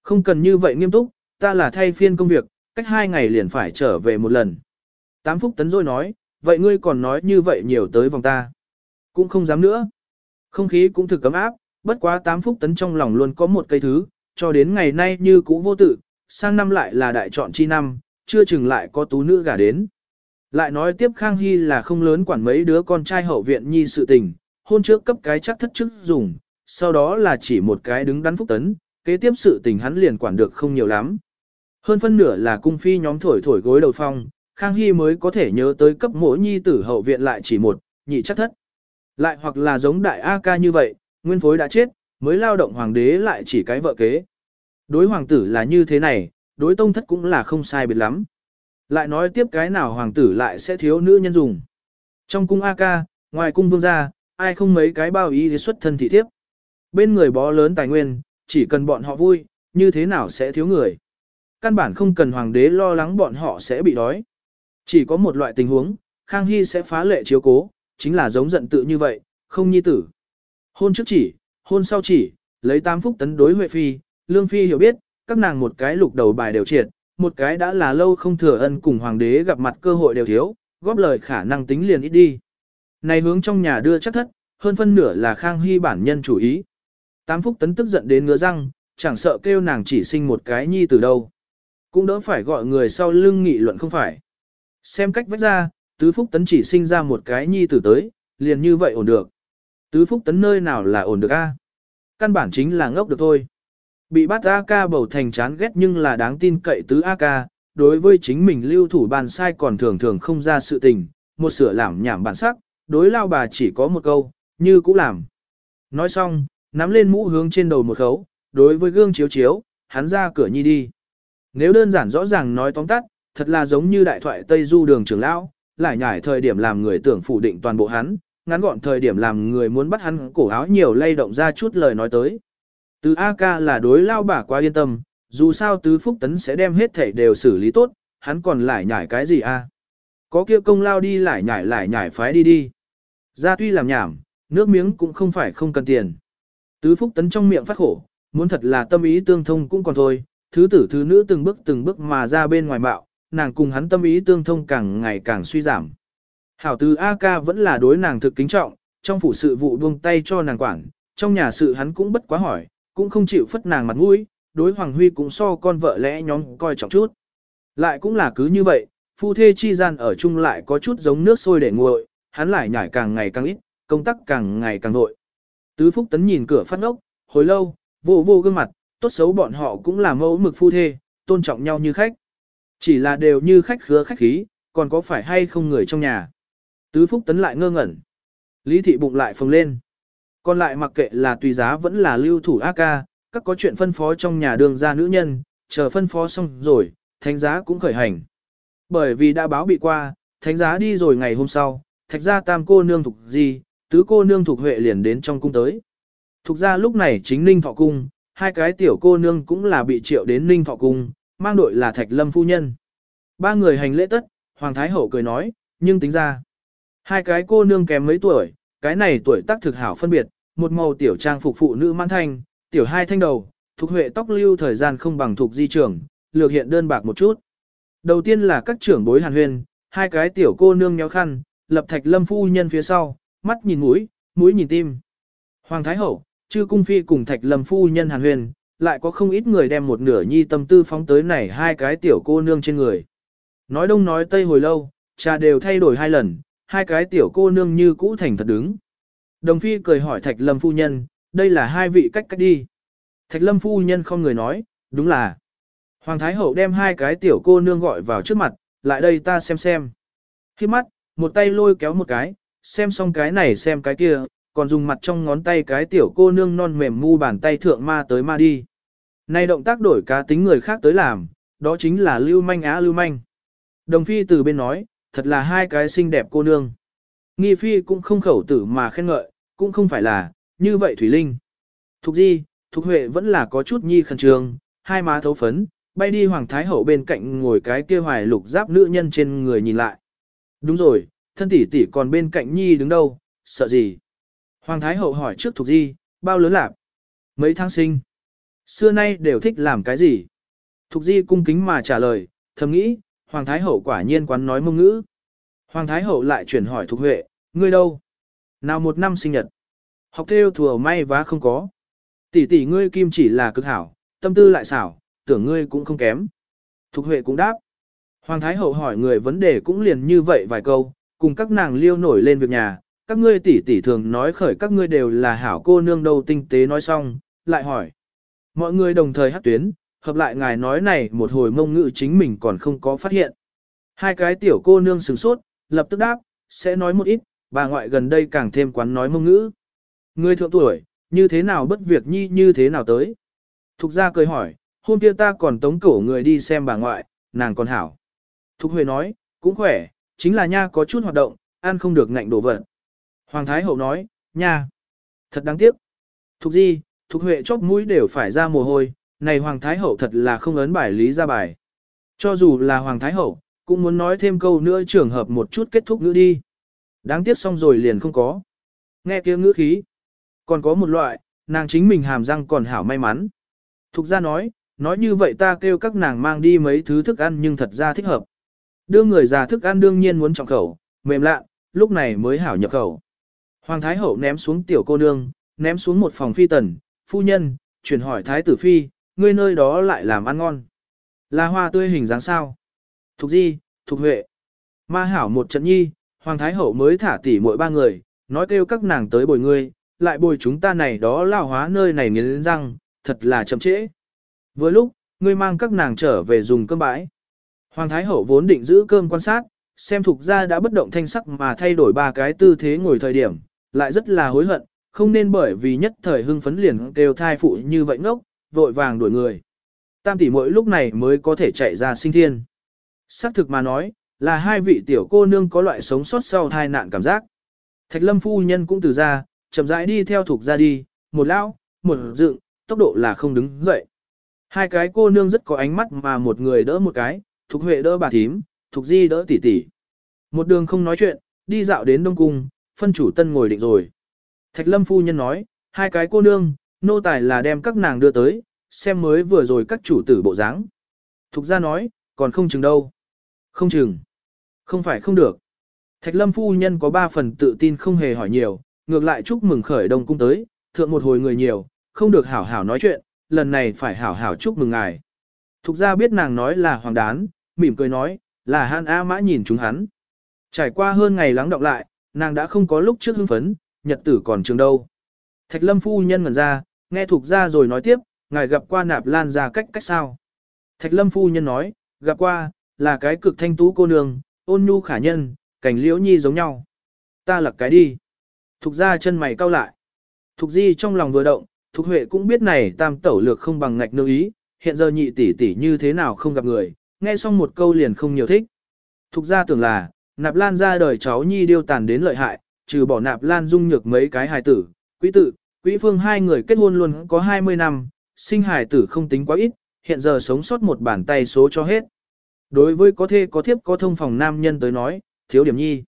Không cần như vậy nghiêm túc, ta là thay phiên công việc, cách hai ngày liền phải trở về một lần. Tám phúc tấn rồi nói, vậy ngươi còn nói như vậy nhiều tới vòng ta. Cũng không dám nữa. Không khí cũng thực cấm áp, bất quá tám phúc tấn trong lòng luôn có một cây thứ, cho đến ngày nay như cũ vô tự, sang năm lại là đại chọn chi năm, chưa chừng lại có tú nữ gả đến. Lại nói tiếp Khang Hy là không lớn quản mấy đứa con trai hậu viện nhi sự tình, hôn trước cấp cái chắc thất chức dùng, sau đó là chỉ một cái đứng đắn phúc tấn, kế tiếp sự tình hắn liền quản được không nhiều lắm. Hơn phân nửa là cung phi nhóm thổi thổi gối đầu phong, Khang Hy mới có thể nhớ tới cấp mỗi nhi tử hậu viện lại chỉ một, nhị chắc thất. Lại hoặc là giống đại A ca như vậy, nguyên phối đã chết, mới lao động hoàng đế lại chỉ cái vợ kế. Đối hoàng tử là như thế này, đối tông thất cũng là không sai biệt lắm. Lại nói tiếp cái nào hoàng tử lại sẽ thiếu nữ nhân dùng. Trong cung A ca, ngoài cung vương gia, ai không mấy cái bao ý xuất thân thị thiếp. Bên người bó lớn tài nguyên, chỉ cần bọn họ vui, như thế nào sẽ thiếu người. Căn bản không cần hoàng đế lo lắng bọn họ sẽ bị đói. Chỉ có một loại tình huống, Khang Hy sẽ phá lệ chiếu cố, chính là giống giận tự như vậy, không nhi tử. Hôn trước chỉ, hôn sau chỉ, lấy tam phúc tấn đối Huệ Phi, Lương Phi hiểu biết, các nàng một cái lục đầu bài đều triệt, một cái đã là lâu không thừa ân cùng hoàng đế gặp mặt cơ hội đều thiếu, góp lời khả năng tính liền ít đi. Này hướng trong nhà đưa chắc thất, hơn phân nửa là Khang Hy bản nhân chủ ý. Tám phúc tấn tức giận đến ngứa răng, chẳng sợ kêu nàng chỉ sinh một cái nhi từ đâu. Cũng đỡ phải gọi người sau lưng nghị luận không phải. Xem cách vách ra, tứ phúc tấn chỉ sinh ra một cái nhi tử tới, liền như vậy ổn được. Tứ phúc tấn nơi nào là ổn được a? Căn bản chính là ngốc được thôi. Bị bắt A ca bầu thành chán ghét nhưng là đáng tin cậy tứ A ca, đối với chính mình lưu thủ bàn sai còn thường thường không ra sự tình, một sửa làm nhảm bản sắc, đối lao bà chỉ có một câu, như cũ làm. Nói xong, nắm lên mũ hướng trên đầu một khấu, đối với gương chiếu chiếu, hắn ra cửa nhi đi. Nếu đơn giản rõ ràng nói tóm tắt, thật là giống như đại thoại Tây Du đường trưởng lão, lại nhải thời điểm làm người tưởng phủ định toàn bộ hắn, ngắn gọn thời điểm làm người muốn bắt hắn cổ áo nhiều lay động ra chút lời nói tới. Từ A ca là đối lao bà quá yên tâm, dù sao tứ phúc tấn sẽ đem hết thảy đều xử lý tốt, hắn còn lại nhải cái gì a? Có kia công lao đi lại nhải lại nhải phái đi đi. Ra tuy làm nhảm, nước miếng cũng không phải không cần tiền. Tứ phúc tấn trong miệng phát khổ, muốn thật là tâm ý tương thông cũng còn thôi, thứ tử thứ nữ từng bước từng bước mà ra bên ngoài bạo, nàng cùng hắn tâm ý tương thông càng ngày càng suy giảm. Hảo tứ A ca vẫn là đối nàng thực kính trọng, trong phủ sự vụ buông tay cho nàng quản, trong nhà sự hắn cũng bất quá hỏi, cũng không chịu phất nàng mặt mũi, đối Hoàng Huy cũng so con vợ lẽ nhóm coi trọng chút. Lại cũng là cứ như vậy, phu thê chi gian ở chung lại có chút giống nước sôi để nguội, hắn lại nhảy càng ngày càng ít, công tác càng ngày càng nội. Tứ Phúc Tấn nhìn cửa phát ngốc, hồi lâu, vô vô gương mặt, tốt xấu bọn họ cũng là mẫu mực phu thê, tôn trọng nhau như khách. Chỉ là đều như khách khứa khách khí, còn có phải hay không người trong nhà. Tứ Phúc Tấn lại ngơ ngẩn. Lý thị bụng lại phồng lên. Còn lại mặc kệ là tùy giá vẫn là lưu thủ A ca, các có chuyện phân phó trong nhà đường ra nữ nhân, chờ phân phó xong rồi, thánh giá cũng khởi hành. Bởi vì đã báo bị qua, thánh giá đi rồi ngày hôm sau, thạch gia tam cô nương thuộc gì, tứ cô nương thuộc huệ liền đến trong cung tới. Thục ra lúc này chính ninh thọ cung, hai cái tiểu cô nương cũng là bị triệu đến ninh thọ cung, mang đội là thạch lâm phu nhân. Ba người hành lễ tất, Hoàng Thái Hậu cười nói, nhưng tính ra. Hai cái cô nương kém mấy tuổi, cái này tuổi tác thực hảo phân biệt, một màu tiểu trang phục phụ nữ mãn thanh, tiểu hai thanh đầu, thuộc huệ tóc lưu thời gian không bằng thuộc di trưởng, lược hiện đơn bạc một chút. Đầu tiên là các trưởng bối hàn huyên, hai cái tiểu cô nương nhéo khăn, lập thạch lâm phu nhân phía sau, mắt nhìn mũi, mũi nhìn tim. Hoàng Thái Hậu, chư cung phi cùng thạch lâm phu nhân hàn huyên, lại có không ít người đem một nửa nhi tâm tư phóng tới này hai cái tiểu cô nương trên người. Nói đông nói tây hồi lâu, trà đều thay đổi hai lần, hai cái tiểu cô nương như cũ thành thật đứng. Đồng phi cười hỏi thạch lâm phu nhân, đây là hai vị cách cách đi. Thạch lâm phu nhân không người nói, đúng là. Hoàng Thái Hậu đem hai cái tiểu cô nương gọi vào trước mặt, lại đây ta xem xem. Khi mắt, một tay lôi kéo một cái, xem xong cái này xem cái kia, còn dùng mặt trong ngón tay cái tiểu cô nương non mềm mu bàn tay thượng ma tới ma đi. Nay động tác đổi cá tính người khác tới làm, đó chính là lưu manh á lưu manh. Đồng phi từ bên nói, thật là hai cái xinh đẹp cô nương. Nghi phi cũng không khẩu tử mà khen ngợi, cũng không phải là, như vậy Thủy Linh. Thục di, Thục Huệ vẫn là có chút nhi khẩn trương, hai má thấu phấn, bay đi Hoàng Thái Hậu bên cạnh ngồi cái kia hoài lục giáp nữ nhân trên người nhìn lại. Đúng rồi, thân tỷ tỷ còn bên cạnh nhi đứng đâu, sợ gì? Hoàng Thái Hậu hỏi trước Thục Di, bao lớn lạc? Mấy tháng sinh? Xưa nay đều thích làm cái gì? Thục Di cung kính mà trả lời, thầm nghĩ, Hoàng Thái Hậu quả nhiên quán nói mông ngữ. Hoàng Thái Hậu lại chuyển hỏi Thục Huệ, ngươi đâu? Nào một năm sinh nhật? Học theo thừa may vá không có. Tỷ tỷ ngươi kim chỉ là cực hảo, tâm tư lại xảo, tưởng ngươi cũng không kém. Thục Huệ cũng đáp. Hoàng Thái Hậu hỏi người vấn đề cũng liền như vậy vài câu, cùng các nàng liêu nổi lên việc nhà, các ngươi tỷ tỷ thường nói khởi các ngươi đều là hảo cô nương đâu tinh tế nói xong, lại hỏi. Mọi người đồng thời hát tuyến, hợp lại ngài nói này một hồi mông ngự chính mình còn không có phát hiện. Hai cái tiểu cô nương sửng sốt, lập tức đáp, sẽ nói một ít, bà ngoại gần đây càng thêm quán nói mông ngữ. Người thượng tuổi, như thế nào bất việc nhi như thế nào tới? Thục ra cười hỏi, hôm kia ta còn tống cổ người đi xem bà ngoại, nàng còn hảo. Thục Huệ nói, cũng khỏe, chính là nha có chút hoạt động, ăn không được ngạnh đổ vật. Hoàng Thái Hậu nói, nha, thật đáng tiếc. Thục Di, Thục Huệ chóp mũi đều phải ra mồ hôi, này Hoàng Thái Hậu thật là không ấn bài lý ra bài. Cho dù là Hoàng Thái Hậu, cũng muốn nói thêm câu nữa trường hợp một chút kết thúc nữa đi. Đáng tiếc xong rồi liền không có. Nghe kia ngữ khí. Còn có một loại, nàng chính mình hàm răng còn hảo may mắn. Thục ra nói, nói như vậy ta kêu các nàng mang đi mấy thứ thức ăn nhưng thật ra thích hợp. Đưa người già thức ăn đương nhiên muốn trọng khẩu, mềm lạ, lúc này mới hảo nhập khẩu. Hoàng Thái Hậu ném xuống tiểu cô nương, ném xuống một phòng phi tần, phu nhân, chuyển hỏi Thái tử phi, ngươi nơi đó lại làm ăn ngon. Là hoa tươi hình dáng sao? Thục di, thục huệ. Ma hảo một trận nhi, Hoàng Thái Hậu mới thả tỉ mỗi ba người, nói kêu các nàng tới bồi ngươi, lại bồi chúng ta này đó lao hóa nơi này nghiến răng, thật là chậm trễ. Vừa lúc, ngươi mang các nàng trở về dùng cơm bãi. Hoàng Thái Hậu vốn định giữ cơm quan sát, xem thuộc gia đã bất động thanh sắc mà thay đổi ba cái tư thế ngồi thời điểm, lại rất là hối hận, không nên bởi vì nhất thời hưng phấn liền kêu thai phụ như vậy ngốc, vội vàng đuổi người. tam tỷ mỗi lúc này mới có thể chạy ra sinh thiên. Xác thực mà nói, là hai vị tiểu cô nương có loại sống sót sau tai nạn cảm giác. Thạch lâm phu nhân cũng từ ra, chậm rãi đi theo thuộc ra đi, một lão, một dựng, tốc độ là không đứng dậy. Hai cái cô nương rất có ánh mắt mà một người đỡ một cái, thuộc Huệ đỡ bà thím, thuộc Di đỡ tỷ tỷ. Một đường không nói chuyện, đi dạo đến Đông Cung, phân chủ tân ngồi định rồi. Thạch Lâm phu nhân nói, hai cái cô nương, nô tài là đem các nàng đưa tới, xem mới vừa rồi các chủ tử bộ dáng. Thục gia nói, còn không chừng đâu. Không chừng. Không phải không được. Thạch Lâm phu nhân có ba phần tự tin không hề hỏi nhiều, ngược lại chúc mừng khởi Đông Cung tới, thượng một hồi người nhiều, không được hảo hảo nói chuyện, lần này phải hảo hảo chúc mừng ngài. Thục ra biết nàng nói là hoàng đán, mỉm cười nói, là Han A Mã nhìn chúng hắn. Trải qua hơn ngày lắng đọng lại, nàng đã không có lúc trước hưng phấn, nhật tử còn trường đâu. Thạch lâm phu nhân ngần ra, nghe thuộc ra rồi nói tiếp, ngài gặp qua nạp lan ra cách cách sao. Thạch lâm phu nhân nói, gặp qua, là cái cực thanh tú cô nương, ôn nhu khả nhân, cảnh liễu nhi giống nhau. Ta lặc cái đi. Thục ra chân mày cau lại. Thục di trong lòng vừa động, Thục Huệ cũng biết này tam tẩu lược không bằng ngạch nương ý, hiện giờ nhị tỷ tỷ như thế nào không gặp người, nghe xong một câu liền không nhiều thích. Thục ra tưởng là, nạp lan ra đời cháu nhi điêu tàn đến lợi hại, trừ bỏ nạp lan dung nhược mấy cái hài tử, quý tự, quý phương hai người kết hôn luôn có 20 năm, sinh hài tử không tính quá ít, hiện giờ sống sót một bàn tay số cho hết. Đối với có thê có thiếp có thông phòng nam nhân tới nói, thiếu điểm nhi.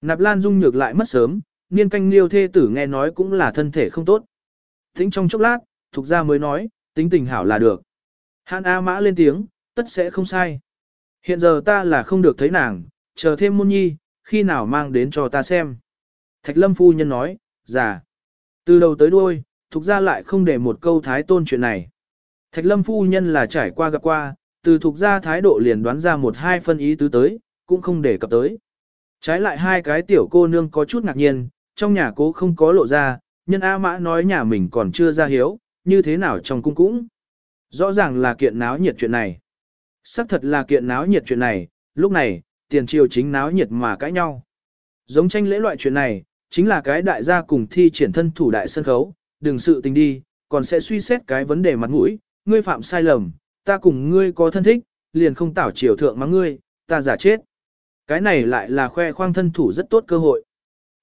Nạp lan dung nhược lại mất sớm, niên canh liêu thê tử nghe nói cũng là thân thể không tốt. Tính trong chốc lát, thuộc gia mới nói, tính tình hảo là được. Hàn A Mã lên tiếng, tất sẽ không sai. Hiện giờ ta là không được thấy nàng, chờ thêm môn nhi, khi nào mang đến cho ta xem. Thạch Lâm phu nhân nói, già. Từ đầu tới đuôi, thuộc gia lại không để một câu thái tôn chuyện này. Thạch Lâm phu nhân là trải qua gặp qua, từ thuộc gia thái độ liền đoán ra một hai phân ý tứ tới, cũng không để cập tới. Trái lại hai cái tiểu cô nương có chút ngạc nhiên, trong nhà cố không có lộ ra, nhân A Mã nói nhà mình còn chưa ra hiếu, như thế nào trong cung cũng. Rõ ràng là kiện náo nhiệt chuyện này. Sắc thật là kiện náo nhiệt chuyện này, lúc này, tiền triều chính náo nhiệt mà cãi nhau. Giống tranh lễ loại chuyện này, chính là cái đại gia cùng thi triển thân thủ đại sân khấu, đừng sự tình đi, còn sẽ suy xét cái vấn đề mặt mũi, ngươi phạm sai lầm, ta cùng ngươi có thân thích, liền không tảo triều thượng mắng ngươi, ta giả chết. Cái này lại là khoe khoang thân thủ rất tốt cơ hội.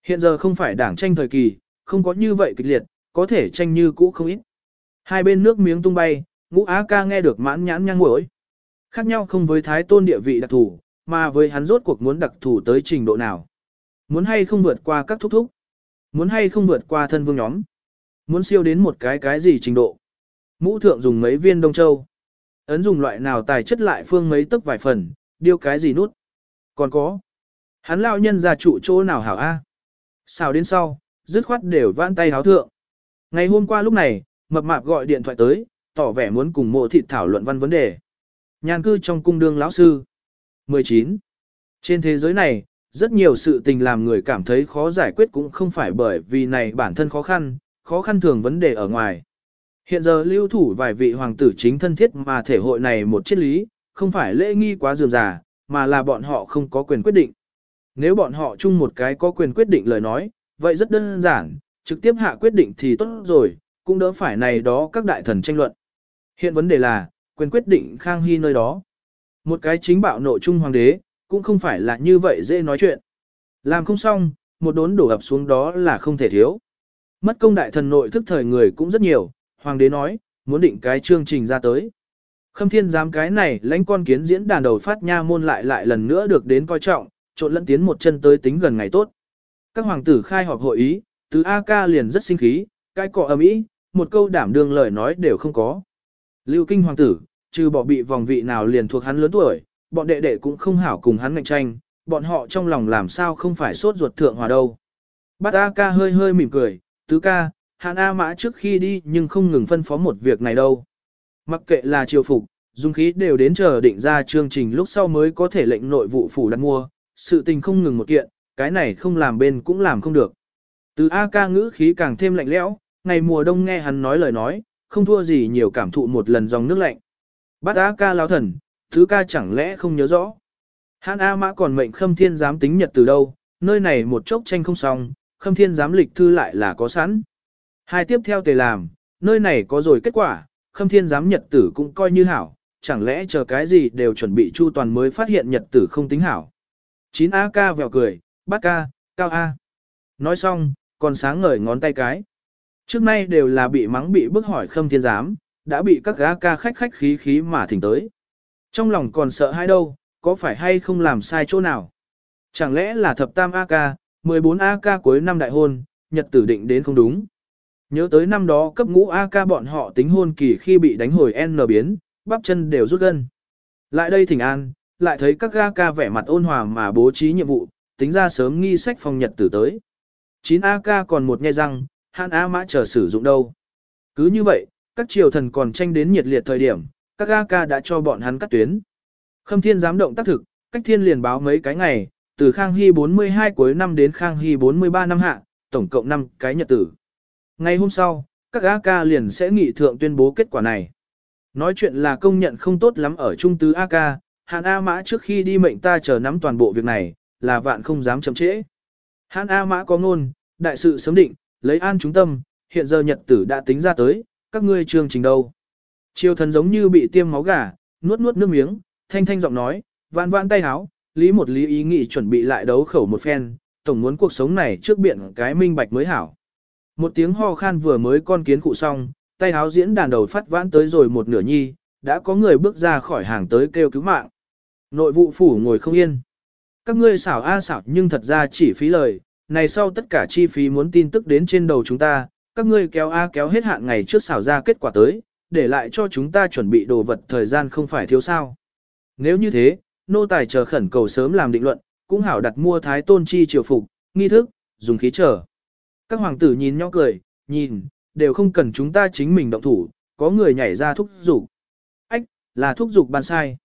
Hiện giờ không phải đảng tranh thời kỳ, không có như vậy kịch liệt, có thể tranh như cũ không ít. Hai bên nước miếng tung bay, ngũ á ca nghe được mãn nhãn nhang mũi. Khác nhau không với thái tôn địa vị đặc thù, mà với hắn rốt cuộc muốn đặc thù tới trình độ nào. Muốn hay không vượt qua các thúc thúc. Muốn hay không vượt qua thân vương nhóm. Muốn siêu đến một cái cái gì trình độ. Mũ thượng dùng mấy viên đông châu. Ấn dùng loại nào tài chất lại phương mấy tức vài phần, điêu cái gì nút. Còn có. Hắn lao nhân ra trụ chỗ nào hảo A. Xào đến sau, dứt khoát đều vãn tay háo thượng. Ngày hôm qua lúc này, mập mạp gọi điện thoại tới, tỏ vẻ muốn cùng mộ thịt thảo luận văn vấn đề. Nhàn cư trong cung đương lão sư. 19. Trên thế giới này, rất nhiều sự tình làm người cảm thấy khó giải quyết cũng không phải bởi vì này bản thân khó khăn, khó khăn thường vấn đề ở ngoài. Hiện giờ lưu thủ vài vị hoàng tử chính thân thiết mà thể hội này một triết lý, không phải lễ nghi quá dườm già, mà là bọn họ không có quyền quyết định. Nếu bọn họ chung một cái có quyền quyết định lời nói, vậy rất đơn giản, trực tiếp hạ quyết định thì tốt rồi, cũng đỡ phải này đó các đại thần tranh luận. Hiện vấn đề là, quyền quyết định Khang Hy nơi đó. Một cái chính bạo nội trung hoàng đế, cũng không phải là như vậy dễ nói chuyện. Làm không xong, một đốn đổ ập xuống đó là không thể thiếu. Mất công đại thần nội thức thời người cũng rất nhiều, hoàng đế nói, muốn định cái chương trình ra tới. Khâm thiên giám cái này lãnh con kiến diễn đàn đầu phát nha môn lại lại lần nữa được đến coi trọng, trộn lẫn tiến một chân tới tính gần ngày tốt. Các hoàng tử khai họp hội ý, từ A ca liền rất sinh khí, cái cọ ầm ĩ, một câu đảm đương lời nói đều không có. Lưu kinh hoàng tử, trừ bỏ bị vòng vị nào liền thuộc hắn lớn tuổi, bọn đệ đệ cũng không hảo cùng hắn cạnh tranh, bọn họ trong lòng làm sao không phải sốt ruột thượng hòa đâu. Bát A ca hơi hơi mỉm cười, tứ ca, hạn A mã trước khi đi nhưng không ngừng phân phó một việc này đâu. Mặc kệ là triều phục, dung khí đều đến chờ định ra chương trình lúc sau mới có thể lệnh nội vụ phủ đặt mua, sự tình không ngừng một kiện, cái này không làm bên cũng làm không được. Từ A ca ngữ khí càng thêm lạnh lẽo, ngày mùa đông nghe hắn nói lời nói, không thua gì nhiều cảm thụ một lần dòng nước lạnh. Bát A ca lão thần, thứ ca chẳng lẽ không nhớ rõ. Hán A mã còn mệnh khâm thiên giám tính nhật từ đâu, nơi này một chốc tranh không xong, khâm thiên giám lịch thư lại là có sẵn. Hai tiếp theo tề làm, nơi này có rồi kết quả, khâm thiên giám nhật tử cũng coi như hảo, chẳng lẽ chờ cái gì đều chuẩn bị chu toàn mới phát hiện nhật tử không tính hảo. 9A ca vèo cười, bát ca, cao A. Nói xong, còn sáng ngời ngón tay cái. Trước nay đều là bị mắng bị bức hỏi khâm thiên giám, đã bị các gã ca khách khách khí khí mà thỉnh tới. Trong lòng còn sợ hai đâu, có phải hay không làm sai chỗ nào? Chẳng lẽ là thập tam AK, 14 AK cuối năm đại hôn, nhật tử định đến không đúng? Nhớ tới năm đó cấp ngũ AK bọn họ tính hôn kỳ khi bị đánh hồi N biến, bắp chân đều rút gân. Lại đây thỉnh an, lại thấy các AK vẻ mặt ôn hòa mà bố trí nhiệm vụ, tính ra sớm nghi sách phòng nhật tử tới. 9 AK còn một nhai răng, hạn A mã chờ sử dụng đâu. Cứ như vậy, các triều thần còn tranh đến nhiệt liệt thời điểm, các AK đã cho bọn hắn cắt tuyến. Khâm thiên giám động tác thực, cách thiên liền báo mấy cái ngày, từ Khang Hy 42 cuối năm đến Khang Hy 43 năm hạ, tổng cộng 5 cái nhật tử. Ngày hôm sau, các AK liền sẽ nghị thượng tuyên bố kết quả này. Nói chuyện là công nhận không tốt lắm ở trung tứ AK, Hàn A Mã trước khi đi mệnh ta chờ nắm toàn bộ việc này, là vạn không dám chậm trễ. Hàn A Mã có ngôn, đại sự sớm định, lấy an chúng tâm, hiện giờ nhật tử đã tính ra tới, các ngươi chương trình đâu. Triều thần giống như bị tiêm máu gà, nuốt nuốt nước miếng, thanh thanh giọng nói, vạn vạn tay háo, lý một lý ý nghĩ chuẩn bị lại đấu khẩu một phen, tổng muốn cuộc sống này trước biện cái minh bạch mới hảo. Một tiếng ho khan vừa mới con kiến cụ xong, tay háo diễn đàn đầu phát vãn tới rồi một nửa nhi, đã có người bước ra khỏi hàng tới kêu cứu mạng. Nội vụ phủ ngồi không yên. Các ngươi xảo a xảo nhưng thật ra chỉ phí lời, này sau tất cả chi phí muốn tin tức đến trên đầu chúng ta, các ngươi kéo a kéo hết hạn ngày trước xảo ra kết quả tới, để lại cho chúng ta chuẩn bị đồ vật thời gian không phải thiếu sao. Nếu như thế, nô tài chờ khẩn cầu sớm làm định luận, cũng hảo đặt mua thái tôn chi triều phục, nghi thức, dùng khí chờ. Các hoàng tử nhìn nhau cười, nhìn, đều không cần chúng ta chính mình động thủ, có người nhảy ra thúc giục. Ách, là thúc giục ban sai.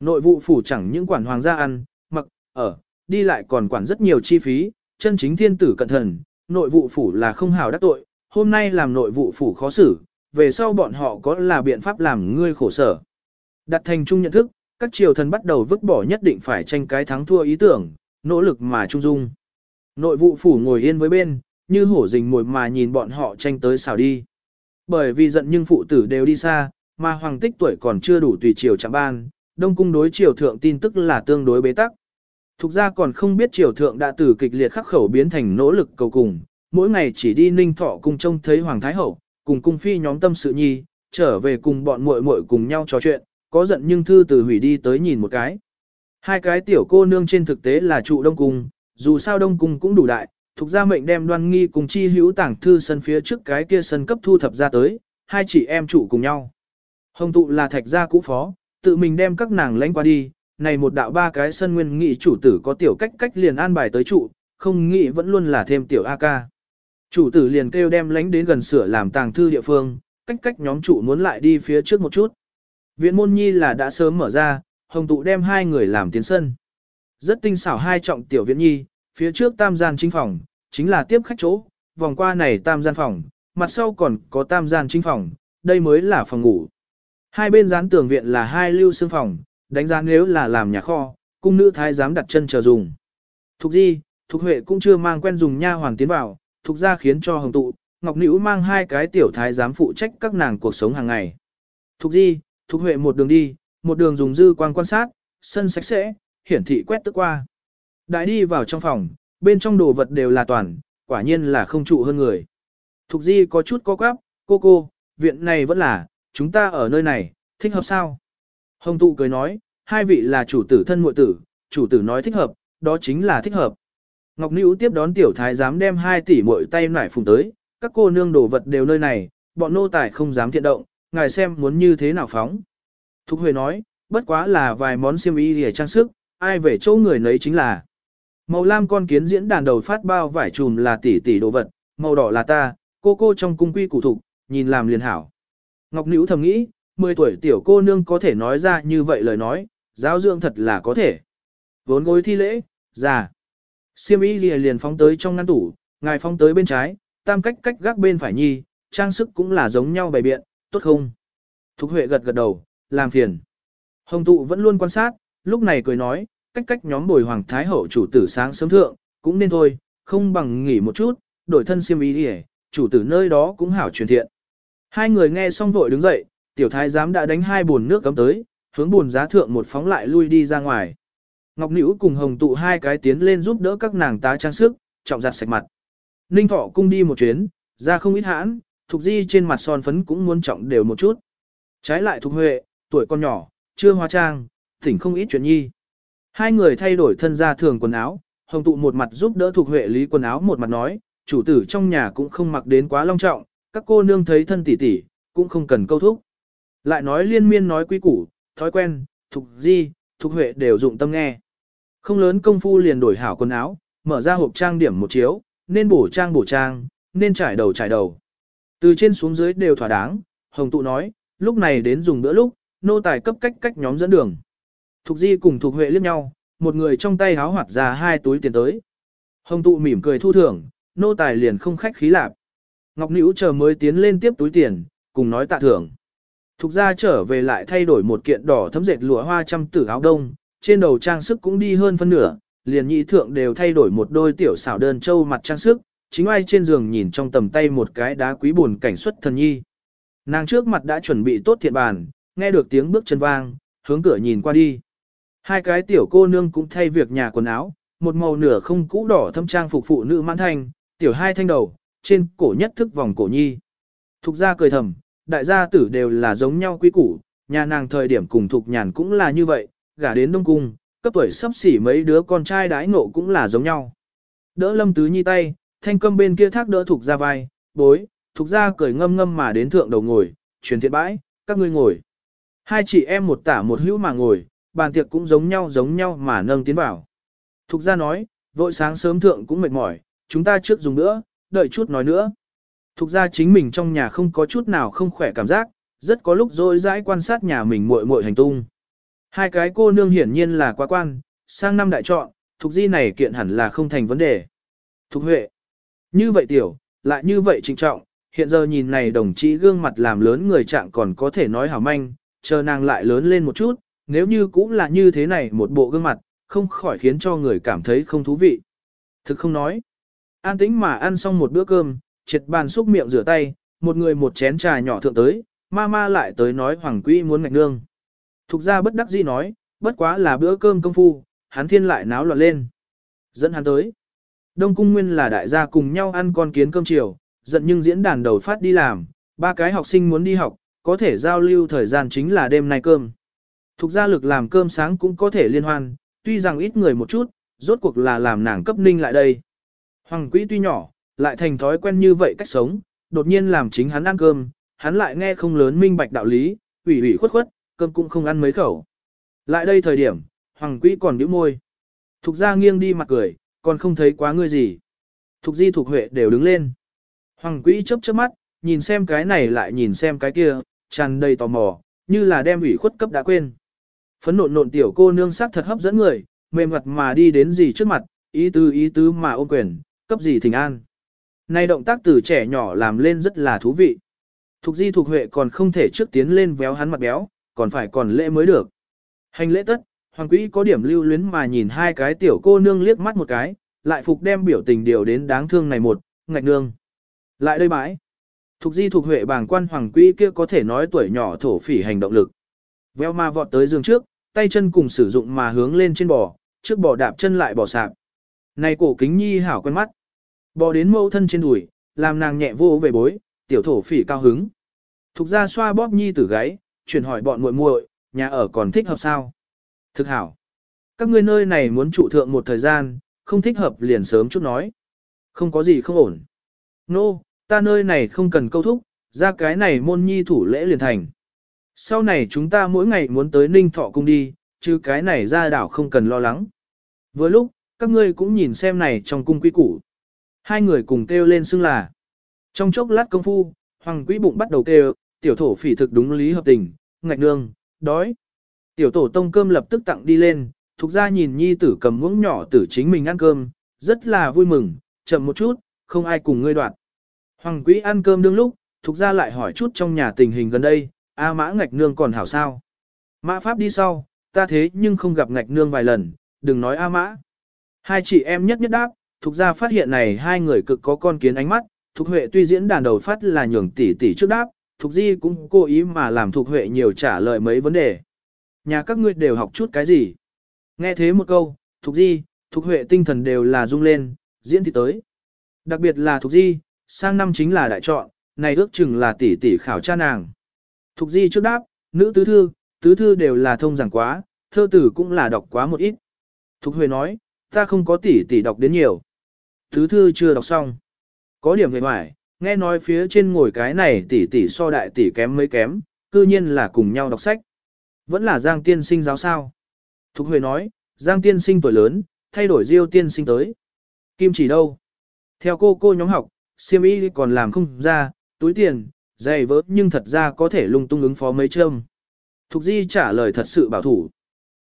Nội vụ phủ chẳng những quản hoàng gia ăn, mặc, ở, đi lại còn quản rất nhiều chi phí, chân chính thiên tử cẩn thận, nội vụ phủ là không hảo đắc tội, hôm nay làm nội vụ phủ khó xử, về sau bọn họ có là biện pháp làm ngươi khổ sở. Đặt thành chung nhận thức, các triều thần bắt đầu vứt bỏ nhất định phải tranh cái thắng thua ý tưởng, nỗ lực mà trung dung. Nội vụ phủ ngồi yên với bên, như hổ rình mồi mà nhìn bọn họ tranh tới xào đi. Bởi vì giận nhưng phụ tử đều đi xa, mà hoàng tích tuổi còn chưa đủ tùy triều chạm ban, đông cung đối triều thượng tin tức là tương đối bế tắc. Thục ra còn không biết triều thượng đã từ kịch liệt khắc khẩu biến thành nỗ lực cầu cùng, mỗi ngày chỉ đi ninh thọ cung trông thấy hoàng thái hậu, cùng cung phi nhóm tâm sự nhi, trở về cùng bọn muội muội cùng nhau trò chuyện, có giận nhưng thư từ hủy đi tới nhìn một cái. Hai cái tiểu cô nương trên thực tế là trụ đông cung, dù sao đông cung cũng đủ đại, thuộc gia mệnh đem đoan nghi cùng chi hữu tảng thư sân phía trước cái kia sân cấp thu thập ra tới, hai chị em trụ cùng nhau. Hồng tụ là thạch gia cũ phó, tự mình đem các nàng lánh qua đi, này một đạo ba cái sân nguyên nghị chủ tử có tiểu cách cách liền an bài tới trụ, không nghĩ vẫn luôn là thêm tiểu A ca. Chủ tử liền kêu đem lánh đến gần sửa làm tàng thư địa phương, cách cách nhóm chủ muốn lại đi phía trước một chút. Viện môn nhi là đã sớm mở ra, hồng tụ đem hai người làm tiến sân. Rất tinh xảo hai trọng tiểu viện nhi, phía trước tam gian chính phòng, chính là tiếp khách chỗ, vòng qua này tam gian phòng, mặt sau còn có tam gian chính phòng, đây mới là phòng ngủ. Hai bên dán tường viện là hai lưu xương phòng, đánh giá nếu là làm nhà kho, cung nữ thái dám đặt chân chờ dùng. Thục di, Thục Huệ cũng chưa mang quen dùng nha hoàng tiến vào, thuộc ra khiến cho hồng tụ, Ngọc Nữ mang hai cái tiểu thái giám phụ trách các nàng cuộc sống hàng ngày. Thục di, Thục Huệ một đường đi, một đường dùng dư quan quan sát, sân sạch sẽ, hiển thị quét tức qua. Đại đi vào trong phòng, bên trong đồ vật đều là toàn, quả nhiên là không trụ hơn người. Thục di có chút có quáp, cô cô, viện này vẫn là, chúng ta ở nơi này, thích hợp sao? Hồng tụ cười nói, hai vị là chủ tử thân muội tử, chủ tử nói thích hợp, đó chính là thích hợp. Ngọc Nữ tiếp đón tiểu thái dám đem hai tỷ muội tay nải phùng tới, các cô nương đồ vật đều nơi này, bọn nô tài không dám thiện động, ngài xem muốn như thế nào phóng. Thục Huệ nói, bất quá là vài món xiêm y để trang sức, ai về chỗ người nấy chính là. Màu lam con kiến diễn đàn đầu phát bao vải trùm là tỷ tỷ đồ vật, màu đỏ là ta, cô cô trong cung quy củ thục, nhìn làm liền hảo. Ngọc Nữ thầm nghĩ, 10 tuổi tiểu cô nương có thể nói ra như vậy lời nói, giáo dưỡng thật là có thể. Vốn gối thi lễ, già. Siêm y liền liền phóng tới trong ngăn tủ, ngài phóng tới bên trái, tam cách cách gác bên phải nhi, trang sức cũng là giống nhau bày biện, tốt không? Thục Huệ gật gật đầu, làm phiền. Hồng tụ vẫn luôn quan sát, lúc này cười nói, cách cách nhóm bồi hoàng thái hậu chủ tử sáng sớm thượng, cũng nên thôi, không bằng nghỉ một chút, đổi thân siêm y đi chủ tử nơi đó cũng hảo truyền thiện. Hai người nghe xong vội đứng dậy, Tiểu thái giám đã đánh hai bồn nước cấm tới, hướng bồn giá thượng một phóng lại lui đi ra ngoài. Ngọc Nữ cùng Hồng Tụ hai cái tiến lên giúp đỡ các nàng tá trang sức, trọng giặt sạch mặt. Ninh Thọ cung đi một chuyến, ra không ít hãn, Thục Di trên mặt son phấn cũng muốn trọng đều một chút. Trái lại Thục Huệ, tuổi con nhỏ, chưa hóa trang, thỉnh không ít chuyện nhi. Hai người thay đổi thân ra thường quần áo, Hồng Tụ một mặt giúp đỡ Thục Huệ lý quần áo một mặt nói, chủ tử trong nhà cũng không mặc đến quá long trọng, các cô nương thấy thân tỷ tỷ, cũng không cần câu thúc. Lại nói liên miên nói quý củ, thói quen, Thục Di, Thục Huệ đều dụng tâm nghe. Không lớn công phu liền đổi hảo quần áo, mở ra hộp trang điểm một chiếu, nên bổ trang bổ trang, nên trải đầu trải đầu. Từ trên xuống dưới đều thỏa đáng, Hồng Tụ nói, lúc này đến dùng bữa lúc, nô tài cấp cách cách nhóm dẫn đường. Thục Di cùng Thục Huệ liếc nhau, một người trong tay háo hoạt ra hai túi tiền tới. Hồng Tụ mỉm cười thu thưởng, nô tài liền không khách khí lạp. Ngọc Nữ chờ mới tiến lên tiếp túi tiền, cùng nói tạ thưởng. Thục ra trở về lại thay đổi một kiện đỏ thấm dệt lụa hoa trăm tử áo đông, trên đầu trang sức cũng đi hơn phân nửa, liền nhị thượng đều thay đổi một đôi tiểu xảo đơn châu mặt trang sức, chính ai trên giường nhìn trong tầm tay một cái đá quý buồn cảnh xuất thần nhi. Nàng trước mặt đã chuẩn bị tốt thiện bàn, nghe được tiếng bước chân vang, hướng cửa nhìn qua đi. Hai cái tiểu cô nương cũng thay việc nhà quần áo, một màu nửa không cũ đỏ thâm trang phục phụ nữ mãn thanh, tiểu hai thanh đầu, trên cổ nhất thức vòng cổ nhi. Thục ra cười thầm, đại gia tử đều là giống nhau quý củ, nhà nàng thời điểm cùng thục nhàn cũng là như vậy, gả đến Đông Cung, cấp tuổi sắp xỉ mấy đứa con trai đái ngộ cũng là giống nhau. Đỡ lâm tứ nhi tay, thanh câm bên kia thác đỡ thuộc ra vai, bối, thuộc ra cười ngâm ngâm mà đến thượng đầu ngồi, truyền thiện bãi, các ngươi ngồi. Hai chị em một tả một hữu mà ngồi, bàn tiệc cũng giống nhau giống nhau mà nâng tiến vào. Thục ra nói, vội sáng sớm thượng cũng mệt mỏi, chúng ta trước dùng nữa, đợi chút nói nữa. Thục ra chính mình trong nhà không có chút nào không khỏe cảm giác, rất có lúc dối dãi quan sát nhà mình muội muội hành tung. Hai cái cô nương hiển nhiên là quá quan, sang năm đại chọn, thuộc di này kiện hẳn là không thành vấn đề. Thục Huệ, như vậy tiểu, lại như vậy trinh trọng, hiện giờ nhìn này đồng chí gương mặt làm lớn người trạng còn có thể nói hảo manh, chờ nàng lại lớn lên một chút, nếu như cũng là như thế này một bộ gương mặt, không khỏi khiến cho người cảm thấy không thú vị. Thực không nói. An tĩnh mà ăn xong một bữa cơm, triệt bàn xúc miệng rửa tay, một người một chén trà nhỏ thượng tới, ma ma lại tới nói hoàng quỹ muốn ngạch nương. Thục ra bất đắc dĩ nói, bất quá là bữa cơm công phu, hắn thiên lại náo loạn lên. Dẫn hắn tới. Đông cung nguyên là đại gia cùng nhau ăn con kiến cơm chiều, giận nhưng diễn đàn đầu phát đi làm, ba cái học sinh muốn đi học, có thể giao lưu thời gian chính là đêm nay cơm. Thục gia lực làm cơm sáng cũng có thể liên hoan, tuy rằng ít người một chút, rốt cuộc là làm nàng cấp ninh lại đây. Hoàng quỹ tuy nhỏ, lại thành thói quen như vậy cách sống, đột nhiên làm chính hắn ăn cơm, hắn lại nghe không lớn minh bạch đạo lý, ủy ủy khuất khuất, cơm cũng không ăn mấy khẩu. Lại đây thời điểm, Hoàng Quý còn nhíu môi. Thục ra nghiêng đi mặt cười, còn không thấy quá ngươi gì. Thục di thục huệ đều đứng lên. Hoàng Quý chớp chớp mắt, nhìn xem cái này lại nhìn xem cái kia, tràn đầy tò mò, như là đem ủy khuất cấp đã quên. Phấn nộn nộn tiểu cô nương sắc thật hấp dẫn người, mềm mặt mà đi đến gì trước mặt, ý tứ ý tứ mà ôm quyền, cấp gì thỉnh an. Này động tác từ trẻ nhỏ làm lên rất là thú vị. Thục di thục huệ còn không thể trước tiến lên véo hắn mặt béo, còn phải còn lễ mới được. Hành lễ tất, hoàng quý có điểm lưu luyến mà nhìn hai cái tiểu cô nương liếc mắt một cái, lại phục đem biểu tình điều đến đáng thương này một, ngạch nương. Lại đây bãi. Thục di thuộc huệ bàng quan hoàng quý kia có thể nói tuổi nhỏ thổ phỉ hành động lực. Veo ma vọt tới giường trước, tay chân cùng sử dụng mà hướng lên trên bò, trước bò đạp chân lại bò sạp. Này cổ kính nhi hảo quen mắt. Bò đến mâu thân trên đùi, làm nàng nhẹ vô về bối, tiểu thổ phỉ cao hứng. Thục ra xoa bóp nhi tử gáy, chuyển hỏi bọn muội muội, nhà ở còn thích hợp sao? Thực hảo. Các ngươi nơi này muốn trụ thượng một thời gian, không thích hợp liền sớm chút nói. Không có gì không ổn. Nô, no, ta nơi này không cần câu thúc, ra cái này môn nhi thủ lễ liền thành. Sau này chúng ta mỗi ngày muốn tới Ninh Thọ cung đi, chứ cái này ra đảo không cần lo lắng. Vừa lúc, các ngươi cũng nhìn xem này trong cung quý củ. Hai người cùng kêu lên xưng là. Trong chốc lát công phu, hoàng quý bụng bắt đầu kêu, tiểu thổ phỉ thực đúng lý hợp tình, ngạch nương, đói. Tiểu tổ tông cơm lập tức tặng đi lên, thuộc ra nhìn nhi tử cầm muỗng nhỏ tử chính mình ăn cơm, rất là vui mừng, chậm một chút, không ai cùng ngươi đoạn. Hoàng quý ăn cơm đương lúc, thuộc ra lại hỏi chút trong nhà tình hình gần đây, a mã ngạch nương còn hảo sao. Mã pháp đi sau, ta thế nhưng không gặp ngạch nương vài lần, đừng nói a mã. Hai chị em nhất nhất đáp, thuộc ra phát hiện này hai người cực có con kiến ánh mắt, thuộc huệ tuy diễn đàn đầu phát là nhường tỷ tỷ trước đáp, Thục Di cũng cố ý mà làm Thục Huệ nhiều trả lời mấy vấn đề. Nhà các ngươi đều học chút cái gì? Nghe thế một câu, Thục Di, Thục Huệ tinh thần đều là rung lên, diễn thì tới. Đặc biệt là Thục Di, sang năm chính là đại chọn, này ước chừng là tỷ tỷ khảo cha nàng. Thục Di trước đáp, nữ tứ thư, tứ thư đều là thông giảng quá, thơ tử cũng là đọc quá một ít. Thục Huệ nói, ta không có tỷ tỷ đọc đến nhiều. Tứ thư chưa đọc xong. Có điểm về ngoài nghe nói phía trên ngồi cái này tỷ tỷ so đại tỷ kém mấy kém, cư nhiên là cùng nhau đọc sách. Vẫn là Giang tiên sinh giáo sao. Thục Huệ nói, Giang tiên sinh tuổi lớn, thay đổi diêu tiên sinh tới. Kim chỉ đâu? Theo cô cô nhóm học, siêm y còn làm không ra, túi tiền, dày vỡ nhưng thật ra có thể lung tung ứng phó mấy châm. Thục Di trả lời thật sự bảo thủ.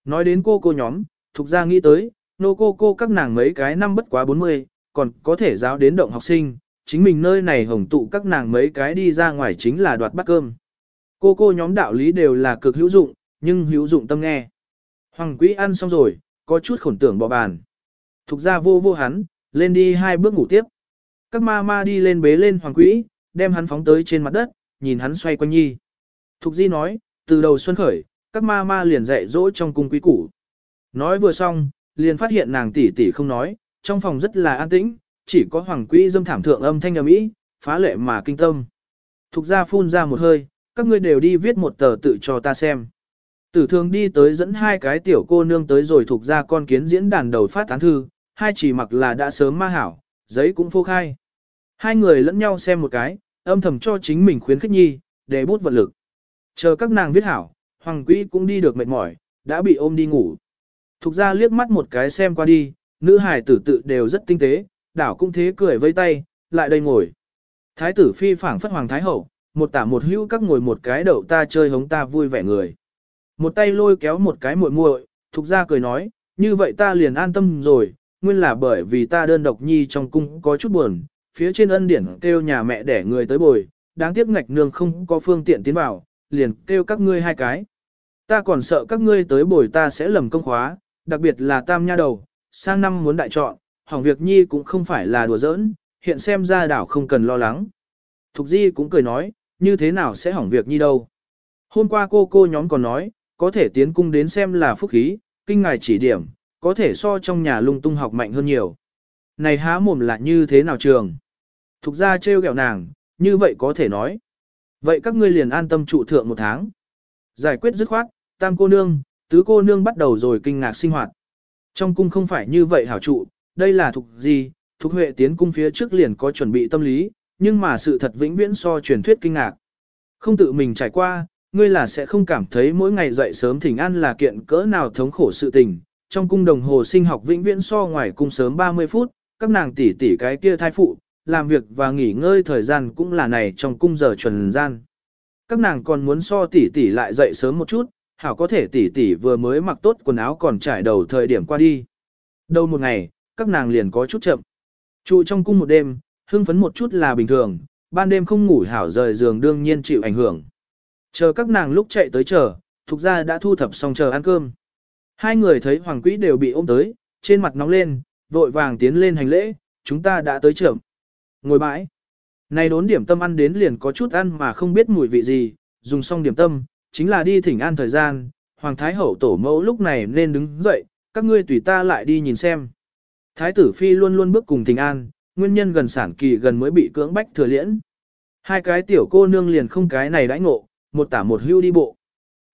Nói đến cô cô nhóm, Thục Gia nghĩ tới, nô cô cô các nàng mấy cái năm bất quá 40, còn có thể giáo đến động học sinh, chính mình nơi này hồng tụ các nàng mấy cái đi ra ngoài chính là đoạt bát cơm. Cô cô nhóm đạo lý đều là cực hữu dụng, nhưng hữu dụng tâm nghe. Hoàng quý ăn xong rồi, có chút khổn tưởng bỏ bàn. Thục Gia vô vô hắn, lên đi hai bước ngủ tiếp. Các ma ma đi lên bế lên hoàng quý đem hắn phóng tới trên mặt đất, nhìn hắn xoay quanh nhi. Thục Di nói, từ đầu xuân khởi, các ma ma liền dạy dỗ trong cung quý củ. Nói vừa xong, liền phát hiện nàng tỷ tỷ không nói, trong phòng rất là an tĩnh, chỉ có hoàng quỹ dâm thảm thượng âm thanh âm ý, phá lệ mà kinh tâm. Thục Gia phun ra một hơi, các ngươi đều đi viết một tờ tự cho ta xem. Tử thường đi tới dẫn hai cái tiểu cô nương tới rồi thuộc ra con kiến diễn đàn đầu phát tán thư, hai chỉ mặc là đã sớm ma hảo, giấy cũng phô khai. Hai người lẫn nhau xem một cái, âm thầm cho chính mình khuyến khích nhi, để bút vận lực. Chờ các nàng viết hảo, Hoàng Quý cũng đi được mệt mỏi, đã bị ôm đi ngủ. Thục ra liếc mắt một cái xem qua đi, nữ hải tử tự đều rất tinh tế, đảo cũng thế cười vây tay, lại đây ngồi. Thái tử phi phảng phất hoàng thái hậu, một tả một hữu các ngồi một cái đậu ta chơi hống ta vui vẻ người. Một tay lôi kéo một cái muội muội, thục ra cười nói, như vậy ta liền an tâm rồi, nguyên là bởi vì ta đơn độc nhi trong cung có chút buồn, phía trên ân điển kêu nhà mẹ để người tới bồi, đáng tiếc ngạch nương không có phương tiện tiến vào, liền kêu các ngươi hai cái. Ta còn sợ các ngươi tới bồi ta sẽ lầm công khóa, đặc biệt là tam nha đầu, sang năm muốn đại chọn, hỏng việc nhi cũng không phải là đùa giỡn, hiện xem ra đảo không cần lo lắng. Thục Di cũng cười nói, như thế nào sẽ hỏng việc nhi đâu. Hôm qua cô cô nhóm còn nói, có thể tiến cung đến xem là phúc khí, kinh ngài chỉ điểm, có thể so trong nhà lung tung học mạnh hơn nhiều. Này há mồm là như thế nào trường? Thục ra trêu ghẹo nàng, như vậy có thể nói. Vậy các ngươi liền an tâm trụ thượng một tháng. Giải quyết dứt khoát, tam cô nương, tứ cô nương bắt đầu rồi kinh ngạc sinh hoạt. Trong cung không phải như vậy hảo trụ, đây là thuộc gì, thuộc huệ tiến cung phía trước liền có chuẩn bị tâm lý, nhưng mà sự thật vĩnh viễn so truyền thuyết kinh ngạc. Không tự mình trải qua, ngươi là sẽ không cảm thấy mỗi ngày dậy sớm thỉnh an là kiện cỡ nào thống khổ sự tình. Trong cung đồng hồ sinh học vĩnh viễn so ngoài cung sớm 30 phút, các nàng tỷ tỷ cái kia thai phụ, làm việc và nghỉ ngơi thời gian cũng là này trong cung giờ chuẩn gian. Các nàng còn muốn so tỷ tỷ lại dậy sớm một chút, hảo có thể tỷ tỷ vừa mới mặc tốt quần áo còn trải đầu thời điểm qua đi. Đầu một ngày, các nàng liền có chút chậm. Trụ trong cung một đêm, hưng phấn một chút là bình thường, ban đêm không ngủ hảo rời giường đương nhiên chịu ảnh hưởng. Chờ các nàng lúc chạy tới chờ, thuộc ra đã thu thập xong chờ ăn cơm. Hai người thấy hoàng quỹ đều bị ôm tới, trên mặt nóng lên, vội vàng tiến lên hành lễ, chúng ta đã tới trưởng. Ngồi bãi. Này đốn điểm tâm ăn đến liền có chút ăn mà không biết mùi vị gì, dùng xong điểm tâm, chính là đi thỉnh an thời gian, Hoàng Thái Hậu tổ mẫu lúc này nên đứng dậy, các ngươi tùy ta lại đi nhìn xem. Thái tử Phi luôn luôn bước cùng Thịnh an, nguyên nhân gần sản kỳ gần mới bị cưỡng bách thừa liễn. Hai cái tiểu cô nương liền không cái này đãi ngộ, một tả một hưu đi bộ.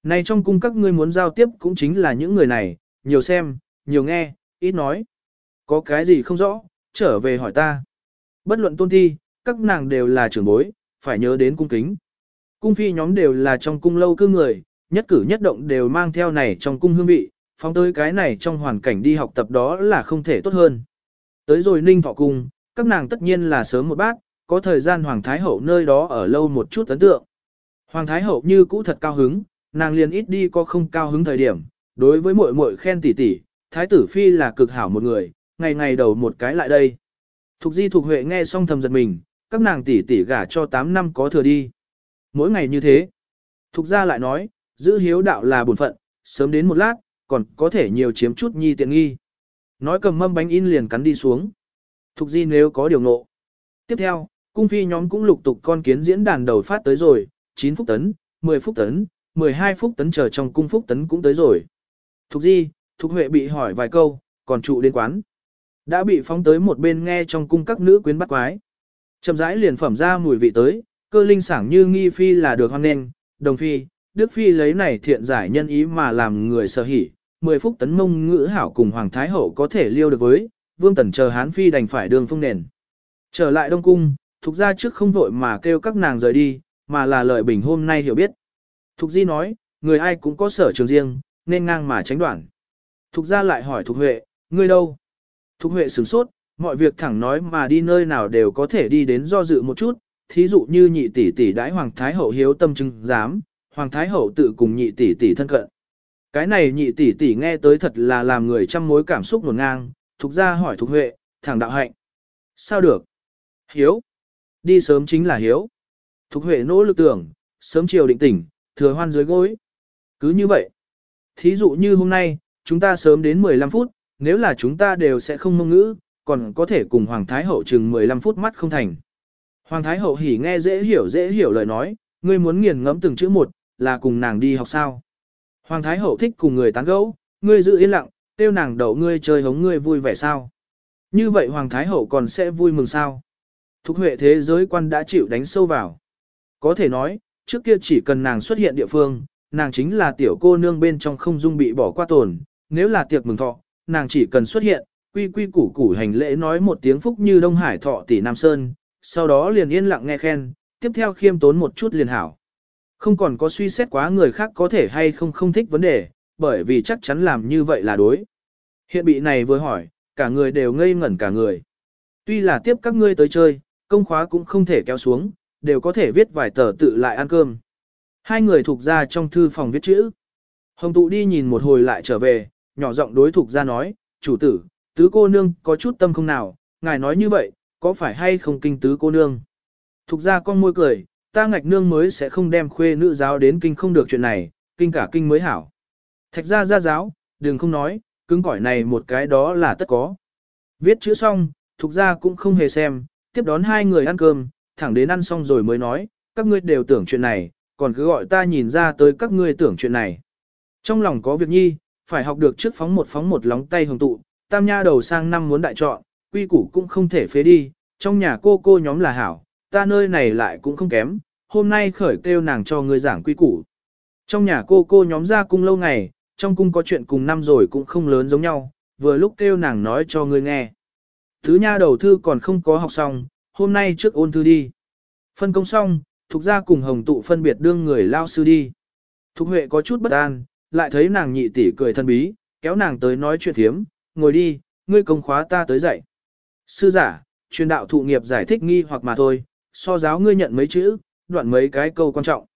Này trong cung các ngươi muốn giao tiếp cũng chính là những người này, nhiều xem, nhiều nghe, ít nói. Có cái gì không rõ, trở về hỏi ta. Bất luận tôn thi, các nàng đều là trưởng bối, phải nhớ đến cung kính. Cung phi nhóm đều là trong cung lâu cư người, nhất cử nhất động đều mang theo này trong cung hương vị, phóng tới cái này trong hoàn cảnh đi học tập đó là không thể tốt hơn. Tới rồi ninh thọ cung, các nàng tất nhiên là sớm một bát, có thời gian Hoàng Thái Hậu nơi đó ở lâu một chút ấn tượng. Hoàng Thái Hậu như cũ thật cao hứng, nàng liền ít đi có không cao hứng thời điểm, đối với muội muội khen tỉ tỉ, Thái tử Phi là cực hảo một người, ngày ngày đầu một cái lại đây. Thục Di Thục Huệ nghe xong thầm giật mình, các nàng tỷ tỷ gả cho 8 năm có thừa đi. Mỗi ngày như thế. Thục gia lại nói, giữ hiếu đạo là bổn phận, sớm đến một lát, còn có thể nhiều chiếm chút nhi tiện nghi. Nói cầm mâm bánh in liền cắn đi xuống. Thục Di nếu có điều nộ. Tiếp theo, cung phi nhóm cũng lục tục con kiến diễn đàn đầu phát tới rồi, 9 phúc tấn, 10 phúc tấn, 12 phúc tấn chờ trong cung phúc tấn cũng tới rồi. Thục di, Thục Huệ bị hỏi vài câu, còn trụ đến quán. Đã bị phóng tới một bên nghe trong cung các nữ quyến bắt quái. Chậm rãi liền phẩm ra mùi vị tới, cơ linh sảng như nghi phi là được hoan nên đồng phi, đức phi lấy này thiện giải nhân ý mà làm người sở hỉ. Mười phút tấn mông ngữ hảo cùng Hoàng Thái Hậu có thể liêu được với, Vương Tần chờ Hán Phi đành phải đường phong nền. Trở lại Đông Cung, Thục ra trước không vội mà kêu các nàng rời đi, mà là lợi bình hôm nay hiểu biết. Thục Di nói, người ai cũng có sở trường riêng, nên ngang mà tránh đoạn. Thục ra lại hỏi Thục Huệ, ngươi đâu? Thục Huệ sửng sốt, mọi việc thẳng nói mà đi nơi nào đều có thể đi đến do dự một chút, thí dụ như nhị tỷ tỷ đãi Hoàng Thái Hậu hiếu tâm chứng giám, Hoàng Thái Hậu tự cùng nhị tỷ tỷ thân cận. Cái này nhị tỷ tỷ nghe tới thật là làm người trăm mối cảm xúc nguồn ngang, thuộc ra hỏi thuộc Huệ, thẳng đạo hạnh. Sao được? Hiếu. Đi sớm chính là hiếu. Thục Huệ nỗ lực tưởng, sớm chiều định tỉnh, thừa hoan dưới gối. Cứ như vậy. Thí dụ như hôm nay, chúng ta sớm đến 15 phút, nếu là chúng ta đều sẽ không mông ngữ, còn có thể cùng Hoàng Thái Hậu chừng 15 phút mắt không thành. Hoàng Thái Hậu hỉ nghe dễ hiểu dễ hiểu lời nói, ngươi muốn nghiền ngẫm từng chữ một, là cùng nàng đi học sao. Hoàng Thái Hậu thích cùng người tán gẫu, ngươi giữ yên lặng, tiêu nàng đậu ngươi chơi hống ngươi vui vẻ sao. Như vậy Hoàng Thái Hậu còn sẽ vui mừng sao. Thục huệ thế giới quan đã chịu đánh sâu vào. Có thể nói, trước kia chỉ cần nàng xuất hiện địa phương, nàng chính là tiểu cô nương bên trong không dung bị bỏ qua tồn, nếu là tiệc mừng thọ, nàng chỉ cần xuất hiện, quy quy củ củ hành lễ nói một tiếng phúc như Đông Hải thọ tỷ Nam Sơn, sau đó liền yên lặng nghe khen, tiếp theo khiêm tốn một chút liền hảo. Không còn có suy xét quá người khác có thể hay không không thích vấn đề, bởi vì chắc chắn làm như vậy là đối. Hiện bị này vừa hỏi, cả người đều ngây ngẩn cả người. Tuy là tiếp các ngươi tới chơi, công khóa cũng không thể kéo xuống, đều có thể viết vài tờ tự lại ăn cơm. Hai người thuộc ra trong thư phòng viết chữ. Hồng tụ đi nhìn một hồi lại trở về, nhỏ giọng đối thuộc ra nói, chủ tử, tứ cô nương có chút tâm không nào, ngài nói như vậy, có phải hay không kinh tứ cô nương? Thục ra con môi cười, ta ngạch nương mới sẽ không đem khuê nữ giáo đến kinh không được chuyện này, kinh cả kinh mới hảo. Thạch ra ra giáo, đừng không nói, cứng cỏi này một cái đó là tất có. Viết chữ xong, thục ra cũng không hề xem, tiếp đón hai người ăn cơm, thẳng đến ăn xong rồi mới nói, các ngươi đều tưởng chuyện này, còn cứ gọi ta nhìn ra tới các ngươi tưởng chuyện này. Trong lòng có việc nhi, phải học được trước phóng một phóng một lóng tay hồng tụ, tam nha đầu sang năm muốn đại chọn, quy củ cũng không thể phế đi, trong nhà cô cô nhóm là hảo, ta nơi này lại cũng không kém, hôm nay khởi kêu nàng cho ngươi giảng quy củ. Trong nhà cô cô nhóm ra cung lâu ngày, trong cung có chuyện cùng năm rồi cũng không lớn giống nhau, vừa lúc kêu nàng nói cho ngươi nghe. Thứ nha đầu thư còn không có học xong, hôm nay trước ôn thư đi. Phân công xong, Thục ra cùng hồng tụ phân biệt đương người lao sư đi. Thục Huệ có chút bất an, lại thấy nàng nhị tỷ cười thân bí, kéo nàng tới nói chuyện thiếm, ngồi đi, ngươi công khóa ta tới dạy. Sư giả, truyền đạo thụ nghiệp giải thích nghi hoặc mà thôi, so giáo ngươi nhận mấy chữ, đoạn mấy cái câu quan trọng.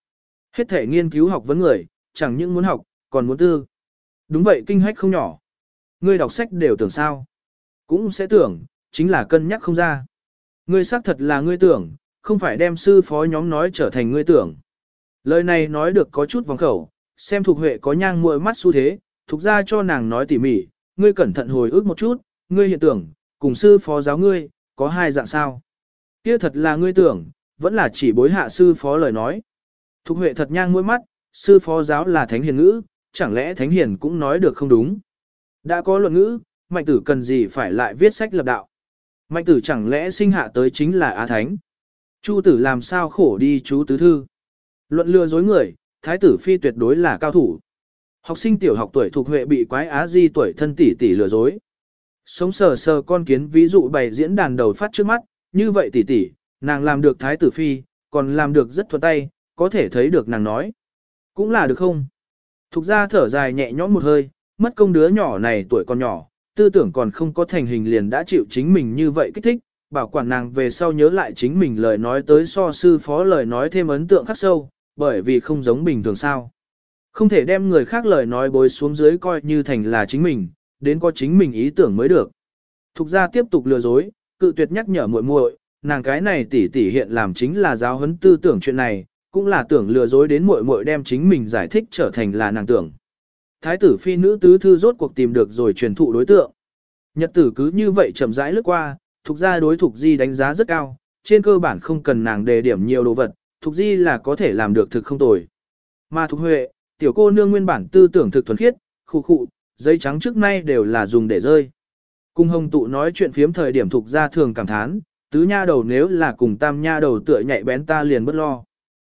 Hết thể nghiên cứu học vấn người, chẳng những muốn học, còn muốn tư. Đúng vậy kinh hách không nhỏ. Ngươi đọc sách đều tưởng sao. Cũng sẽ tưởng, chính là cân nhắc không ra. Ngươi xác thật là ngươi tưởng, không phải đem sư phó nhóm nói trở thành ngươi tưởng. Lời này nói được có chút vòng khẩu, xem thuộc huệ có nhang muội mắt xu thế, thuộc ra cho nàng nói tỉ mỉ, ngươi cẩn thận hồi ức một chút, ngươi hiện tưởng, cùng sư phó giáo ngươi, có hai dạng sao. Kia thật là ngươi tưởng, vẫn là chỉ bối hạ sư phó lời nói. Thục huệ thật nhang muội mắt, sư phó giáo là thánh hiền ngữ, chẳng lẽ thánh hiền cũng nói được không đúng. Đã có luận ngữ, mạnh tử cần gì phải lại viết sách lập đạo. Mạnh tử chẳng lẽ sinh hạ tới chính là Á Thánh. Chu tử làm sao khổ đi chú tứ thư. Luận lừa dối người, thái tử phi tuyệt đối là cao thủ. Học sinh tiểu học tuổi thuộc huệ bị quái á di tuổi thân tỷ tỷ lừa dối. Sống sờ sờ con kiến ví dụ bày diễn đàn đầu phát trước mắt, như vậy tỷ tỷ, nàng làm được thái tử phi, còn làm được rất thuận tay, có thể thấy được nàng nói. Cũng là được không? Thục ra thở dài nhẹ nhõm một hơi, mất công đứa nhỏ này tuổi còn nhỏ, tư tưởng còn không có thành hình liền đã chịu chính mình như vậy kích thích, bảo quản nàng về sau nhớ lại chính mình lời nói tới so sư phó lời nói thêm ấn tượng khắc sâu, bởi vì không giống bình thường sao. Không thể đem người khác lời nói bối xuống dưới coi như thành là chính mình, đến có chính mình ý tưởng mới được. Thục ra tiếp tục lừa dối, cự tuyệt nhắc nhở muội muội, nàng cái này tỷ tỷ hiện làm chính là giáo huấn tư tưởng chuyện này, cũng là tưởng lừa dối đến muội muội đem chính mình giải thích trở thành là nàng tưởng. Thái tử phi nữ tứ thư rốt cuộc tìm được rồi truyền thụ đối tượng. Nhật tử cứ như vậy chậm rãi lướt qua, thuộc gia đối thuộc di đánh giá rất cao, trên cơ bản không cần nàng đề điểm nhiều đồ vật, thuộc Di là có thể làm được thực không tồi. Mà thuộc Huệ, tiểu cô nương nguyên bản tư tưởng thực thuần khiết, khu khụ, giấy trắng trước nay đều là dùng để rơi. Cung hồng tụ nói chuyện phiếm thời điểm thuộc ra thường cảm thán, tứ nha đầu nếu là cùng tam nha đầu tựa nhạy bén ta liền bất lo.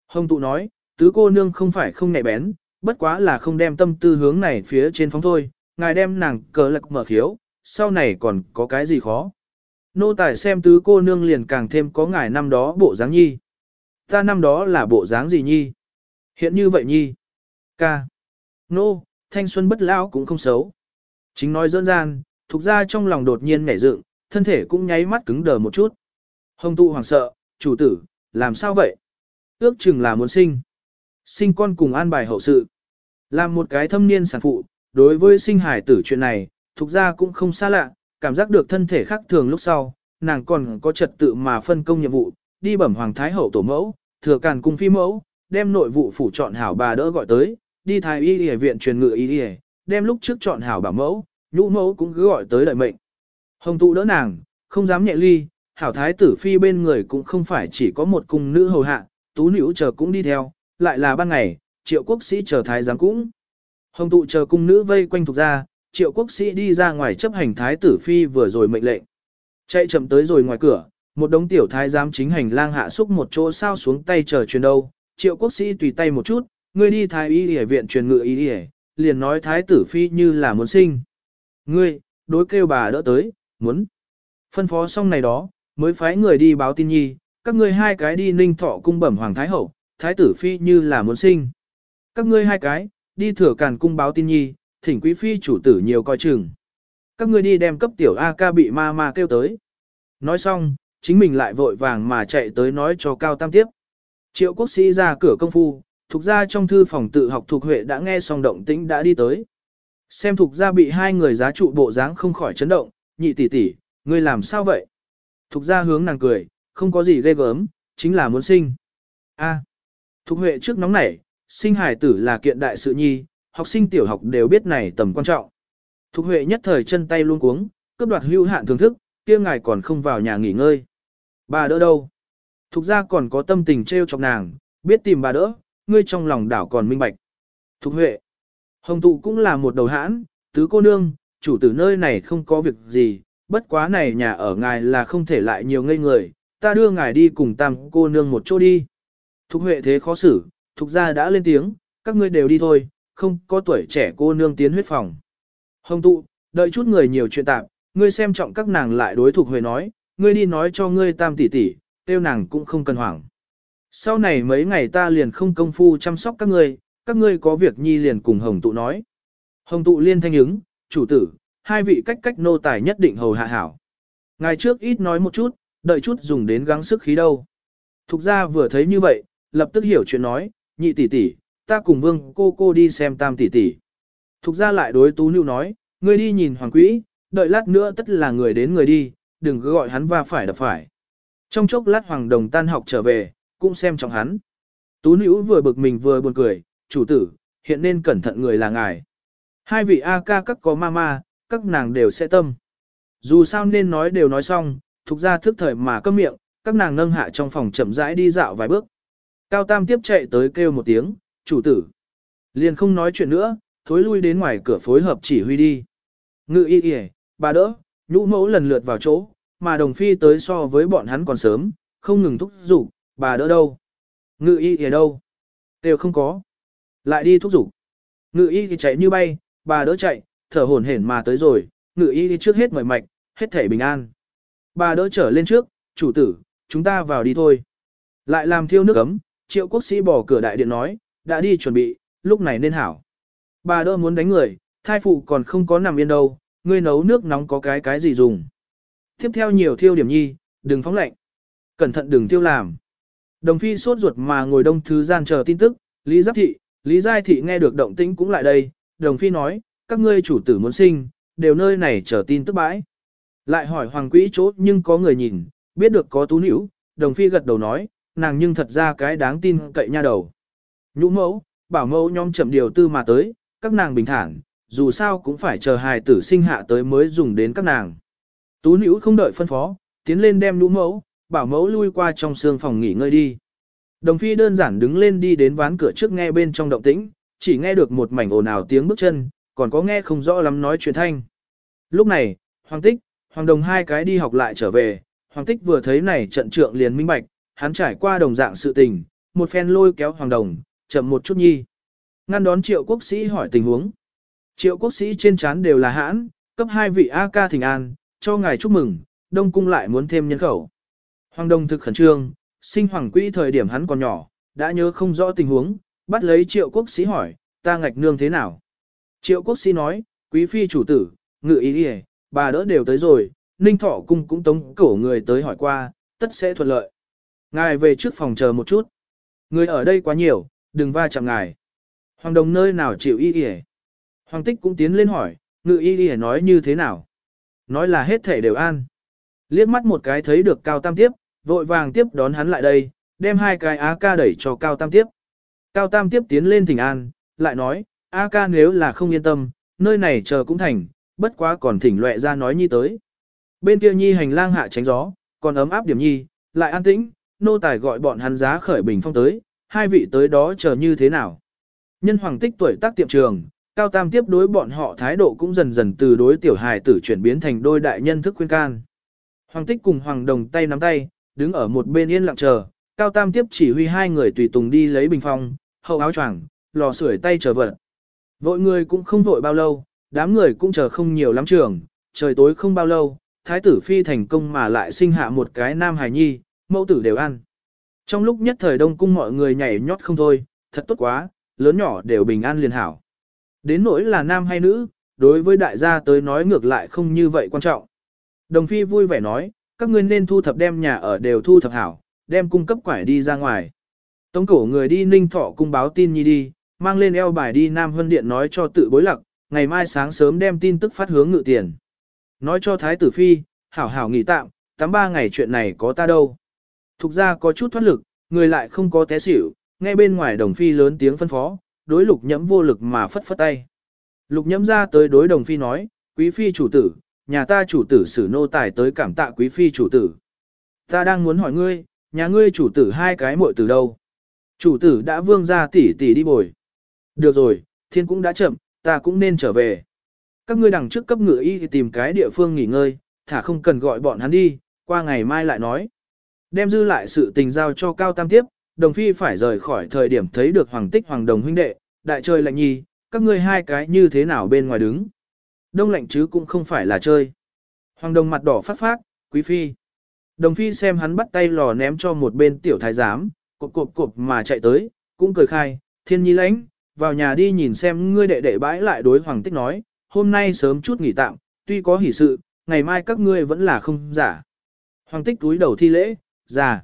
Hồng tụ nói, tứ cô nương không phải không nhạy bén, bất quá là không đem tâm tư hướng này phía trên phóng thôi, ngài đem nàng cờ lạc mở khiếu, sau này còn có cái gì khó. Nô tài xem tứ cô nương liền càng thêm có ngài năm đó bộ dáng nhi. Ta năm đó là bộ dáng gì nhi? Hiện như vậy nhi. Ca. Nô, thanh xuân bất lão cũng không xấu. Chính nói dỡn gian, thuộc ra trong lòng đột nhiên nhảy dựng, thân thể cũng nháy mắt cứng đờ một chút. Hồng tụ hoàng sợ, chủ tử, làm sao vậy? Ước chừng là muốn sinh. Sinh con cùng an bài hậu sự. Làm một cái thâm niên sản phụ, đối với sinh hải tử chuyện này, thuộc ra cũng không xa lạ, cảm giác được thân thể khác thường lúc sau, nàng còn có trật tự mà phân công nhiệm vụ, đi bẩm hoàng thái hậu tổ mẫu, thừa càn cung phi mẫu, đem nội vụ phủ chọn hảo bà đỡ gọi tới, đi thái y y viện truyền ngự y y, đem lúc trước chọn hảo bà mẫu, nhũ mẫu cũng cứ gọi tới đợi mệnh. Hồng tụ đỡ nàng, không dám nhẹ ly, hảo thái tử phi bên người cũng không phải chỉ có một cung nữ hầu hạ, tú nữ chờ cũng đi theo, lại là ban ngày, triệu quốc sĩ chờ thái giám cũng. Hồng tụ chờ cung nữ vây quanh thuộc ra, triệu quốc sĩ đi ra ngoài chấp hành thái tử phi vừa rồi mệnh lệnh. Chạy chậm tới rồi ngoài cửa, một đống tiểu thái giám chính hành lang hạ xúc một chỗ sao xuống tay chờ truyền đâu. Triệu quốc sĩ tùy tay một chút, người đi thái y y viện truyền ngự y y, liền nói thái tử phi như là muốn sinh. Ngươi, đối kêu bà đỡ tới, muốn. Phân phó xong này đó, mới phái người đi báo tin nhi, các ngươi hai cái đi ninh thọ cung bẩm hoàng thái hậu, thái tử phi như là muốn sinh. Các ngươi hai cái, đi thừa càn cung báo tin nhi, thỉnh quý phi chủ tử nhiều coi chừng. Các ngươi đi đem cấp tiểu A ca bị ma ma kêu tới. Nói xong, chính mình lại vội vàng mà chạy tới nói cho Cao Tam tiếp. Triệu quốc sĩ ra cửa công phu, thuộc ra trong thư phòng tự học thuộc huệ đã nghe xong động tĩnh đã đi tới. Xem thuộc gia bị hai người giá trụ bộ dáng không khỏi chấn động, nhị tỷ tỷ, ngươi làm sao vậy? Thục gia hướng nàng cười, không có gì ghê gớm, chính là muốn sinh. A. Thục Huệ trước nóng nảy, sinh hải tử là kiện đại sự nhi, học sinh tiểu học đều biết này tầm quan trọng. Thục Huệ nhất thời chân tay luôn cuống, cướp đoạt hưu hạn thưởng thức, kia ngài còn không vào nhà nghỉ ngơi. Bà đỡ đâu? Thục gia còn có tâm tình trêu chọc nàng, biết tìm bà đỡ, ngươi trong lòng đảo còn minh bạch. Thục Huệ. Hồng tụ cũng là một đầu hãn, tứ cô nương, chủ tử nơi này không có việc gì, bất quá này nhà ở ngài là không thể lại nhiều ngây người, ta đưa ngài đi cùng tam cô nương một chỗ đi. Thục Huệ thế khó xử, Thục gia đã lên tiếng, các ngươi đều đi thôi, không có tuổi trẻ cô nương tiến huyết phòng. Hồng tụ, đợi chút người nhiều chuyện tạm, ngươi xem trọng các nàng lại đối Thục Huệ nói, ngươi đi nói cho ngươi tam tỷ tỷ, tiêu nàng cũng không cần hoảng. Sau này mấy ngày ta liền không công phu chăm sóc các ngươi, các ngươi có việc nhi liền cùng Hồng tụ nói. Hồng tụ liên thanh ứng, chủ tử, hai vị cách cách nô tài nhất định hầu hạ hảo. Ngài trước ít nói một chút, đợi chút dùng đến gắng sức khí đâu. Thục ra vừa thấy như vậy, lập tức hiểu chuyện nói, nhị tỷ tỷ, ta cùng vương cô cô đi xem tam tỷ tỷ. Thục ra lại đối tú nữ nói, ngươi đi nhìn hoàng quỹ, đợi lát nữa tất là người đến người đi, đừng cứ gọi hắn va phải đập phải. Trong chốc lát hoàng đồng tan học trở về, cũng xem trọng hắn. Tú nữ vừa bực mình vừa buồn cười, chủ tử, hiện nên cẩn thận người là ngài. Hai vị A ca các có mama, các nàng đều sẽ tâm. Dù sao nên nói đều nói xong, thuộc ra thức thời mà câm miệng, các nàng nâng hạ trong phòng chậm rãi đi dạo vài bước. Cao Tam tiếp chạy tới kêu một tiếng, chủ tử. Liền không nói chuyện nữa, thối lui đến ngoài cửa phối hợp chỉ huy đi. Ngự y y, bà đỡ, nhũ mẫu lần lượt vào chỗ, mà đồng phi tới so với bọn hắn còn sớm, không ngừng thúc giục, bà đỡ đâu? Ngự y y đâu? Đều không có. Lại đi thúc giục. Ngự y thì chạy như bay, bà đỡ chạy, thở hổn hển mà tới rồi, ngự y đi trước hết mời mạch, hết thể bình an. Bà đỡ trở lên trước, chủ tử, chúng ta vào đi thôi. Lại làm thiêu nước ấm, triệu quốc sĩ bỏ cửa đại điện nói, đã đi chuẩn bị, lúc này nên hảo. Bà đỡ muốn đánh người, thai phụ còn không có nằm yên đâu, ngươi nấu nước nóng có cái cái gì dùng. Tiếp theo nhiều thiêu điểm nhi, đừng phóng lạnh. Cẩn thận đừng thiêu làm. Đồng phi sốt ruột mà ngồi đông thứ gian chờ tin tức, Lý Giáp Thị, Lý Giai Thị nghe được động tĩnh cũng lại đây, đồng phi nói, các ngươi chủ tử muốn sinh, đều nơi này chờ tin tức bãi. Lại hỏi hoàng quỹ chỗ nhưng có người nhìn, biết được có tú nữ, đồng phi gật đầu nói, nàng nhưng thật ra cái đáng tin cậy nha đầu. Nhũ mẫu, bảo mẫu nhóm chậm điều tư mà tới, các nàng bình thản, dù sao cũng phải chờ hài tử sinh hạ tới mới dùng đến các nàng. Tú nữ không đợi phân phó, tiến lên đem nhũ mẫu, bảo mẫu lui qua trong xương phòng nghỉ ngơi đi. Đồng phi đơn giản đứng lên đi đến ván cửa trước nghe bên trong động tĩnh, chỉ nghe được một mảnh ồn ào tiếng bước chân, còn có nghe không rõ lắm nói chuyện thanh. Lúc này, Hoàng Tích, Hoàng Đồng hai cái đi học lại trở về, Hoàng Tích vừa thấy này trận trượng liền minh bạch, hắn trải qua đồng dạng sự tình, một phen lôi kéo Hoàng Đồng, chậm một chút nhi. Ngăn đón triệu quốc sĩ hỏi tình huống. Triệu quốc sĩ trên trán đều là hãn, cấp hai vị A ca thỉnh an, cho ngài chúc mừng, đông cung lại muốn thêm nhân khẩu. Hoàng Đồng thực khẩn trương, sinh hoàng quỹ thời điểm hắn còn nhỏ, đã nhớ không rõ tình huống, bắt lấy triệu quốc sĩ hỏi, ta ngạch nương thế nào? Triệu quốc sĩ nói, quý phi chủ tử, ngự ý đi bà đỡ đều tới rồi, ninh thọ cung cũng tống cổ người tới hỏi qua, tất sẽ thuận lợi. Ngài về trước phòng chờ một chút. Người ở đây quá nhiều, đừng va chạm ngài. Hoàng đồng nơi nào chịu y y Hoàng tích cũng tiến lên hỏi, ngự y y nói như thế nào? Nói là hết thể đều an. Liếc mắt một cái thấy được cao tam tiếp, vội vàng tiếp đón hắn lại đây, đem hai cái á ca đẩy cho cao tam tiếp. Cao tam tiếp tiến lên thỉnh an, lại nói, A ca nếu là không yên tâm, nơi này chờ cũng thành, bất quá còn thỉnh loẹ ra nói nhi tới. Bên kia nhi hành lang hạ tránh gió, còn ấm áp điểm nhi, lại an tĩnh, nô tài gọi bọn hắn giá khởi bình phong tới, hai vị tới đó chờ như thế nào. Nhân hoàng tích tuổi tác tiệm trường, cao tam tiếp đối bọn họ thái độ cũng dần dần từ đối tiểu hài tử chuyển biến thành đôi đại nhân thức khuyên can. Hoàng tích cùng hoàng đồng tay nắm tay, đứng ở một bên yên lặng chờ, cao tam tiếp chỉ huy hai người tùy tùng đi lấy bình phong, hậu áo choàng, lò sưởi tay chờ vật. Vội người cũng không vội bao lâu, đám người cũng chờ không nhiều lắm trường, trời tối không bao lâu, thái tử phi thành công mà lại sinh hạ một cái nam hài nhi, mẫu tử đều ăn. Trong lúc nhất thời đông cung mọi người nhảy nhót không thôi, thật tốt quá, lớn nhỏ đều bình an liền hảo. Đến nỗi là nam hay nữ, đối với đại gia tới nói ngược lại không như vậy quan trọng. Đồng phi vui vẻ nói, các ngươi nên thu thập đem nhà ở đều thu thập hảo, đem cung cấp quải đi ra ngoài. Tống cổ người đi ninh thọ cung báo tin nhi đi, mang lên eo bài đi Nam Hân Điện nói cho tự bối lặc, ngày mai sáng sớm đem tin tức phát hướng ngự tiền. Nói cho Thái tử Phi, hảo hảo nghỉ tạm, tắm ba ngày chuyện này có ta đâu. Thục ra có chút thoát lực, người lại không có té xỉu, nghe bên ngoài đồng phi lớn tiếng phân phó, đối lục nhẫm vô lực mà phất phất tay. Lục nhẫm ra tới đối đồng phi nói, quý phi chủ tử, nhà ta chủ tử xử nô tài tới cảm tạ quý phi chủ tử. Ta đang muốn hỏi ngươi, nhà ngươi chủ tử hai cái muội từ đâu? Chủ tử đã vương ra tỷ tỷ đi bồi. Được rồi, thiên cũng đã chậm, ta cũng nên trở về. Các ngươi đằng trước cấp ngựa y thì tìm cái địa phương nghỉ ngơi, thả không cần gọi bọn hắn đi, qua ngày mai lại nói. Đem dư lại sự tình giao cho Cao Tam tiếp, đồng phi phải rời khỏi thời điểm thấy được hoàng tích hoàng đồng huynh đệ, đại trời lạnh nhi, các ngươi hai cái như thế nào bên ngoài đứng. Đông lạnh chứ cũng không phải là chơi. Hoàng đồng mặt đỏ phát phát, quý phi. Đồng phi xem hắn bắt tay lò ném cho một bên tiểu thái giám, cộp cộp cộp mà chạy tới, cũng cười khai, thiên nhi lãnh, vào nhà đi nhìn xem ngươi đệ đệ bãi lại đối hoàng tích nói, hôm nay sớm chút nghỉ tạm, tuy có hỷ sự, ngày mai các ngươi vẫn là không giả. Hoàng tích túi đầu thi lễ, già.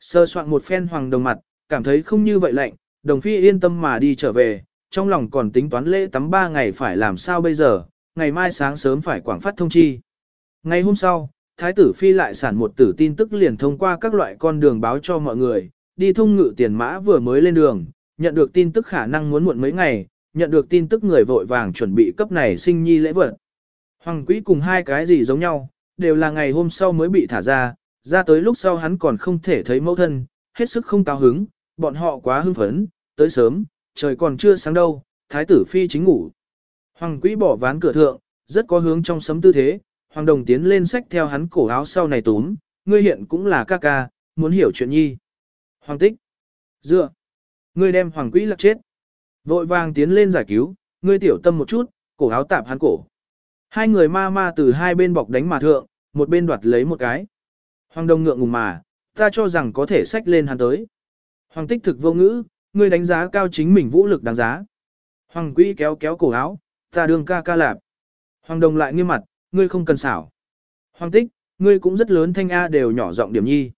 Sơ soạn một phen hoàng đồng mặt, cảm thấy không như vậy lạnh, đồng phi yên tâm mà đi trở về, trong lòng còn tính toán lễ tắm ba ngày phải làm sao bây giờ, ngày mai sáng sớm phải quảng phát thông chi. Ngày hôm sau, Thái tử Phi lại sản một tử tin tức liền thông qua các loại con đường báo cho mọi người, đi thông ngự tiền mã vừa mới lên đường, nhận được tin tức khả năng muốn muộn mấy ngày, nhận được tin tức người vội vàng chuẩn bị cấp này sinh nhi lễ vật. Hoàng quý cùng hai cái gì giống nhau, đều là ngày hôm sau mới bị thả ra, ra tới lúc sau hắn còn không thể thấy mẫu thân, hết sức không cao hứng, bọn họ quá hưng phấn, tới sớm, trời còn chưa sáng đâu, thái tử phi chính ngủ. Hoàng quý bỏ ván cửa thượng, rất có hướng trong sấm tư thế, hoàng đồng tiến lên sách theo hắn cổ áo sau này túm, ngươi hiện cũng là ca ca, muốn hiểu chuyện nhi. Hoàng tích, dựa, ngươi đem hoàng quý lạc chết. Vội vàng tiến lên giải cứu, ngươi tiểu tâm một chút, cổ áo tạp hắn cổ. Hai người ma ma từ hai bên bọc đánh mà thượng, một bên đoạt lấy một cái. Hoàng đồng ngượng ngùng mà, ta cho rằng có thể sách lên hắn tới. Hoàng tích thực vô ngữ, ngươi đánh giá cao chính mình vũ lực đáng giá. Hoàng quý kéo kéo cổ áo, ta đương ca ca lạp. Hoàng đồng lại nghiêm mặt, ngươi không cần xảo. Hoàng tích, ngươi cũng rất lớn thanh A đều nhỏ giọng điểm nhi.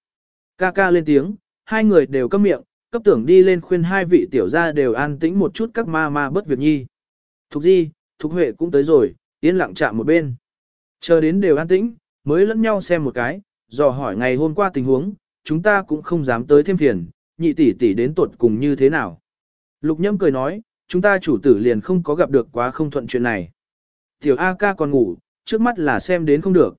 Ca ca lên tiếng, hai người đều câm miệng, cấp tưởng đi lên khuyên hai vị tiểu gia đều an tĩnh một chút các ma ma bất việc nhi. Thục di, thục huệ cũng tới rồi, yên lặng chạm một bên. Chờ đến đều an tĩnh, mới lẫn nhau xem một cái, dò hỏi ngày hôm qua tình huống, chúng ta cũng không dám tới thêm phiền, nhị tỷ tỷ đến tuột cùng như thế nào. Lục nhâm cười nói, chúng ta chủ tử liền không có gặp được quá không thuận chuyện này. Tiểu A ca còn ngủ, trước mắt là xem đến không được.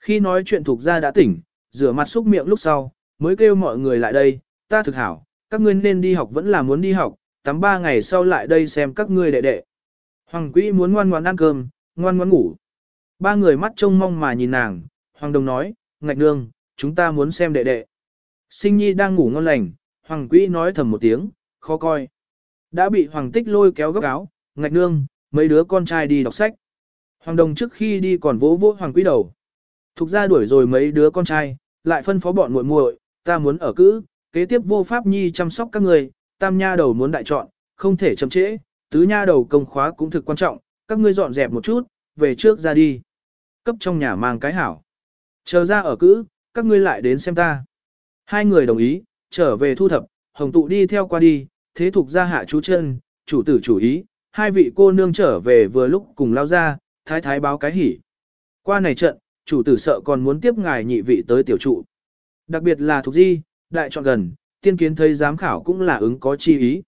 Khi nói chuyện thuộc ra đã tỉnh, rửa mặt xúc miệng lúc sau, mới kêu mọi người lại đây, ta thực hảo, các ngươi nên đi học vẫn là muốn đi học, tắm ba ngày sau lại đây xem các ngươi đệ đệ. Hoàng quỹ muốn ngoan ngoan ăn cơm, ngoan ngoan ngủ. Ba người mắt trông mong mà nhìn nàng, Hoàng đồng nói, ngạch nương, chúng ta muốn xem đệ đệ. Sinh nhi đang ngủ ngon lành, Hoàng quỹ nói thầm một tiếng, khó coi. Đã bị Hoàng tích lôi kéo góc áo, ngạch nương, mấy đứa con trai đi đọc sách. Hoàng đồng trước khi đi còn vỗ vỗ Hoàng Quý đầu. Thục ra đuổi rồi mấy đứa con trai, lại phân phó bọn muội muội, ta muốn ở cữ, kế tiếp vô pháp nhi chăm sóc các người, tam nha đầu muốn đại chọn, không thể chậm trễ, tứ nha đầu công khóa cũng thực quan trọng, các ngươi dọn dẹp một chút, về trước ra đi. Cấp trong nhà mang cái hảo. Chờ ra ở cữ, các ngươi lại đến xem ta. Hai người đồng ý, trở về thu thập, hồng tụ đi theo qua đi, thế thuộc gia hạ chú chân, chủ tử chủ ý, hai vị cô nương trở về vừa lúc cùng lao ra, thái thái báo cái hỉ. Qua này trận, chủ tử sợ còn muốn tiếp ngài nhị vị tới tiểu trụ. Đặc biệt là thuộc di, đại chọn gần, tiên kiến thấy giám khảo cũng là ứng có chi ý.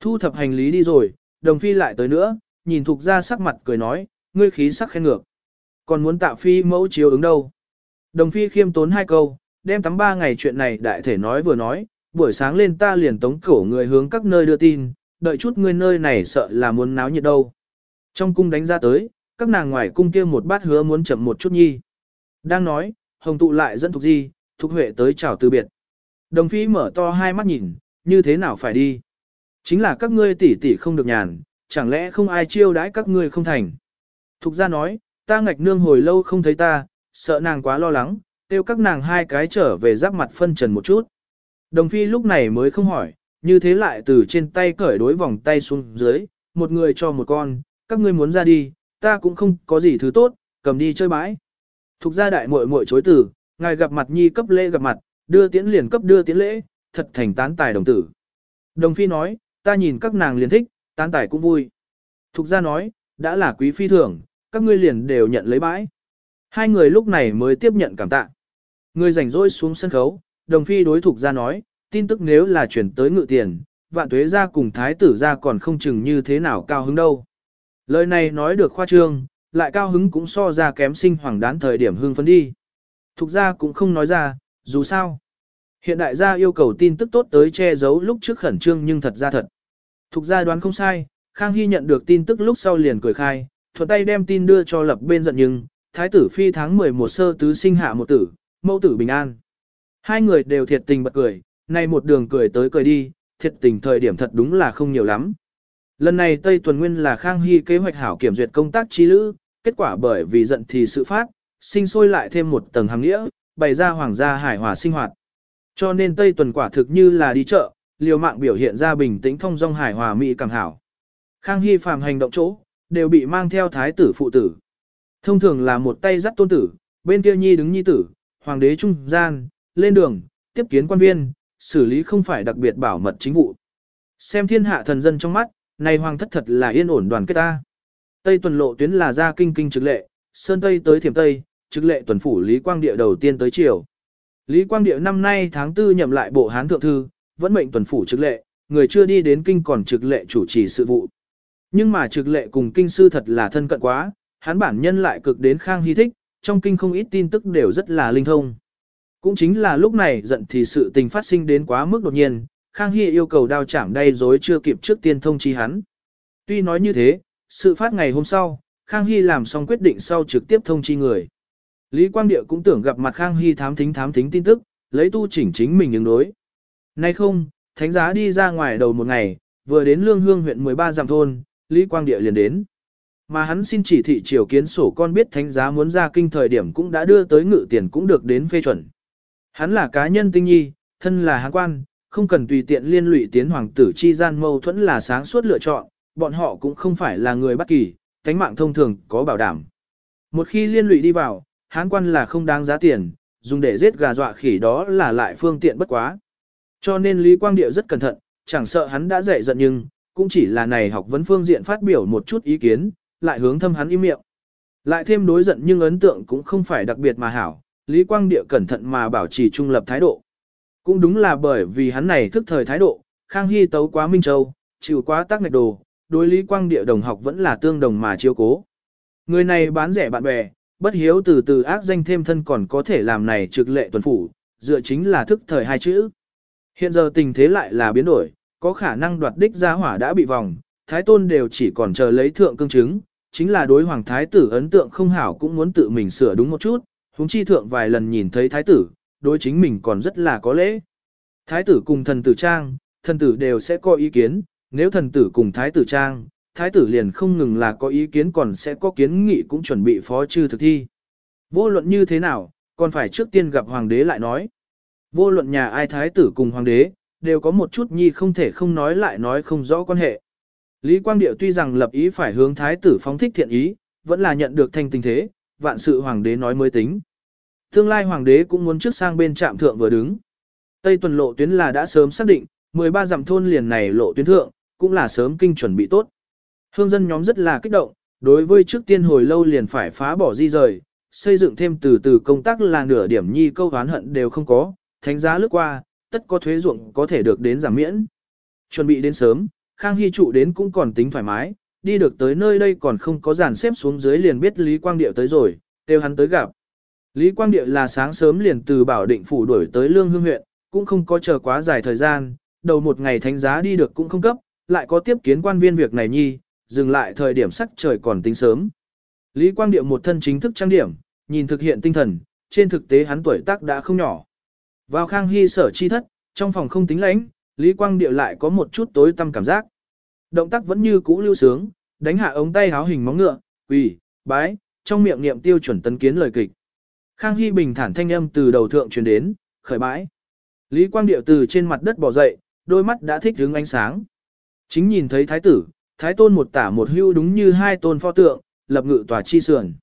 Thu thập hành lý đi rồi, đồng phi lại tới nữa, nhìn thuộc gia sắc mặt cười nói, ngươi khí sắc khen ngược. Còn muốn tạo phi mẫu chiếu ứng đâu. Đồng phi khiêm tốn hai câu, đem tắm ba ngày chuyện này đại thể nói vừa nói, buổi sáng lên ta liền tống cổ người hướng các nơi đưa tin, đợi chút ngươi nơi này sợ là muốn náo nhiệt đâu. Trong cung đánh ra tới, các nàng ngoài cung kia một bát hứa muốn chậm một chút nhi. Đang nói, hồng tụ lại dẫn Thục Di, Thục Huệ tới chào từ biệt. Đồng phi mở to hai mắt nhìn, như thế nào phải đi. Chính là các ngươi tỷ tỷ không được nhàn, chẳng lẽ không ai chiêu đãi các ngươi không thành. Thục ra nói, ta ngạch nương hồi lâu không thấy ta, sợ nàng quá lo lắng, tiêu các nàng hai cái trở về giáp mặt phân trần một chút. Đồng phi lúc này mới không hỏi, như thế lại từ trên tay cởi đối vòng tay xuống dưới, một người cho một con, các ngươi muốn ra đi, ta cũng không có gì thứ tốt, cầm đi chơi bãi. Thục gia đại muội muội chối từ, ngài gặp mặt nhi cấp lễ gặp mặt, đưa tiễn liền cấp đưa tiễn lễ, thật thành tán tài đồng tử. Đồng phi nói, ta nhìn các nàng liền thích, tán tài cũng vui. Thục gia nói, đã là quý phi thưởng, các ngươi liền đều nhận lấy bãi. Hai người lúc này mới tiếp nhận cảm tạ. Người rảnh rỗi xuống sân khấu, đồng phi đối thục gia nói, tin tức nếu là chuyển tới ngự tiền, vạn tuế gia cùng thái tử gia còn không chừng như thế nào cao hứng đâu. Lời này nói được khoa trương, lại cao hứng cũng so ra kém sinh hoàng đán thời điểm hưng phấn đi. Thục gia cũng không nói ra, dù sao. Hiện đại gia yêu cầu tin tức tốt tới che giấu lúc trước khẩn trương nhưng thật ra thật. Thục gia đoán không sai, Khang Hy nhận được tin tức lúc sau liền cười khai, thuận tay đem tin đưa cho lập bên giận nhưng, thái tử phi tháng 11 sơ tứ sinh hạ một tử, mẫu tử bình an. Hai người đều thiệt tình bật cười, nay một đường cười tới cười đi, thiệt tình thời điểm thật đúng là không nhiều lắm. Lần này Tây Tuần Nguyên là Khang Hy kế hoạch hảo kiểm duyệt công tác trí lữ, kết quả bởi vì giận thì sự phát, sinh sôi lại thêm một tầng hàng nghĩa, bày ra hoàng gia hải hòa sinh hoạt. Cho nên Tây Tuần quả thực như là đi chợ, liều mạng biểu hiện ra bình tĩnh thông dong hải hòa mỹ càng hảo. Khang Hy phàm hành động chỗ, đều bị mang theo thái tử phụ tử. Thông thường là một tay dắt tôn tử, bên kia nhi đứng nhi tử, hoàng đế trung gian, lên đường, tiếp kiến quan viên, xử lý không phải đặc biệt bảo mật chính vụ. Xem thiên hạ thần dân trong mắt, này hoàng thất thật là yên ổn đoàn kết ta. Tây tuần lộ tuyến là ra kinh kinh trực lệ, sơn tây tới thiểm tây, trực lệ tuần phủ Lý Quang Địa đầu tiên tới chiều. Lý Quang Địa năm nay tháng tư nhậm lại bộ hán thượng thư, vẫn mệnh tuần phủ trực lệ, người chưa đi đến kinh còn trực lệ chủ trì sự vụ. Nhưng mà trực lệ cùng kinh sư thật là thân cận quá, hắn bản nhân lại cực đến khang hy thích, trong kinh không ít tin tức đều rất là linh thông. Cũng chính là lúc này giận thì sự tình phát sinh đến quá mức đột nhiên, Khang Hy yêu cầu đao chạm đay dối chưa kịp trước tiên thông chi hắn. Tuy nói như thế, sự phát ngày hôm sau, Khang Hy làm xong quyết định sau trực tiếp thông chi người. Lý Quang Địa cũng tưởng gặp mặt Khang Hy thám thính thám thính tin tức, lấy tu chỉnh chính mình ứng đối. Nay không, thánh giá đi ra ngoài đầu một ngày, vừa đến Lương Hương huyện 13 giảm thôn, Lý Quang Địa liền đến. Mà hắn xin chỉ thị triều kiến sổ con biết thánh giá muốn ra kinh thời điểm cũng đã đưa tới ngự tiền cũng được đến phê chuẩn. Hắn là cá nhân tinh nhi, thân là hán quan, không cần tùy tiện liên lụy tiến hoàng tử chi gian mâu thuẫn là sáng suốt lựa chọn, bọn họ cũng không phải là người bất kỳ, tánh mạng thông thường có bảo đảm. Một khi liên lụy đi vào, hán quan là không đáng giá tiền, dùng để giết gà dọa khỉ đó là lại phương tiện bất quá. Cho nên Lý Quang Điệu rất cẩn thận, chẳng sợ hắn đã dạy giận nhưng, cũng chỉ là này học vấn phương diện phát biểu một chút ý kiến, lại hướng thâm hắn im miệng. Lại thêm đối giận nhưng ấn tượng cũng không phải đặc biệt mà hảo, Lý Quang Địa cẩn thận mà bảo trì trung lập thái độ. Cũng đúng là bởi vì hắn này thức thời thái độ, Khang Hy tấu quá Minh Châu, chịu quá tác nghịch đồ, đối Lý Quang Địa đồng học vẫn là tương đồng mà chiêu cố. Người này bán rẻ bạn bè, bất hiếu từ từ ác danh thêm thân còn có thể làm này trực lệ tuần phủ, dựa chính là thức thời hai chữ. Hiện giờ tình thế lại là biến đổi, có khả năng đoạt đích gia hỏa đã bị vòng, thái tôn đều chỉ còn chờ lấy thượng cương chứng, chính là đối hoàng thái tử ấn tượng không hảo cũng muốn tự mình sửa đúng một chút, huống chi thượng vài lần nhìn thấy thái tử, đối chính mình còn rất là có lễ. Thái tử cùng thần tử trang, thần tử đều sẽ có ý kiến, nếu thần tử cùng thái tử trang, thái tử liền không ngừng là có ý kiến còn sẽ có kiến nghị cũng chuẩn bị phó chư thực thi. Vô luận như thế nào, còn phải trước tiên gặp hoàng đế lại nói. Vô luận nhà ai thái tử cùng hoàng đế, đều có một chút nhi không thể không nói lại nói không rõ quan hệ. Lý Quang Điệu tuy rằng lập ý phải hướng thái tử phóng thích thiện ý, vẫn là nhận được thanh tình thế, vạn sự hoàng đế nói mới tính. Tương lai hoàng đế cũng muốn trước sang bên trạm thượng vừa đứng. Tây tuần lộ tuyến là đã sớm xác định, 13 dặm thôn liền này lộ tuyến thượng, cũng là sớm kinh chuẩn bị tốt. Hương dân nhóm rất là kích động, đối với trước tiên hồi lâu liền phải phá bỏ di rời, xây dựng thêm từ từ công tác là nửa điểm nhi câu hán hận đều không có, thánh giá lướt qua, tất có thuế ruộng có thể được đến giảm miễn. Chuẩn bị đến sớm, Khang Hy trụ đến cũng còn tính thoải mái, đi được tới nơi đây còn không có dàn xếp xuống dưới liền biết Lý Quang Điệu tới rồi, kêu hắn tới gặp. Lý Quang Điệu là sáng sớm liền từ bảo định phủ đuổi tới Lương Hương huyện, cũng không có chờ quá dài thời gian, đầu một ngày thánh giá đi được cũng không cấp, lại có tiếp kiến quan viên việc này nhi, dừng lại thời điểm sắc trời còn tính sớm. Lý Quang Điệu một thân chính thức trang điểm, nhìn thực hiện tinh thần, trên thực tế hắn tuổi tác đã không nhỏ. Vào Khang Hy sở chi thất, trong phòng không tính lãnh, Lý Quang Điệu lại có một chút tối tâm cảm giác. Động tác vẫn như cũ lưu sướng, đánh hạ ống tay háo hình móng ngựa, quỳ, bái, trong miệng niệm tiêu chuẩn tân kiến lời kịch. Khang Hy bình thản thanh âm từ đầu thượng truyền đến, khởi bãi. Lý Quang Điệu từ trên mặt đất bò dậy, đôi mắt đã thích hướng ánh sáng. Chính nhìn thấy thái tử, thái tôn một tả một hưu đúng như hai tôn pho tượng, lập ngự tòa chi sườn.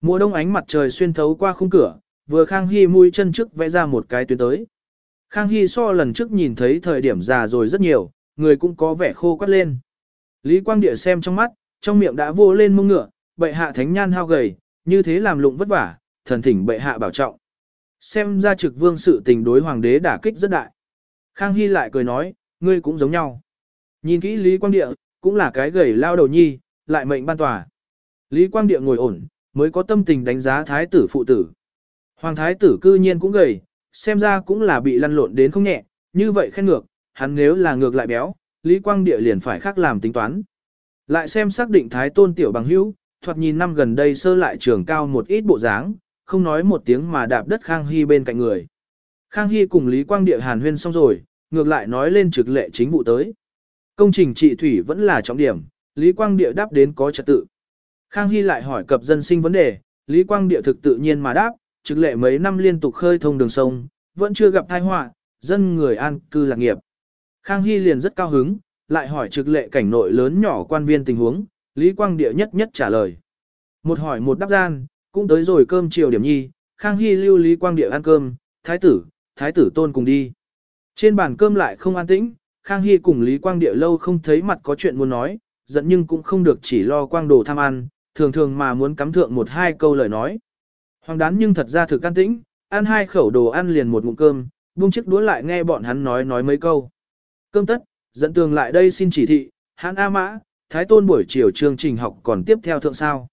Mùa đông ánh mặt trời xuyên thấu qua khung cửa, vừa Khang Hy mũi chân trước vẽ ra một cái tuyến tới. Khang Hy so lần trước nhìn thấy thời điểm già rồi rất nhiều, người cũng có vẻ khô quắt lên. Lý Quang Địa xem trong mắt, trong miệng đã vô lên mông ngựa, bệ hạ thánh nhan hao gầy, như thế làm lụng vất vả, thần thỉnh bệ hạ bảo trọng. Xem ra trực vương sự tình đối hoàng đế đả kích rất đại. Khang Hy lại cười nói, ngươi cũng giống nhau. Nhìn kỹ Lý Quang Địa, cũng là cái gầy lao đầu nhi, lại mệnh ban tòa. Lý Quang Địa ngồi ổn, mới có tâm tình đánh giá thái tử phụ tử. Hoàng thái tử cư nhiên cũng gầy, xem ra cũng là bị lăn lộn đến không nhẹ, như vậy khen ngược, hắn nếu là ngược lại béo, Lý Quang Địa liền phải khác làm tính toán. Lại xem xác định thái tôn tiểu bằng hữu, thoạt nhìn năm gần đây sơ lại trường cao một ít bộ dáng, không nói một tiếng mà đạp đất Khang Hy bên cạnh người. Khang Hy cùng Lý Quang Địa hàn huyên xong rồi, ngược lại nói lên trực lệ chính vụ tới. Công trình trị thủy vẫn là trọng điểm, Lý Quang Địa đáp đến có trật tự. Khang Hy lại hỏi cập dân sinh vấn đề, Lý Quang Địa thực tự nhiên mà đáp, trực lệ mấy năm liên tục khơi thông đường sông, vẫn chưa gặp tai họa, dân người an cư lạc nghiệp. Khang Hy liền rất cao hứng, lại hỏi trực lệ cảnh nội lớn nhỏ quan viên tình huống, Lý Quang Địa nhất nhất trả lời. Một hỏi một đáp gian, cũng tới rồi cơm chiều điểm nhi, Khang Hy lưu Lý Quang Địa ăn cơm, thái tử, thái tử tôn cùng đi. Trên bàn cơm lại không an tĩnh, Khang Hy cùng Lý Quang Địa lâu không thấy mặt có chuyện muốn nói, giận nhưng cũng không được chỉ lo quang đồ tham ăn, thường thường mà muốn cắm thượng một hai câu lời nói. Hoàng đán nhưng thật ra thực can tĩnh, ăn hai khẩu đồ ăn liền một ngụm cơm, buông chiếc đũa lại nghe bọn hắn nói nói mấy câu. Cơm tất, dẫn tường lại đây xin chỉ thị, hãn A Mã, Thái Tôn buổi chiều chương trình học còn tiếp theo thượng sao.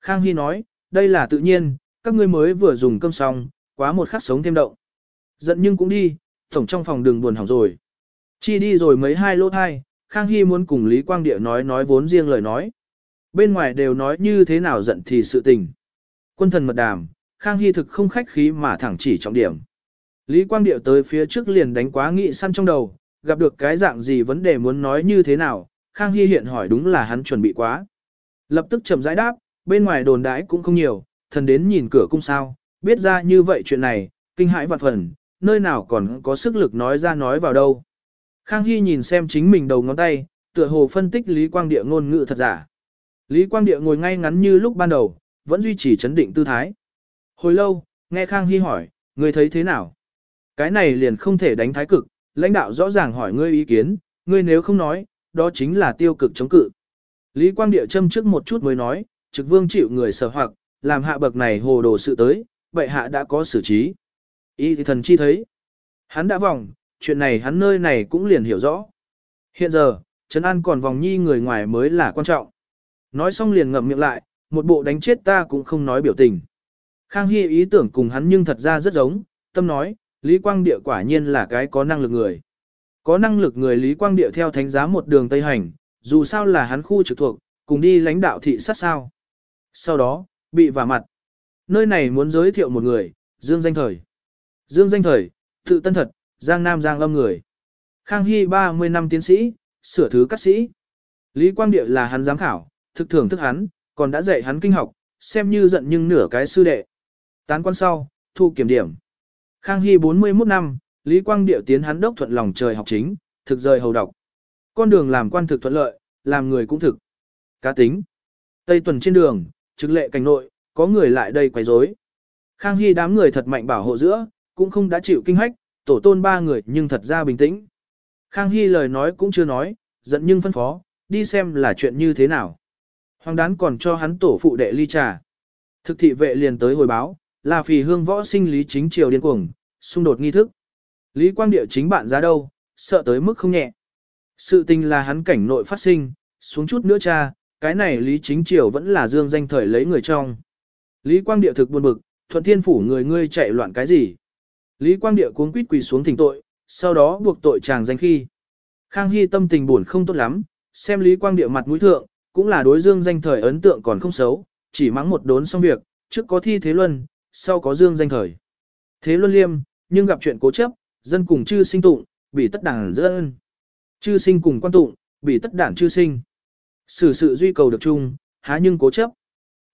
Khang Hy nói, đây là tự nhiên, các ngươi mới vừa dùng cơm xong, quá một khắc sống thêm động. Giận nhưng cũng đi, tổng trong phòng đường buồn hỏng rồi. Chi đi rồi mấy hai lỗ thai, Khang Hy muốn cùng Lý Quang Địa nói nói vốn riêng lời nói. Bên ngoài đều nói như thế nào giận thì sự tình. Quân thần mật đàm, Khang Hy thực không khách khí mà thẳng chỉ trọng điểm. Lý Quang Điệu tới phía trước liền đánh quá nghị săn trong đầu, gặp được cái dạng gì vấn đề muốn nói như thế nào, Khang Hy hiện hỏi đúng là hắn chuẩn bị quá. Lập tức chậm rãi đáp, bên ngoài đồn đãi cũng không nhiều, thần đến nhìn cửa cung sao, biết ra như vậy chuyện này, kinh hãi vạn phần, nơi nào còn có sức lực nói ra nói vào đâu. Khang Hy nhìn xem chính mình đầu ngón tay, tựa hồ phân tích Lý Quang Địa ngôn ngữ thật giả. Lý Quang Địa ngồi ngay ngắn như lúc ban đầu, vẫn duy trì chấn định tư thái. Hồi lâu, nghe Khang Hy hỏi, người thấy thế nào? Cái này liền không thể đánh thái cực, lãnh đạo rõ ràng hỏi ngươi ý kiến, ngươi nếu không nói, đó chính là tiêu cực chống cự. Lý Quang Địa châm trước một chút mới nói, trực vương chịu người sở hoặc, làm hạ bậc này hồ đồ sự tới, vậy hạ đã có xử trí. Ý thì thần chi thấy. Hắn đã vòng, chuyện này hắn nơi này cũng liền hiểu rõ. Hiện giờ, Trấn An còn vòng nhi người ngoài mới là quan trọng. Nói xong liền ngậm miệng lại, một bộ đánh chết ta cũng không nói biểu tình. Khang Hy ý tưởng cùng hắn nhưng thật ra rất giống, tâm nói, Lý Quang Địa quả nhiên là cái có năng lực người. Có năng lực người Lý Quang Địa theo thánh giá một đường Tây Hành, dù sao là hắn khu trực thuộc, cùng đi lãnh đạo thị sát sao. Sau đó, bị vả mặt. Nơi này muốn giới thiệu một người, Dương Danh Thời. Dương Danh Thời, tự tân thật, Giang Nam Giang âm người. Khang Hy 30 năm tiến sĩ, sửa thứ các sĩ. Lý Quang Địa là hắn giám khảo, thực thưởng thức hắn, còn đã dạy hắn kinh học, xem như giận nhưng nửa cái sư đệ. Tán quan sau, thu kiểm điểm. Khang Hy 41 năm, Lý Quang Điệu tiến hắn đốc thuận lòng trời học chính, thực rời hầu đọc. Con đường làm quan thực thuận lợi, làm người cũng thực. Cá tính. Tây tuần trên đường, trực lệ cảnh nội, có người lại đây quấy rối. Khang Hy đám người thật mạnh bảo hộ giữa, cũng không đã chịu kinh hách, tổ tôn ba người nhưng thật ra bình tĩnh. Khang Hy lời nói cũng chưa nói, giận nhưng phân phó, đi xem là chuyện như thế nào. Hoàng đán còn cho hắn tổ phụ đệ ly trà. Thực thị vệ liền tới hồi báo, là phì hương võ sinh lý chính triều điên cuồng, xung đột nghi thức. Lý Quang Địa chính bạn ra đâu, sợ tới mức không nhẹ. Sự tình là hắn cảnh nội phát sinh, xuống chút nữa cha, cái này Lý Chính Triều vẫn là dương danh thời lấy người trong. Lý Quang Địa thực buồn bực, thuận thiên phủ người ngươi chạy loạn cái gì. Lý Quang Địa cuống quýt quỳ xuống thỉnh tội, sau đó buộc tội chàng danh khi. Khang Hy tâm tình buồn không tốt lắm, xem Lý Quang Địa mặt mũi thượng, cũng là đối dương danh thời ấn tượng còn không xấu, chỉ mắng một đốn xong việc, trước có thi thế luân, sau có dương danh thời. Thế luân liêm, nhưng gặp chuyện cố chấp, dân cùng chư sinh tụng, bị tất đảng dân. Chư sinh cùng quan tụng, bị tất đảng chư sinh. Sử sự duy cầu được chung, há nhưng cố chấp.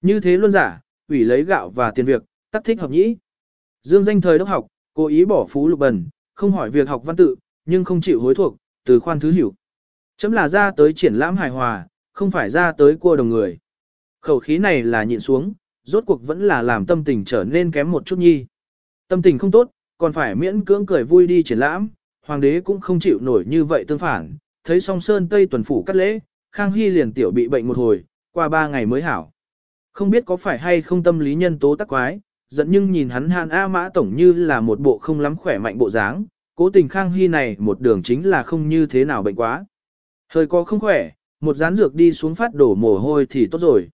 Như thế luân giả, ủy lấy gạo và tiền việc, tắc thích hợp nhĩ. Dương danh thời đốc học, cố ý bỏ phú lục bần, không hỏi việc học văn tự, nhưng không chịu hối thuộc, từ khoan thứ hiểu. Chấm là ra tới triển lãm hài hòa, không phải ra tới cua đồng người. Khẩu khí này là nhịn xuống, rốt cuộc vẫn là làm tâm tình trở nên kém một chút nhi. Tâm tình không tốt, còn phải miễn cưỡng cười vui đi triển lãm, hoàng đế cũng không chịu nổi như vậy tương phản, thấy song sơn tây tuần phủ cắt lễ, Khang Hy liền tiểu bị bệnh một hồi, qua ba ngày mới hảo. Không biết có phải hay không tâm lý nhân tố tắc quái, giận nhưng nhìn hắn Hàn A Mã Tổng như là một bộ không lắm khỏe mạnh bộ dáng, cố tình Khang Hy này một đường chính là không như thế nào bệnh quá. Hơi có không khỏe, một dán dược đi xuống phát đổ mồ hôi thì tốt rồi.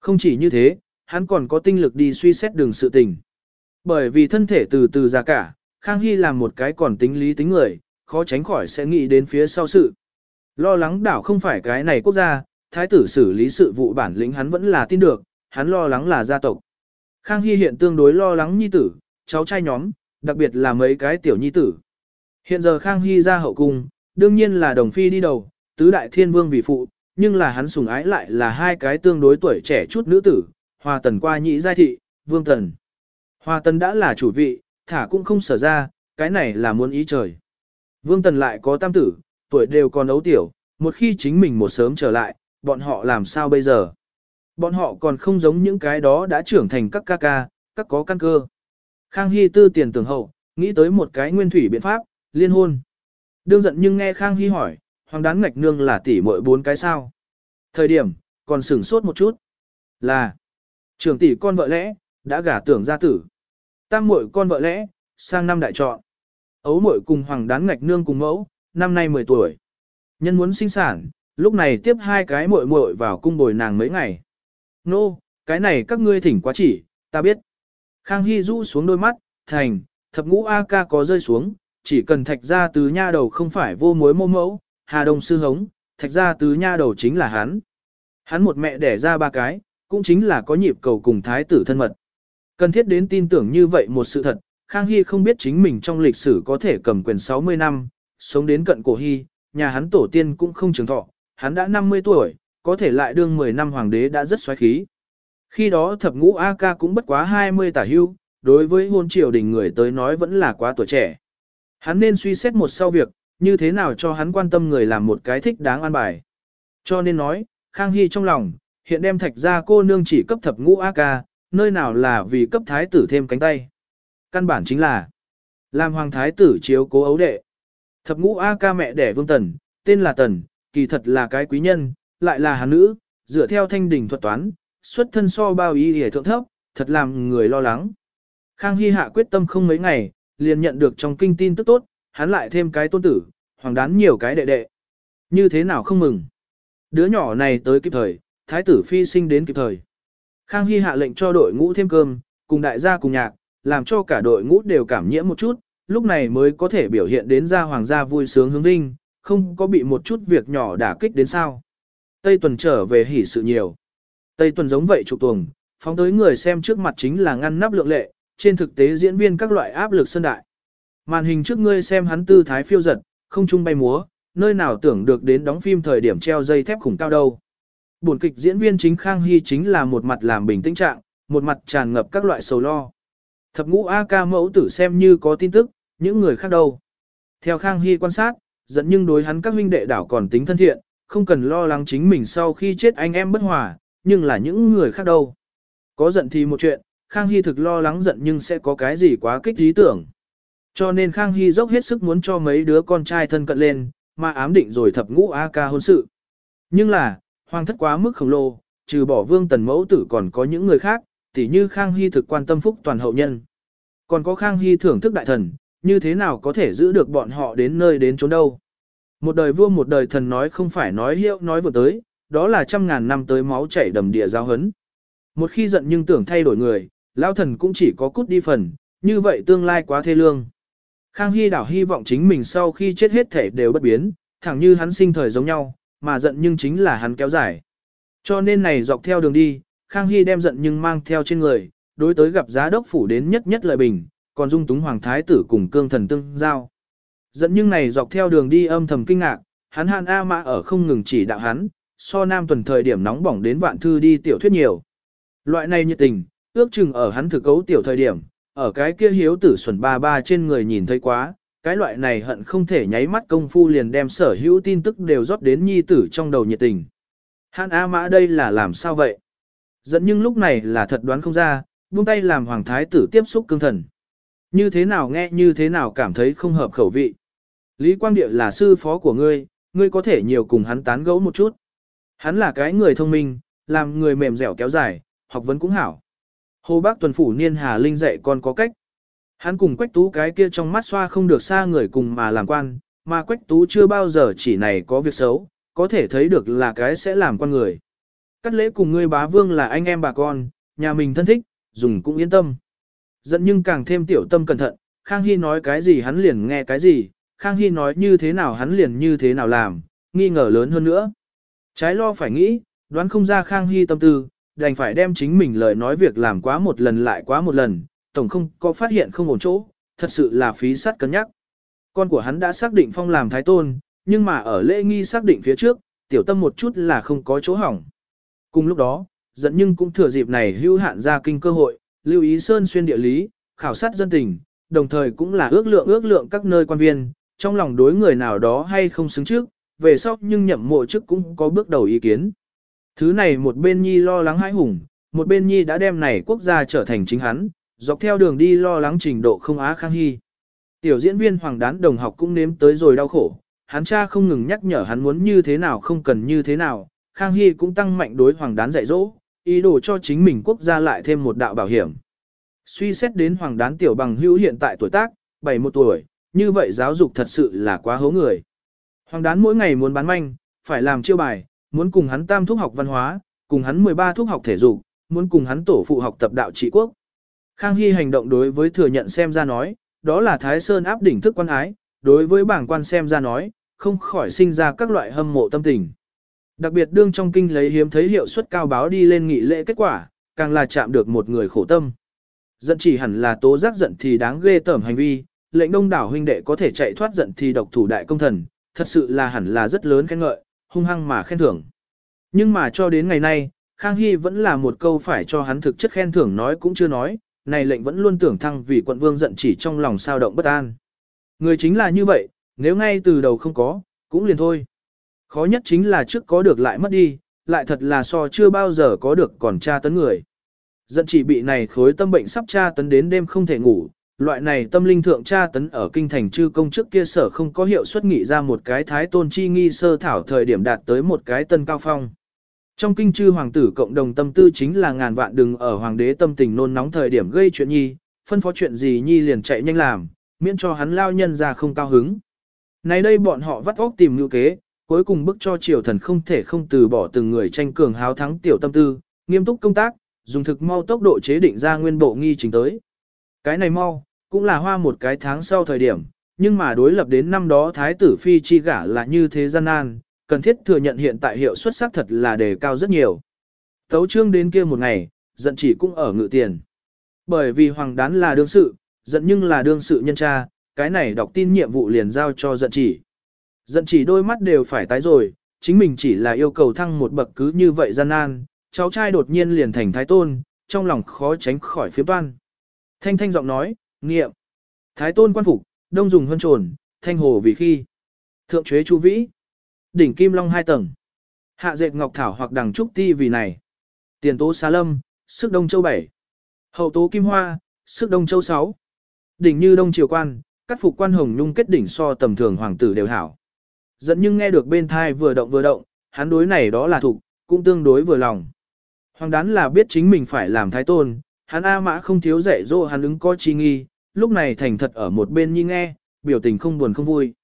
Không chỉ như thế, hắn còn có tinh lực đi suy xét đường sự tình. Bởi vì thân thể từ từ già cả, Khang Hy làm một cái còn tính lý tính người, khó tránh khỏi sẽ nghĩ đến phía sau sự. Lo lắng đảo không phải cái này quốc gia, thái tử xử lý sự vụ bản lĩnh hắn vẫn là tin được, hắn lo lắng là gia tộc. Khang Hy hiện tương đối lo lắng nhi tử, cháu trai nhóm, đặc biệt là mấy cái tiểu nhi tử. Hiện giờ Khang Hy ra hậu cung, đương nhiên là đồng phi đi đầu, tứ đại thiên vương vì phụ, nhưng là hắn sùng ái lại là hai cái tương đối tuổi trẻ chút nữ tử, Hoa Tần qua nhị giai thị, Vương Tần. Hoa Tần đã là chủ vị, thả cũng không sở ra, cái này là muốn ý trời. Vương Tần lại có tam tử, tuổi đều còn ấu tiểu, một khi chính mình một sớm trở lại, bọn họ làm sao bây giờ? Bọn họ còn không giống những cái đó đã trưởng thành các ca ca, các có căn cơ. Khang Hy tư tiền tưởng hậu, nghĩ tới một cái nguyên thủy biện pháp, liên hôn. Đương giận nhưng nghe Khang Hy hỏi, hoàng đán ngạch nương là tỷ muội bốn cái sao. Thời điểm, còn sửng sốt một chút. Là, trưởng tỷ con vợ lẽ, đã gả tưởng gia tử. Tam muội con vợ lẽ, sang năm đại chọn. Ấu muội cùng hoàng đán ngạch nương cùng mẫu, năm nay 10 tuổi. Nhân muốn sinh sản, lúc này tiếp hai cái muội muội vào cung bồi nàng mấy ngày. Nô, cái này các ngươi thỉnh quá chỉ, ta biết. Khang Hy rũ xuống đôi mắt, thành, thập ngũ A ca có rơi xuống, chỉ cần thạch ra từ nha đầu không phải vô mối mô mẫu, Hà Đông sư hống, thạch ra tứ nha đầu chính là hắn. Hắn một mẹ đẻ ra ba cái, cũng chính là có nhịp cầu cùng thái tử thân mật. Cần thiết đến tin tưởng như vậy một sự thật, Khang Hy không biết chính mình trong lịch sử có thể cầm quyền 60 năm, sống đến cận cổ Hy, nhà hắn tổ tiên cũng không trường thọ, hắn đã 50 tuổi, có thể lại đương 10 năm hoàng đế đã rất xoáy khí. Khi đó thập ngũ A ca cũng bất quá 20 tả hưu, đối với hôn triều đình người tới nói vẫn là quá tuổi trẻ. Hắn nên suy xét một sau việc, như thế nào cho hắn quan tâm người làm một cái thích đáng an bài. Cho nên nói, Khang Hy trong lòng, hiện đem thạch ra cô nương chỉ cấp thập ngũ A ca, nơi nào là vì cấp thái tử thêm cánh tay. Căn bản chính là, làm hoàng thái tử chiếu cố ấu đệ. Thập ngũ A ca mẹ đẻ vương tần, tên là tần, kỳ thật là cái quý nhân, lại là hắn nữ, dựa theo thanh đình thuật toán, xuất thân so bao y hề thượng thấp, thật làm người lo lắng. Khang Hy hạ quyết tâm không mấy ngày, liền nhận được trong kinh tin tức tốt, hắn lại thêm cái tôn tử, hoàng đán nhiều cái đệ đệ. Như thế nào không mừng. Đứa nhỏ này tới kịp thời, thái tử phi sinh đến kịp thời. Khang Hy hạ lệnh cho đội ngũ thêm cơm, cùng đại gia cùng nhạc, làm cho cả đội ngũ đều cảm nhiễm một chút, lúc này mới có thể biểu hiện đến ra hoàng gia vui sướng hướng vinh, không có bị một chút việc nhỏ đả kích đến sao. Tây tuần trở về hỉ sự nhiều. Tây tuần giống vậy trục tuồng, phóng tới người xem trước mặt chính là ngăn nắp lượng lệ, trên thực tế diễn viên các loại áp lực sân đại. Màn hình trước ngươi xem hắn tư thái phiêu giật, không trung bay múa, nơi nào tưởng được đến đóng phim thời điểm treo dây thép khủng cao đâu. Buồn kịch diễn viên chính Khang Hy chính là một mặt làm bình tĩnh trạng, một mặt tràn ngập các loại sầu lo. Thập ngũ A ca mẫu tử xem như có tin tức, những người khác đâu. Theo Khang Hy quan sát, dẫn nhưng đối hắn các huynh đệ đảo còn tính thân thiện, không cần lo lắng chính mình sau khi chết anh em bất hòa, nhưng là những người khác đâu. Có giận thì một chuyện, Khang Hy thực lo lắng giận nhưng sẽ có cái gì quá kích lý tưởng. Cho nên Khang Hy dốc hết sức muốn cho mấy đứa con trai thân cận lên, mà ám định rồi thập ngũ A ca hôn sự. Nhưng là, hoàng thất quá mức khổng lồ, trừ bỏ vương tần mẫu tử còn có những người khác, tỉ như Khang Hy thực quan tâm phúc toàn hậu nhân. Còn có Khang Hy thưởng thức đại thần, như thế nào có thể giữ được bọn họ đến nơi đến chốn đâu. Một đời vua một đời thần nói không phải nói hiệu nói vừa tới, đó là trăm ngàn năm tới máu chảy đầm địa giao hấn. Một khi giận nhưng tưởng thay đổi người, lão thần cũng chỉ có cút đi phần, như vậy tương lai quá thê lương. Khang Hy đảo hy vọng chính mình sau khi chết hết thể đều bất biến, thẳng như hắn sinh thời giống nhau, mà giận nhưng chính là hắn kéo dài. Cho nên này dọc theo đường đi, Khang Hy đem giận nhưng mang theo trên người, đối tới gặp giá đốc phủ đến nhất nhất lợi bình, còn dung túng hoàng thái tử cùng cương thần tương giao. Giận nhưng này dọc theo đường đi âm thầm kinh ngạc, hắn hàn A mã ở không ngừng chỉ đạo hắn, so nam tuần thời điểm nóng bỏng đến vạn thư đi tiểu thuyết nhiều. Loại này nhiệt tình, ước chừng ở hắn thực cấu tiểu thời điểm, ở cái kia hiếu tử xuẩn ba ba trên người nhìn thấy quá, cái loại này hận không thể nháy mắt công phu liền đem sở hữu tin tức đều rót đến nhi tử trong đầu nhiệt tình. Hàn A Mã đây là làm sao vậy? Dẫn nhưng lúc này là thật đoán không ra, buông tay làm hoàng thái tử tiếp xúc cương thần. Như thế nào nghe như thế nào cảm thấy không hợp khẩu vị. Lý Quang Địa là sư phó của ngươi, ngươi có thể nhiều cùng hắn tán gẫu một chút. Hắn là cái người thông minh, làm người mềm dẻo kéo dài, học vấn cũng hảo. Hồ Bác tuần phủ niên Hà Linh dạy con có cách. Hắn cùng Quách Tú cái kia trong mắt xoa không được xa người cùng mà làm quan, mà Quách Tú chưa bao giờ chỉ này có việc xấu, có thể thấy được là cái sẽ làm con người. Cắt lễ cùng ngươi bá vương là anh em bà con, nhà mình thân thích, dùng cũng yên tâm. Giận nhưng càng thêm tiểu tâm cẩn thận, Khang Hy nói cái gì hắn liền nghe cái gì, Khang Hy nói như thế nào hắn liền như thế nào làm, nghi ngờ lớn hơn nữa. Trái lo phải nghĩ, đoán không ra Khang Hy tâm tư, đành phải đem chính mình lời nói việc làm quá một lần lại quá một lần, tổng không có phát hiện không ổn chỗ, thật sự là phí sát cân nhắc. Con của hắn đã xác định phong làm thái tôn, nhưng mà ở lễ nghi xác định phía trước, tiểu tâm một chút là không có chỗ hỏng. Cùng lúc đó, dẫn nhưng cũng thừa dịp này hưu hạn ra kinh cơ hội, lưu ý sơn xuyên địa lý, khảo sát dân tình, đồng thời cũng là ước lượng ước lượng các nơi quan viên, trong lòng đối người nào đó hay không xứng trước, về sau nhưng nhậm mộ chức cũng có bước đầu ý kiến. Thứ này một bên nhi lo lắng hãi hùng, một bên nhi đã đem này quốc gia trở thành chính hắn, dọc theo đường đi lo lắng trình độ không á khang hy. Tiểu diễn viên hoàng đán đồng học cũng nếm tới rồi đau khổ, hắn cha không ngừng nhắc nhở hắn muốn như thế nào không cần như thế nào, khang hy cũng tăng mạnh đối hoàng đán dạy dỗ, ý đồ cho chính mình quốc gia lại thêm một đạo bảo hiểm. Suy xét đến hoàng đán tiểu bằng hữu hiện tại tuổi tác, 71 tuổi, như vậy giáo dục thật sự là quá hố người. Hoàng đán mỗi ngày muốn bán manh, phải làm chiêu bài, muốn cùng hắn tam thúc học văn hóa, cùng hắn 13 thúc học thể dục, muốn cùng hắn tổ phụ học tập đạo trị quốc. Khang Hy hành động đối với thừa nhận xem ra nói, đó là Thái Sơn áp đỉnh thức quan ái, đối với bảng quan xem ra nói, không khỏi sinh ra các loại hâm mộ tâm tình. Đặc biệt đương trong kinh lấy hiếm thấy hiệu suất cao báo đi lên nghị lễ kết quả, càng là chạm được một người khổ tâm. Giận chỉ hẳn là tố giác giận thì đáng ghê tởm hành vi, lệnh đông đảo huynh đệ có thể chạy thoát giận thì độc thủ đại công thần, thật sự là hẳn là rất lớn khen ngợi, hung hăng mà khen thưởng. Nhưng mà cho đến ngày nay, Khang Hy vẫn là một câu phải cho hắn thực chất khen thưởng nói cũng chưa nói, này lệnh vẫn luôn tưởng thăng vì quận vương giận chỉ trong lòng sao động bất an. Người chính là như vậy, nếu ngay từ đầu không có, cũng liền thôi. Khó nhất chính là trước có được lại mất đi, lại thật là so chưa bao giờ có được còn tra tấn người. Giận chỉ bị này khối tâm bệnh sắp tra tấn đến đêm không thể ngủ, loại này tâm linh thượng tra tấn ở kinh thành chư công chức kia sở không có hiệu suất nghị ra một cái thái tôn chi nghi sơ thảo thời điểm đạt tới một cái tân cao phong. Trong kinh chư hoàng tử cộng đồng tâm tư chính là ngàn vạn đừng ở hoàng đế tâm tình nôn nóng thời điểm gây chuyện nhi, phân phó chuyện gì nhi liền chạy nhanh làm, miễn cho hắn lao nhân ra không cao hứng. Này đây bọn họ vắt óc tìm lưu kế, cuối cùng bức cho triều thần không thể không từ bỏ từng người tranh cường háo thắng tiểu tâm tư, nghiêm túc công tác, dùng thực mau tốc độ chế định ra nguyên bộ nghi trình tới. Cái này mau, cũng là hoa một cái tháng sau thời điểm, nhưng mà đối lập đến năm đó thái tử phi chi gả là như thế gian nan, cần thiết thừa nhận hiện tại hiệu suất sắc thật là đề cao rất nhiều. Tấu trương đến kia một ngày, giận chỉ cũng ở ngự tiền. Bởi vì hoàng đán là đương sự, giận nhưng là đương sự nhân tra, cái này đọc tin nhiệm vụ liền giao cho giận chỉ. Giận chỉ đôi mắt đều phải tái rồi, chính mình chỉ là yêu cầu thăng một bậc cứ như vậy gian nan, cháu trai đột nhiên liền thành thái tôn, trong lòng khó tránh khỏi phía toan. Thanh thanh giọng nói, nghiệm. Thái tôn quan phục, đông dùng hơn trồn, thanh hồ vì khi. Thượng chế chu vĩ. Đỉnh kim long hai tầng. Hạ dệt ngọc thảo hoặc đằng trúc ti vì này. Tiền tố xá lâm, sức đông châu bảy. Hậu tố kim hoa, sức đông châu sáu. Đỉnh như đông triều quan, cắt phục quan hồng nhung kết đỉnh so tầm thường hoàng tử đều hảo. Dẫn nhưng nghe được bên thai vừa động vừa động, hắn đối này đó là thục, cũng tương đối vừa lòng. Hoàng đán là biết chính mình phải làm thái tôn, hắn A mã không thiếu dạy dỗ hắn ứng có chi nghi, lúc này thành thật ở một bên nhi nghe, biểu tình không buồn không vui.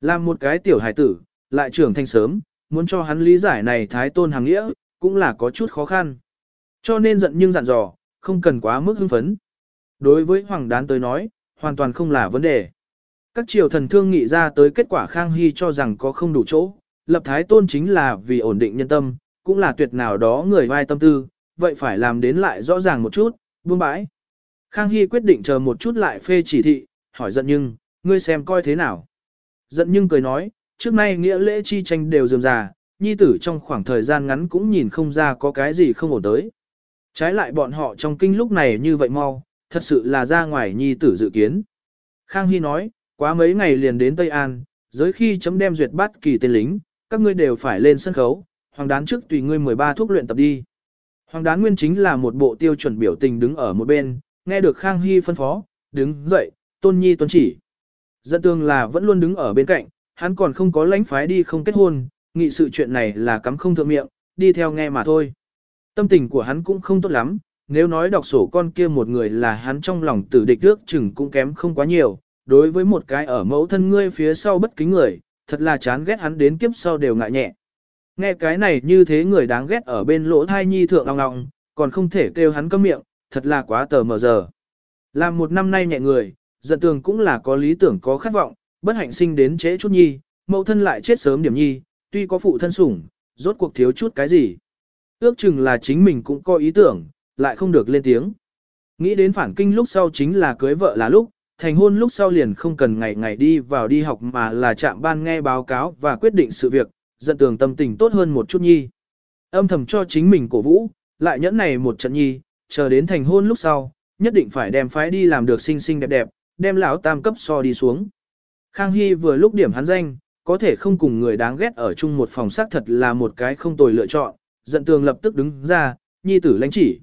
Làm một cái tiểu hải tử, lại trưởng thành sớm, muốn cho hắn lý giải này thái tôn hàng nghĩa, cũng là có chút khó khăn. Cho nên giận nhưng dặn dò, không cần quá mức hưng phấn. Đối với hoàng đán tới nói, hoàn toàn không là vấn đề. Các triều thần thương nghị ra tới kết quả Khang Hy cho rằng có không đủ chỗ, lập thái tôn chính là vì ổn định nhân tâm, cũng là tuyệt nào đó người vai tâm tư, vậy phải làm đến lại rõ ràng một chút, buông bãi. Khang Hy quyết định chờ một chút lại phê chỉ thị, hỏi giận nhưng, ngươi xem coi thế nào. Giận nhưng cười nói, trước nay nghĩa lễ chi tranh đều dườm già, nhi tử trong khoảng thời gian ngắn cũng nhìn không ra có cái gì không ổn tới. Trái lại bọn họ trong kinh lúc này như vậy mau, thật sự là ra ngoài nhi tử dự kiến. Khang Hy nói, quá mấy ngày liền đến Tây An, giới khi chấm đem duyệt bắt kỳ tên lính, các ngươi đều phải lên sân khấu, hoàng đán trước tùy ngươi 13 thuốc luyện tập đi. Hoàng đán nguyên chính là một bộ tiêu chuẩn biểu tình đứng ở một bên, nghe được Khang Hy phân phó, đứng dậy, tôn nhi tuân chỉ. Dân tương là vẫn luôn đứng ở bên cạnh, hắn còn không có lãnh phái đi không kết hôn, nghị sự chuyện này là cắm không thượng miệng, đi theo nghe mà thôi. Tâm tình của hắn cũng không tốt lắm, nếu nói đọc sổ con kia một người là hắn trong lòng tử địch trước chừng cũng kém không quá nhiều, đối với một cái ở mẫu thân ngươi phía sau bất kính người, thật là chán ghét hắn đến kiếp sau đều ngại nhẹ. Nghe cái này như thế người đáng ghét ở bên lỗ thai nhi thượng ngọng ngọng, còn không thể kêu hắn câm miệng, thật là quá tờ mờ giờ. Làm một năm nay nhẹ người, giận tường cũng là có lý tưởng có khát vọng, bất hạnh sinh đến trễ chút nhi, mẫu thân lại chết sớm điểm nhi, tuy có phụ thân sủng, rốt cuộc thiếu chút cái gì. Ước chừng là chính mình cũng có ý tưởng, lại không được lên tiếng. Nghĩ đến phản kinh lúc sau chính là cưới vợ là lúc, thành hôn lúc sau liền không cần ngày ngày đi vào đi học mà là chạm ban nghe báo cáo và quyết định sự việc, dẫn tường tâm tình tốt hơn một chút nhi. Âm thầm cho chính mình cổ vũ, lại nhẫn này một trận nhi, chờ đến thành hôn lúc sau, nhất định phải đem phái đi làm được xinh xinh đẹp đẹp, đem lão tam cấp so đi xuống. Khang Hy vừa lúc điểm hắn danh, có thể không cùng người đáng ghét ở chung một phòng xác thật là một cái không tồi lựa chọn, giận tường lập tức đứng ra, nhi tử lãnh chỉ.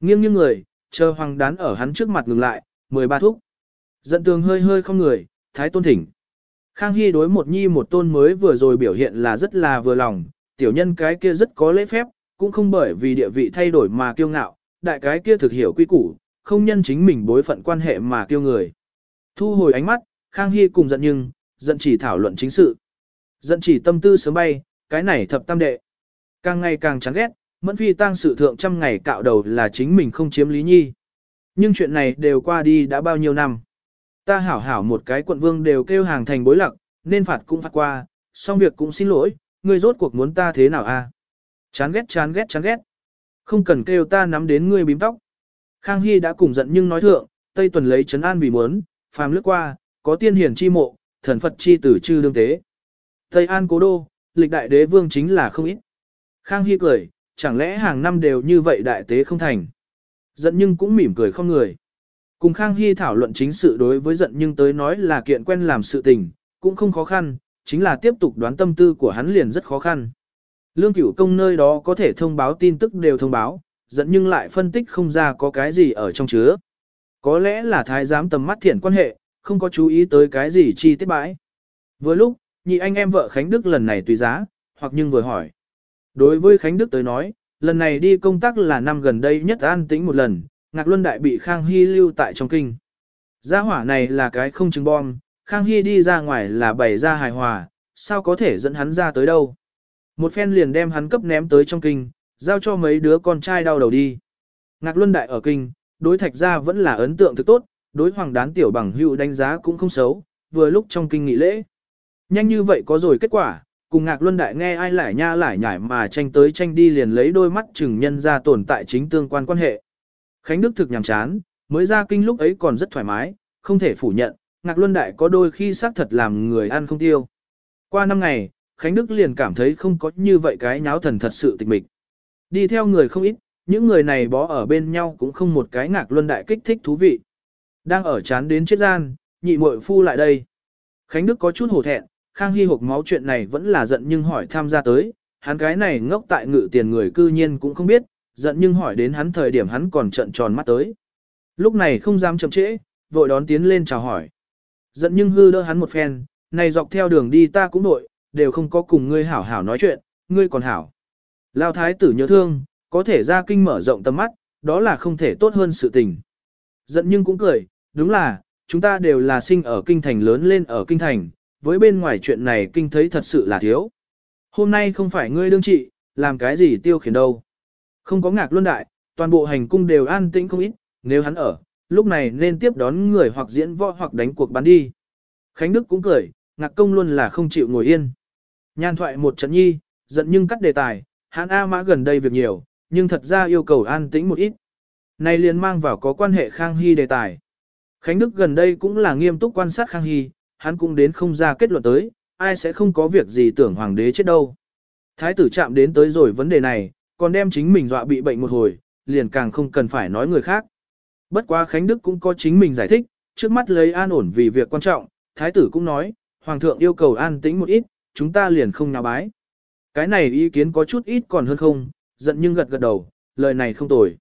Nghiêng như người, chờ hoàng đán ở hắn trước mặt ngừng lại, 13 thúc. Giận tường hơi hơi không người, thái tôn thỉnh. Khang Hy đối một nhi một tôn mới vừa rồi biểu hiện là rất là vừa lòng, tiểu nhân cái kia rất có lễ phép, cũng không bởi vì địa vị thay đổi mà kiêu ngạo, đại cái kia thực hiểu quy củ, không nhân chính mình bối phận quan hệ mà kiêu người. Thu hồi ánh mắt, Khang Hy cùng giận nhưng, giận chỉ thảo luận chính sự. Giận chỉ tâm tư sớm bay, cái này thập tam đệ. Càng ngày càng chán ghét, mẫn phi tang sự thượng trăm ngày cạo đầu là chính mình không chiếm lý nhi. Nhưng chuyện này đều qua đi đã bao nhiêu năm. Ta hảo hảo một cái quận vương đều kêu hàng thành bối lặc, nên phạt cũng phạt qua, xong việc cũng xin lỗi, ngươi rốt cuộc muốn ta thế nào a? Chán ghét chán ghét chán ghét. Không cần kêu ta nắm đến ngươi bím tóc. Khang Hy đã cùng giận nhưng nói thượng, Tây Tuần lấy trấn an vì muốn, phàm lướt qua, có tiên hiển chi mộ, thần Phật chi tử chư đương tế. Tây An cố đô, lịch đại đế vương chính là không ít. Khang Hy cười, chẳng lẽ hàng năm đều như vậy đại tế không thành. Giận nhưng cũng mỉm cười không người. Cùng Khang Hy thảo luận chính sự đối với giận nhưng tới nói là kiện quen làm sự tình, cũng không khó khăn, chính là tiếp tục đoán tâm tư của hắn liền rất khó khăn. Lương cửu công nơi đó có thể thông báo tin tức đều thông báo, giận nhưng lại phân tích không ra có cái gì ở trong chứa. Có lẽ là thái giám tầm mắt thiện quan hệ, không có chú ý tới cái gì chi tiết bãi. Vừa lúc, nhị anh em vợ Khánh Đức lần này tùy giá, hoặc nhưng vừa hỏi. Đối với Khánh Đức tới nói, lần này đi công tác là năm gần đây nhất an tĩnh một lần, Ngạc Luân Đại bị Khang Hy lưu tại trong kinh. Gia hỏa này là cái không chứng bom, Khang Hy đi ra ngoài là bày ra hài hòa, sao có thể dẫn hắn ra tới đâu. Một phen liền đem hắn cấp ném tới trong kinh, giao cho mấy đứa con trai đau đầu đi. Ngạc Luân Đại ở kinh, đối thạch gia vẫn là ấn tượng thực tốt, đối hoàng đán tiểu bằng hữu đánh giá cũng không xấu, vừa lúc trong kinh nghị lễ. Nhanh như vậy có rồi kết quả, cùng ngạc luân đại nghe ai lại nha lại nhải mà tranh tới tranh đi liền lấy đôi mắt chừng nhân ra tồn tại chính tương quan quan hệ. Khánh Đức thực nhàm chán, mới ra kinh lúc ấy còn rất thoải mái, không thể phủ nhận, ngạc luân đại có đôi khi xác thật làm người ăn không tiêu. Qua năm ngày, Khánh Đức liền cảm thấy không có như vậy cái nháo thần thật sự tịch mịch. Đi theo người không ít, những người này bó ở bên nhau cũng không một cái ngạc luân đại kích thích thú vị. Đang ở chán đến chết gian, nhị muội phu lại đây. Khánh Đức có chút hổ thẹn, Khang Hy hộp máu chuyện này vẫn là giận nhưng hỏi tham gia tới, hắn cái này ngốc tại ngự tiền người cư nhiên cũng không biết, giận nhưng hỏi đến hắn thời điểm hắn còn trận tròn mắt tới. Lúc này không dám chậm trễ, vội đón tiến lên chào hỏi. Giận nhưng hư đỡ hắn một phen, này dọc theo đường đi ta cũng nội, đều không có cùng ngươi hảo hảo nói chuyện, ngươi còn hảo. Lao thái tử nhớ thương, có thể ra kinh mở rộng tầm mắt, đó là không thể tốt hơn sự tình. Giận nhưng cũng cười, đúng là, chúng ta đều là sinh ở kinh thành lớn lên ở kinh thành, với bên ngoài chuyện này kinh thấy thật sự là thiếu. Hôm nay không phải ngươi đương trị, làm cái gì tiêu khiển đâu. Không có ngạc luân đại, toàn bộ hành cung đều an tĩnh không ít, nếu hắn ở, lúc này nên tiếp đón người hoặc diễn võ hoặc đánh cuộc bắn đi. Khánh Đức cũng cười, ngạc công luôn là không chịu ngồi yên. Nhan thoại một trận nhi, giận nhưng cắt đề tài, hắn A mã gần đây việc nhiều, nhưng thật ra yêu cầu an tĩnh một ít. Này liền mang vào có quan hệ Khang Hy đề tài. Khánh Đức gần đây cũng là nghiêm túc quan sát Khang Hy, hắn cũng đến không ra kết luận tới, ai sẽ không có việc gì tưởng hoàng đế chết đâu. Thái tử chạm đến tới rồi vấn đề này, còn đem chính mình dọa bị bệnh một hồi, liền càng không cần phải nói người khác. Bất quá Khánh Đức cũng có chính mình giải thích, trước mắt lấy an ổn vì việc quan trọng, thái tử cũng nói, hoàng thượng yêu cầu an tĩnh một ít, chúng ta liền không nhào bái. Cái này ý kiến có chút ít còn hơn không, giận nhưng gật gật đầu, lời này không tồi.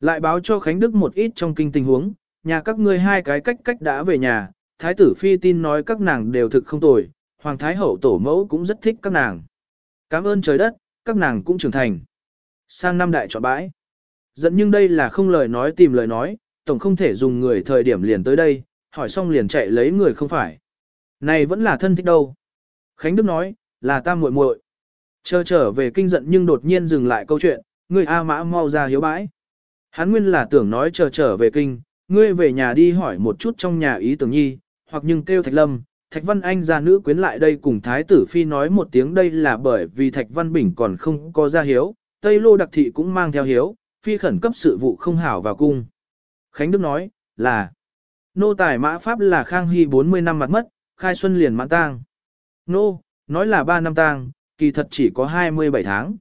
Lại báo cho Khánh Đức một ít trong kinh tình huống, nhà các ngươi hai cái cách cách đã về nhà, thái tử phi tin nói các nàng đều thực không tồi, hoàng thái hậu tổ mẫu cũng rất thích các nàng. Cảm ơn trời đất, các nàng cũng trưởng thành. Sang năm đại chọn bãi. Dẫn nhưng đây là không lời nói tìm lời nói, tổng không thể dùng người thời điểm liền tới đây, hỏi xong liền chạy lấy người không phải. Này vẫn là thân thích đâu. Khánh Đức nói, là ta muội muội. Chờ trở về kinh giận nhưng đột nhiên dừng lại câu chuyện, người A mã mau ra hiếu bãi. Hắn nguyên là tưởng nói chờ trở về kinh, ngươi về nhà đi hỏi một chút trong nhà ý tưởng nhi, hoặc nhưng kêu Thạch Lâm, Thạch Văn Anh ra nữ quyến lại đây cùng Thái tử Phi nói một tiếng đây là bởi vì Thạch Văn Bình còn không có ra hiếu, Tây Lô Đặc Thị cũng mang theo hiếu, Phi khẩn cấp sự vụ không hảo vào cung. Khánh Đức nói, là, nô tài mã Pháp là Khang Hy 40 năm mặt mất, khai xuân liền mãn tang. Nô, nói là 3 năm tang, kỳ thật chỉ có 27 tháng.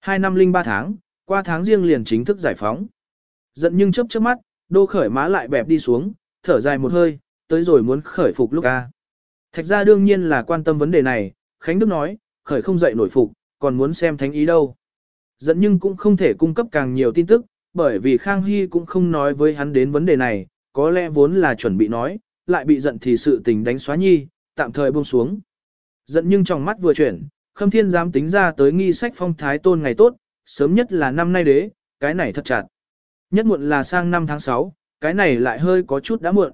2 năm linh 3 tháng, qua tháng riêng liền chính thức giải phóng. Giận nhưng chấp chớp mắt, đô khởi má lại bẹp đi xuống, thở dài một hơi, tới rồi muốn khởi phục lúc ca. Thạch ra đương nhiên là quan tâm vấn đề này, Khánh Đức nói, khởi không dậy nổi phục, còn muốn xem thánh ý đâu. Dẫn nhưng cũng không thể cung cấp càng nhiều tin tức, bởi vì Khang Hy cũng không nói với hắn đến vấn đề này, có lẽ vốn là chuẩn bị nói, lại bị giận thì sự tình đánh xóa nhi, tạm thời buông xuống. Giận nhưng trong mắt vừa chuyển, khâm thiên dám tính ra tới nghi sách phong thái tôn ngày tốt, sớm nhất là năm nay đế, cái này thật chặt. Nhất muộn là sang năm tháng 6, cái này lại hơi có chút đã muộn.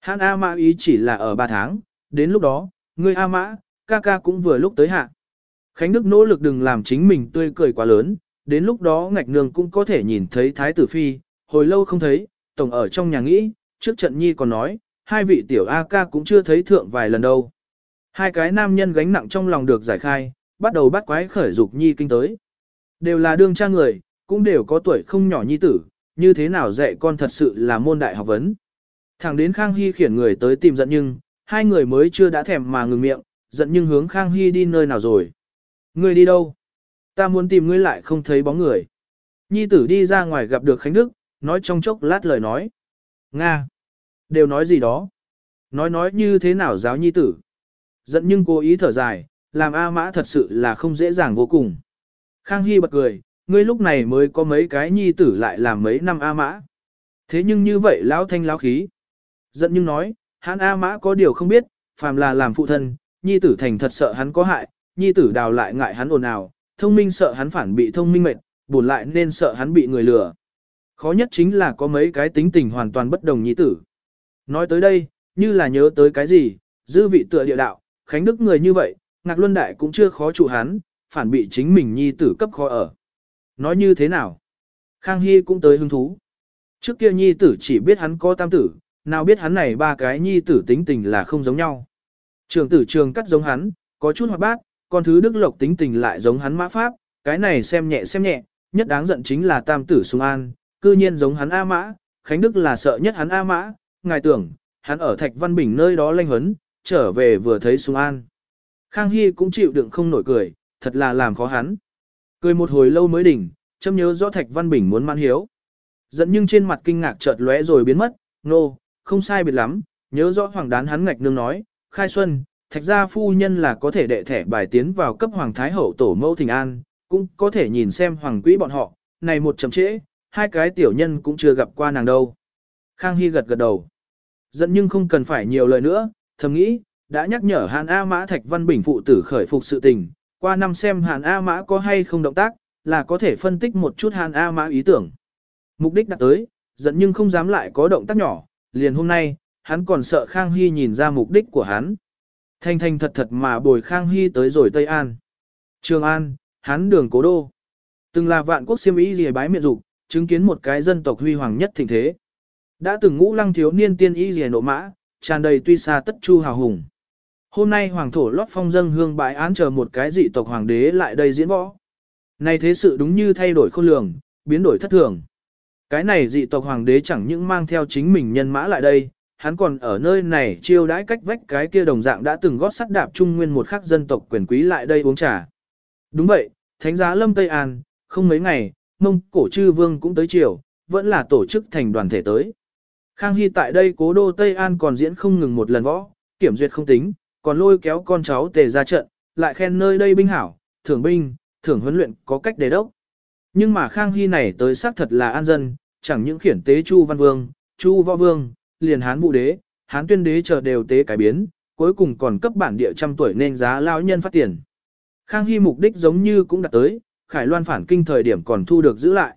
Hãn A Mã ý chỉ là ở 3 tháng, đến lúc đó, người A Mã, ca ca cũng vừa lúc tới hạ. Khánh Đức nỗ lực đừng làm chính mình tươi cười quá lớn, đến lúc đó ngạch nương cũng có thể nhìn thấy Thái tử Phi, hồi lâu không thấy, tổng ở trong nhà nghĩ, trước trận nhi còn nói, hai vị tiểu A ca cũng chưa thấy thượng vài lần đâu. Hai cái nam nhân gánh nặng trong lòng được giải khai, bắt đầu bắt quái khởi dục nhi kinh tới. Đều là đương cha người, cũng đều có tuổi không nhỏ nhi tử, như thế nào dạy con thật sự là môn đại học vấn. Thẳng đến Khang Hy khiển người tới tìm giận nhưng, hai người mới chưa đã thèm mà ngừng miệng, giận nhưng hướng Khang Hy đi nơi nào rồi. Ngươi đi đâu? Ta muốn tìm ngươi lại không thấy bóng người. Nhi tử đi ra ngoài gặp được Khánh Đức, nói trong chốc lát lời nói. Nga! Đều nói gì đó? Nói nói như thế nào giáo nhi tử? Giận nhưng cố ý thở dài, làm A mã thật sự là không dễ dàng vô cùng. Khang Hy bật cười, ngươi lúc này mới có mấy cái nhi tử lại làm mấy năm A mã. Thế nhưng như vậy lão thanh lão khí. Giận nhưng nói, hắn A mã có điều không biết, phàm là làm phụ thân, nhi tử thành thật sợ hắn có hại, nhi tử đào lại ngại hắn ồn ào, thông minh sợ hắn phản bị thông minh mệt, buồn lại nên sợ hắn bị người lừa. Khó nhất chính là có mấy cái tính tình hoàn toàn bất đồng nhi tử. Nói tới đây, như là nhớ tới cái gì, dư vị tựa địa đạo, Khánh Đức người như vậy, Ngạc Luân Đại cũng chưa khó trụ hắn, phản bị chính mình nhi tử cấp khó ở. Nói như thế nào? Khang Hy cũng tới hứng thú. Trước kia nhi tử chỉ biết hắn có tam tử, nào biết hắn này ba cái nhi tử tính tình là không giống nhau. Trường tử trường cắt giống hắn, có chút hoạt bát, con thứ đức lộc tính tình lại giống hắn mã pháp, cái này xem nhẹ xem nhẹ, nhất đáng giận chính là tam tử sung an, cư nhiên giống hắn A mã, Khánh Đức là sợ nhất hắn A mã, ngài tưởng, hắn ở Thạch Văn Bình nơi đó lanh hấn, trở về vừa thấy sung an. Khang Hy cũng chịu đựng không nổi cười, thật là làm khó hắn. Cười một hồi lâu mới đỉnh, châm nhớ rõ Thạch Văn Bình muốn man hiếu. Giận nhưng trên mặt kinh ngạc chợt lóe rồi biến mất, nô, no, không sai biệt lắm, nhớ rõ hoàng đán hắn ngạch nương nói, khai xuân, thạch gia phu nhân là có thể đệ thẻ bài tiến vào cấp hoàng thái hậu tổ mẫu thình an, cũng có thể nhìn xem hoàng quỹ bọn họ, này một chậm trễ, hai cái tiểu nhân cũng chưa gặp qua nàng đâu. Khang Hy gật gật đầu. Giận nhưng không cần phải nhiều lời nữa, thầm nghĩ, đã nhắc nhở Hàn A Mã Thạch Văn Bình phụ tử khởi phục sự tình, qua năm xem Hàn A Mã có hay không động tác, là có thể phân tích một chút Hàn A Mã ý tưởng. Mục đích đã tới, giận nhưng không dám lại có động tác nhỏ, liền hôm nay, hắn còn sợ Khang Hy nhìn ra mục đích của hắn. Thanh thanh thật thật mà bồi Khang Hy tới rồi Tây An. Trường An, hắn đường cố đô. Từng là vạn quốc siêm ý gì bái miệng dục, chứng kiến một cái dân tộc huy hoàng nhất thịnh thế. Đã từng ngũ lăng thiếu niên tiên ý gì nộ mã, tràn đầy tuy xa tất chu hào hùng. Hôm nay hoàng thổ lót phong dâng hương bãi án chờ một cái dị tộc hoàng đế lại đây diễn võ. Này thế sự đúng như thay đổi khôn lường, biến đổi thất thường. Cái này dị tộc hoàng đế chẳng những mang theo chính mình nhân mã lại đây, hắn còn ở nơi này chiêu đãi cách vách cái kia đồng dạng đã từng gót sắt đạp trung nguyên một khắc dân tộc quyền quý lại đây uống trà. Đúng vậy, thánh giá lâm Tây An, không mấy ngày, mông cổ chư vương cũng tới chiều, vẫn là tổ chức thành đoàn thể tới. Khang Hy tại đây cố đô Tây An còn diễn không ngừng một lần võ, kiểm duyệt không tính, còn lôi kéo con cháu tề ra trận, lại khen nơi đây binh hảo, thưởng binh, thưởng huấn luyện có cách đề đốc. Nhưng mà Khang Hy này tới xác thật là an dân, chẳng những khiển tế Chu Văn Vương, Chu Võ Vương, liền Hán Vũ Đế, Hán Tuyên Đế chờ đều tế cải biến, cuối cùng còn cấp bản địa trăm tuổi nên giá lão nhân phát tiền. Khang Hy mục đích giống như cũng đặt tới, Khải Loan phản kinh thời điểm còn thu được giữ lại.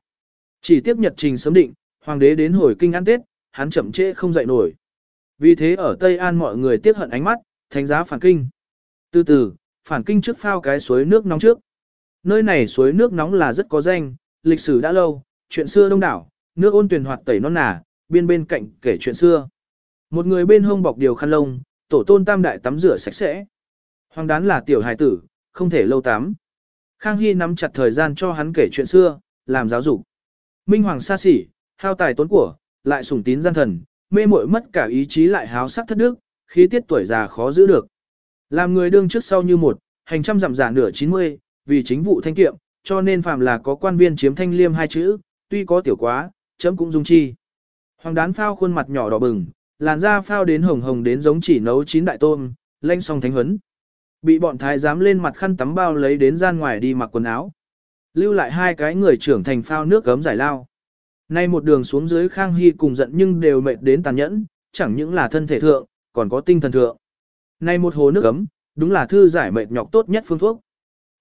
Chỉ tiếp nhật trình sớm định, hoàng đế đến hồi kinh ăn Tết, hắn chậm trễ không dậy nổi. Vì thế ở Tây An mọi người tiếc hận ánh mắt, thánh giá phản kinh. Từ từ, phản kinh trước phao cái suối nước nóng trước. Nơi này suối nước nóng là rất có danh, lịch sử đã lâu, chuyện xưa đông đảo, nước ôn tuyển hoạt tẩy non nả, biên bên cạnh kể chuyện xưa. Một người bên hông bọc điều khăn lông, tổ tôn tam đại tắm rửa sạch sẽ. Hoàng đán là tiểu hài tử, không thể lâu tắm. Khang Hy nắm chặt thời gian cho hắn kể chuyện xưa, làm giáo dục. Minh Hoàng xa xỉ, hao tài tốn của, lại sủng tín gian thần, mê muội mất cả ý chí lại háo sắc thất đức, khí tiết tuổi già khó giữ được. Làm người đương trước sau như một, hành trăm dặm giả nửa 90, vì chính vụ thanh kiệm, cho nên phàm là có quan viên chiếm thanh liêm hai chữ, tuy có tiểu quá, chấm cũng dung chi. Hoàng đán phao khuôn mặt nhỏ đỏ bừng, làn da phao đến hồng hồng đến giống chỉ nấu chín đại tôm, lanh song thánh huấn. Bị bọn thái giám lên mặt khăn tắm bao lấy đến gian ngoài đi mặc quần áo. Lưu lại hai cái người trưởng thành phao nước gấm giải lao. Nay một đường xuống dưới Khang Hy cùng giận nhưng đều mệt đến tàn nhẫn, chẳng những là thân thể thượng, còn có tinh thần thượng. Nay một hồ nước gấm, đúng là thư giải mệt nhọc tốt nhất phương thuốc.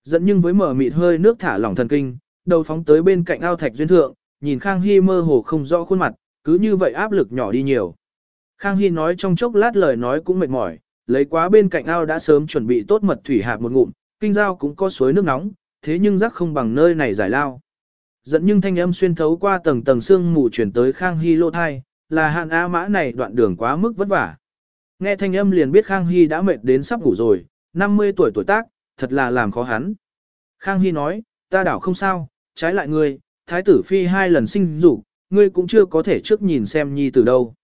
Dẫn nhưng với mở mịt hơi nước thả lỏng thần kinh, đầu phóng tới bên cạnh ao thạch duyên thượng, nhìn Khang Hy mơ hồ không rõ khuôn mặt, cứ như vậy áp lực nhỏ đi nhiều. Khang Hy nói trong chốc lát lời nói cũng mệt mỏi, lấy quá bên cạnh ao đã sớm chuẩn bị tốt mật thủy hạt một ngụm, kinh giao cũng có suối nước nóng, thế nhưng rắc không bằng nơi này giải lao. Dẫn nhưng thanh âm xuyên thấu qua tầng tầng xương mù chuyển tới Khang Hy lô thai, là hạn A mã này đoạn đường quá mức vất vả. Nghe thanh âm liền biết Khang Hy đã mệt đến sắp ngủ rồi, 50 tuổi tuổi tác, thật là làm khó hắn. Khang Hy nói, ta đảo không sao, trái lại ngươi, thái tử phi hai lần sinh dục, ngươi cũng chưa có thể trước nhìn xem nhi từ đâu.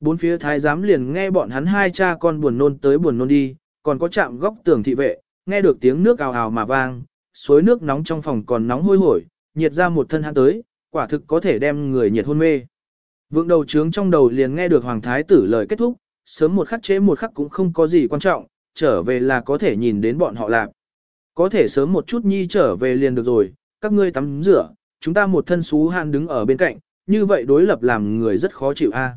Bốn phía thái giám liền nghe bọn hắn hai cha con buồn nôn tới buồn nôn đi, còn có chạm góc tường thị vệ, nghe được tiếng nước ào ào mà vang, suối nước nóng trong phòng còn nóng hôi hổi, nhiệt ra một thân hắn tới, quả thực có thể đem người nhiệt hôn mê. Vượng đầu trướng trong đầu liền nghe được hoàng thái tử lời kết thúc, sớm một khắc chế một khắc cũng không có gì quan trọng, trở về là có thể nhìn đến bọn họ làm. Có thể sớm một chút nhi trở về liền được rồi, các ngươi tắm rửa, chúng ta một thân xú han đứng ở bên cạnh, như vậy đối lập làm người rất khó chịu a. À.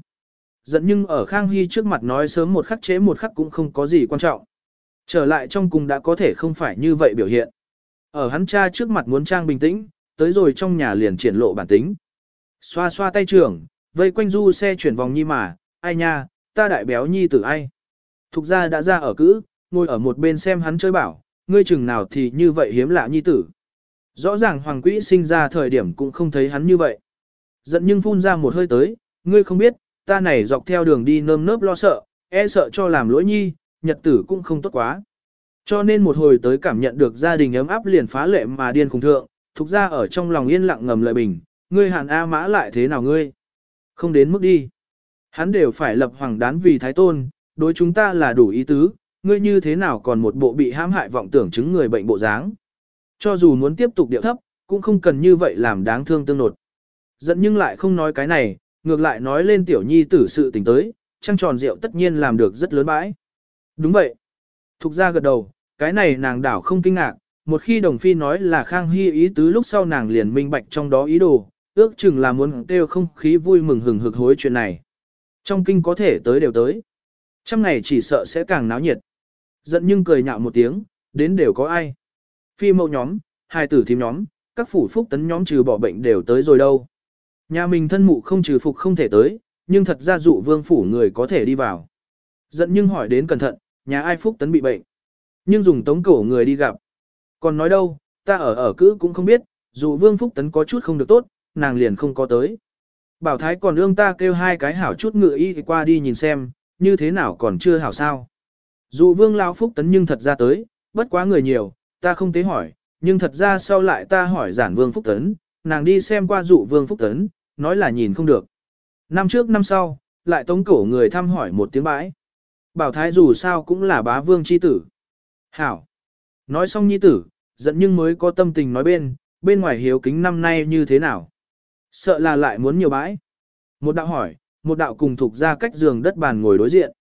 Giận nhưng ở Khang Hy trước mặt nói sớm một khắc chế một khắc cũng không có gì quan trọng. Trở lại trong cùng đã có thể không phải như vậy biểu hiện. Ở hắn cha trước mặt muốn trang bình tĩnh, tới rồi trong nhà liền triển lộ bản tính. Xoa xoa tay trưởng, vây quanh du xe chuyển vòng nhi mà, ai nha, ta đại béo nhi tử ai. Thục ra đã ra ở cữ, ngồi ở một bên xem hắn chơi bảo, ngươi chừng nào thì như vậy hiếm lạ nhi tử. Rõ ràng hoàng quỹ sinh ra thời điểm cũng không thấy hắn như vậy. Giận nhưng phun ra một hơi tới, ngươi không biết, ta này dọc theo đường đi nơm nớp lo sợ, e sợ cho làm lỗi nhi, nhật tử cũng không tốt quá. Cho nên một hồi tới cảm nhận được gia đình ấm áp liền phá lệ mà điên cùng thượng, thuộc ra ở trong lòng yên lặng ngầm lợi bình, ngươi hàn A mã lại thế nào ngươi? Không đến mức đi. Hắn đều phải lập hoàng đán vì thái tôn, đối chúng ta là đủ ý tứ, ngươi như thế nào còn một bộ bị hãm hại vọng tưởng chứng người bệnh bộ dáng. Cho dù muốn tiếp tục điệu thấp, cũng không cần như vậy làm đáng thương tương nột. Giận nhưng lại không nói cái này, ngược lại nói lên tiểu nhi tử sự tình tới, trăng tròn rượu tất nhiên làm được rất lớn bãi. Đúng vậy. Thục ra gật đầu, cái này nàng đảo không kinh ngạc, một khi đồng phi nói là khang hy ý tứ lúc sau nàng liền minh bạch trong đó ý đồ, ước chừng là muốn kêu không khí vui mừng hừng hực hối chuyện này. Trong kinh có thể tới đều tới. Trăm ngày chỉ sợ sẽ càng náo nhiệt. Giận nhưng cười nhạo một tiếng, đến đều có ai. Phi mẫu nhóm, hai tử thím nhóm, các phủ phúc tấn nhóm trừ bỏ bệnh đều tới rồi đâu. Nhà mình thân mụ không trừ phục không thể tới, nhưng thật ra dụ vương phủ người có thể đi vào. Giận nhưng hỏi đến cẩn thận, nhà ai phúc tấn bị bệnh. Nhưng dùng tống cổ người đi gặp. Còn nói đâu, ta ở ở cữ cũng không biết, dù vương phúc tấn có chút không được tốt, nàng liền không có tới. Bảo Thái còn ương ta kêu hai cái hảo chút ngựa y qua đi nhìn xem, như thế nào còn chưa hảo sao. Dù vương lao phúc tấn nhưng thật ra tới, bất quá người nhiều, ta không tế hỏi, nhưng thật ra sau lại ta hỏi giản vương phúc tấn, nàng đi xem qua dụ vương phúc tấn, nói là nhìn không được. Năm trước năm sau, lại tống cổ người thăm hỏi một tiếng bãi. Bảo Thái dù sao cũng là bá vương chi tử. Hảo. Nói xong nhi tử, giận nhưng mới có tâm tình nói bên, bên ngoài hiếu kính năm nay như thế nào. Sợ là lại muốn nhiều bãi. Một đạo hỏi, một đạo cùng thuộc ra cách giường đất bàn ngồi đối diện.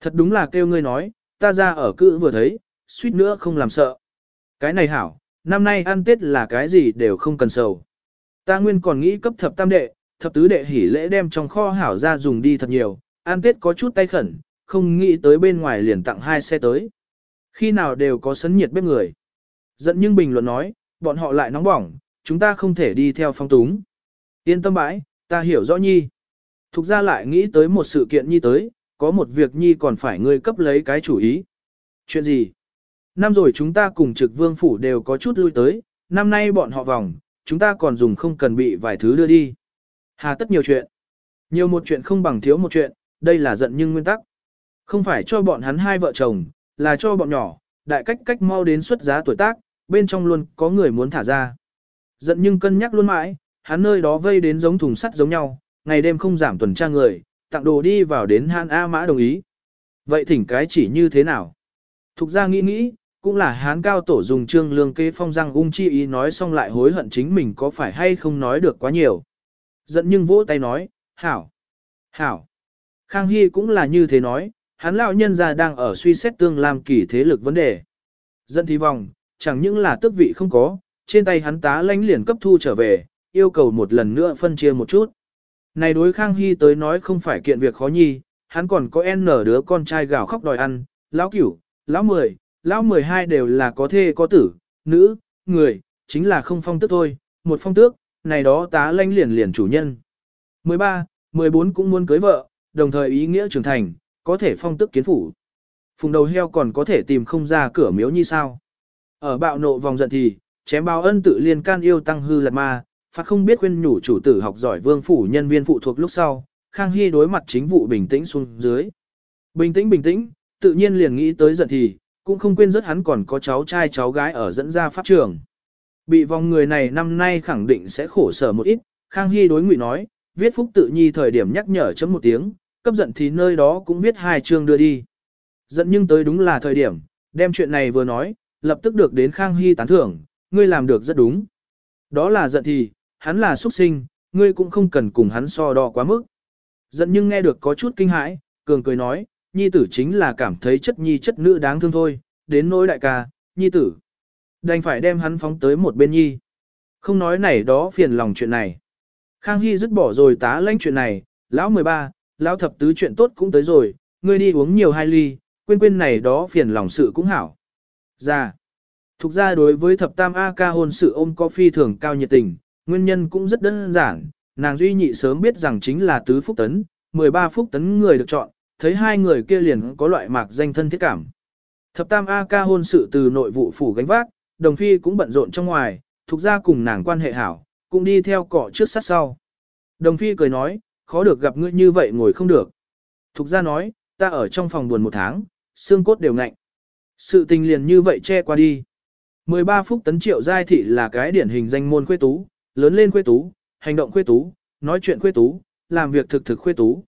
Thật đúng là kêu ngươi nói, ta ra ở cữ vừa thấy, suýt nữa không làm sợ. Cái này hảo, năm nay ăn tết là cái gì đều không cần sầu. Ta nguyên còn nghĩ cấp thập tam đệ, thập tứ đệ hỉ lễ đem trong kho hảo ra dùng đi thật nhiều, ăn tết có chút tay khẩn, không nghĩ tới bên ngoài liền tặng hai xe tới. Khi nào đều có sấn nhiệt bếp người. Giận nhưng bình luận nói, bọn họ lại nóng bỏng, chúng ta không thể đi theo phong túng. Yên tâm bãi, ta hiểu rõ nhi. Thục ra lại nghĩ tới một sự kiện nhi tới, có một việc nhi còn phải ngươi cấp lấy cái chủ ý. Chuyện gì? Năm rồi chúng ta cùng trực vương phủ đều có chút lui tới, năm nay bọn họ vòng, chúng ta còn dùng không cần bị vài thứ đưa đi. Hà tất nhiều chuyện. Nhiều một chuyện không bằng thiếu một chuyện, đây là giận nhưng nguyên tắc. Không phải cho bọn hắn hai vợ chồng, là cho bọn nhỏ, đại cách cách mau đến xuất giá tuổi tác, bên trong luôn có người muốn thả ra. Giận nhưng cân nhắc luôn mãi, hắn nơi đó vây đến giống thùng sắt giống nhau, ngày đêm không giảm tuần tra người, tặng đồ đi vào đến Han A Mã đồng ý. Vậy thỉnh cái chỉ như thế nào? Thục ra nghĩ nghĩ, cũng là hán cao tổ dùng trương lương kế phong răng ung chi ý nói xong lại hối hận chính mình có phải hay không nói được quá nhiều. Giận nhưng vỗ tay nói, hảo, hảo. Khang Hy cũng là như thế nói, hắn lão nhân ra đang ở suy xét tương làm kỳ thế lực vấn đề. Giận thì vòng, chẳng những là tước vị không có, trên tay hắn tá lãnh liền cấp thu trở về, yêu cầu một lần nữa phân chia một chút. Này đối Khang Hy tới nói không phải kiện việc khó nhi, hắn còn có N đứa con trai gào khóc đòi ăn, lão cửu, lão mười, lão mười hai đều là có thê có tử, nữ, người, chính là không phong tước thôi, một phong tước, này đó tá lanh liền liền chủ nhân. 13, 14 cũng muốn cưới vợ, đồng thời ý nghĩa trưởng thành, có thể phong tước kiến phủ. Phùng đầu heo còn có thể tìm không ra cửa miếu như sao. Ở bạo nộ vòng giận thì, chém bao ân tự liên can yêu tăng hư lật ma, phát không biết khuyên nhủ chủ tử học giỏi vương phủ nhân viên phụ thuộc lúc sau, Khang Hy đối mặt chính vụ bình tĩnh xuống dưới. Bình tĩnh bình tĩnh, tự nhiên liền nghĩ tới giận thì, cũng không quên rất hắn còn có cháu trai cháu gái ở dẫn ra pháp trường. Bị vòng người này năm nay khẳng định sẽ khổ sở một ít, Khang Hy đối ngụy nói, viết phúc tự nhi thời điểm nhắc nhở chấm một tiếng, cấp giận thì nơi đó cũng viết hai chương đưa đi. Giận nhưng tới đúng là thời điểm, đem chuyện này vừa nói, lập tức được đến Khang Hy tán thưởng, ngươi làm được rất đúng. Đó là giận thì, hắn là xuất sinh, ngươi cũng không cần cùng hắn so đo quá mức. Giận nhưng nghe được có chút kinh hãi, cường cười nói, nhi tử chính là cảm thấy chất nhi chất nữ đáng thương thôi, đến nỗi đại ca, nhi tử. Đành phải đem hắn phóng tới một bên nhi. Không nói này đó phiền lòng chuyện này. Khang Hy dứt bỏ rồi tá lãnh chuyện này, lão 13, lão thập tứ chuyện tốt cũng tới rồi, ngươi đi uống nhiều hai ly, quên quên này đó phiền lòng sự cũng hảo. Ra. Thục ra đối với thập tam A ca hôn sự ôm có phi thường cao nhiệt tình, nguyên nhân cũng rất đơn giản, nàng duy nhị sớm biết rằng chính là tứ phúc tấn, 13 phúc tấn người được chọn, thấy hai người kia liền có loại mạc danh thân thiết cảm. Thập tam A ca hôn sự từ nội vụ phủ gánh vác, đồng phi cũng bận rộn trong ngoài, thuộc ra cùng nàng quan hệ hảo, cũng đi theo cọ trước sát sau. Đồng phi cười nói, khó được gặp ngươi như vậy ngồi không được. Thục ra nói, ta ở trong phòng buồn một tháng, xương cốt đều ngạnh. Sự tình liền như vậy che qua đi. 13 phút tấn triệu giai thị là cái điển hình danh môn khuê tú, lớn lên khuê tú, hành động khuê tú, nói chuyện khuê tú, làm việc thực thực khuê tú.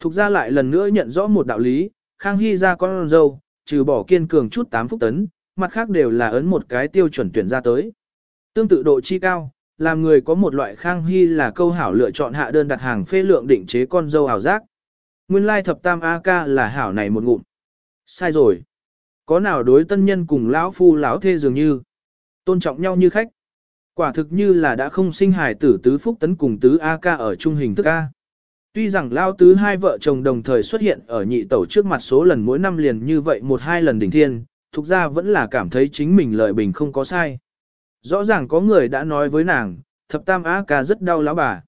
Thục ra lại lần nữa nhận rõ một đạo lý, Khang Hy ra con dâu, trừ bỏ kiên cường chút 8 phút tấn, mặt khác đều là ấn một cái tiêu chuẩn tuyển ra tới. Tương tự độ chi cao, làm người có một loại Khang Hy là câu hảo lựa chọn hạ đơn đặt hàng phê lượng định chế con dâu hảo giác. Nguyên lai thập tam AK là hảo này một ngụm. Sai rồi. Có nào đối tân nhân cùng lão phu lão thê dường như tôn trọng nhau như khách. Quả thực như là đã không sinh hài tử tứ phúc tấn cùng tứ a ca ở trung hình thức A. Tuy rằng lao tứ hai vợ chồng đồng thời xuất hiện ở nhị tẩu trước mặt số lần mỗi năm liền như vậy một hai lần đỉnh thiên, thuộc ra vẫn là cảm thấy chính mình lợi bình không có sai. Rõ ràng có người đã nói với nàng, thập tam á ca rất đau lão bà.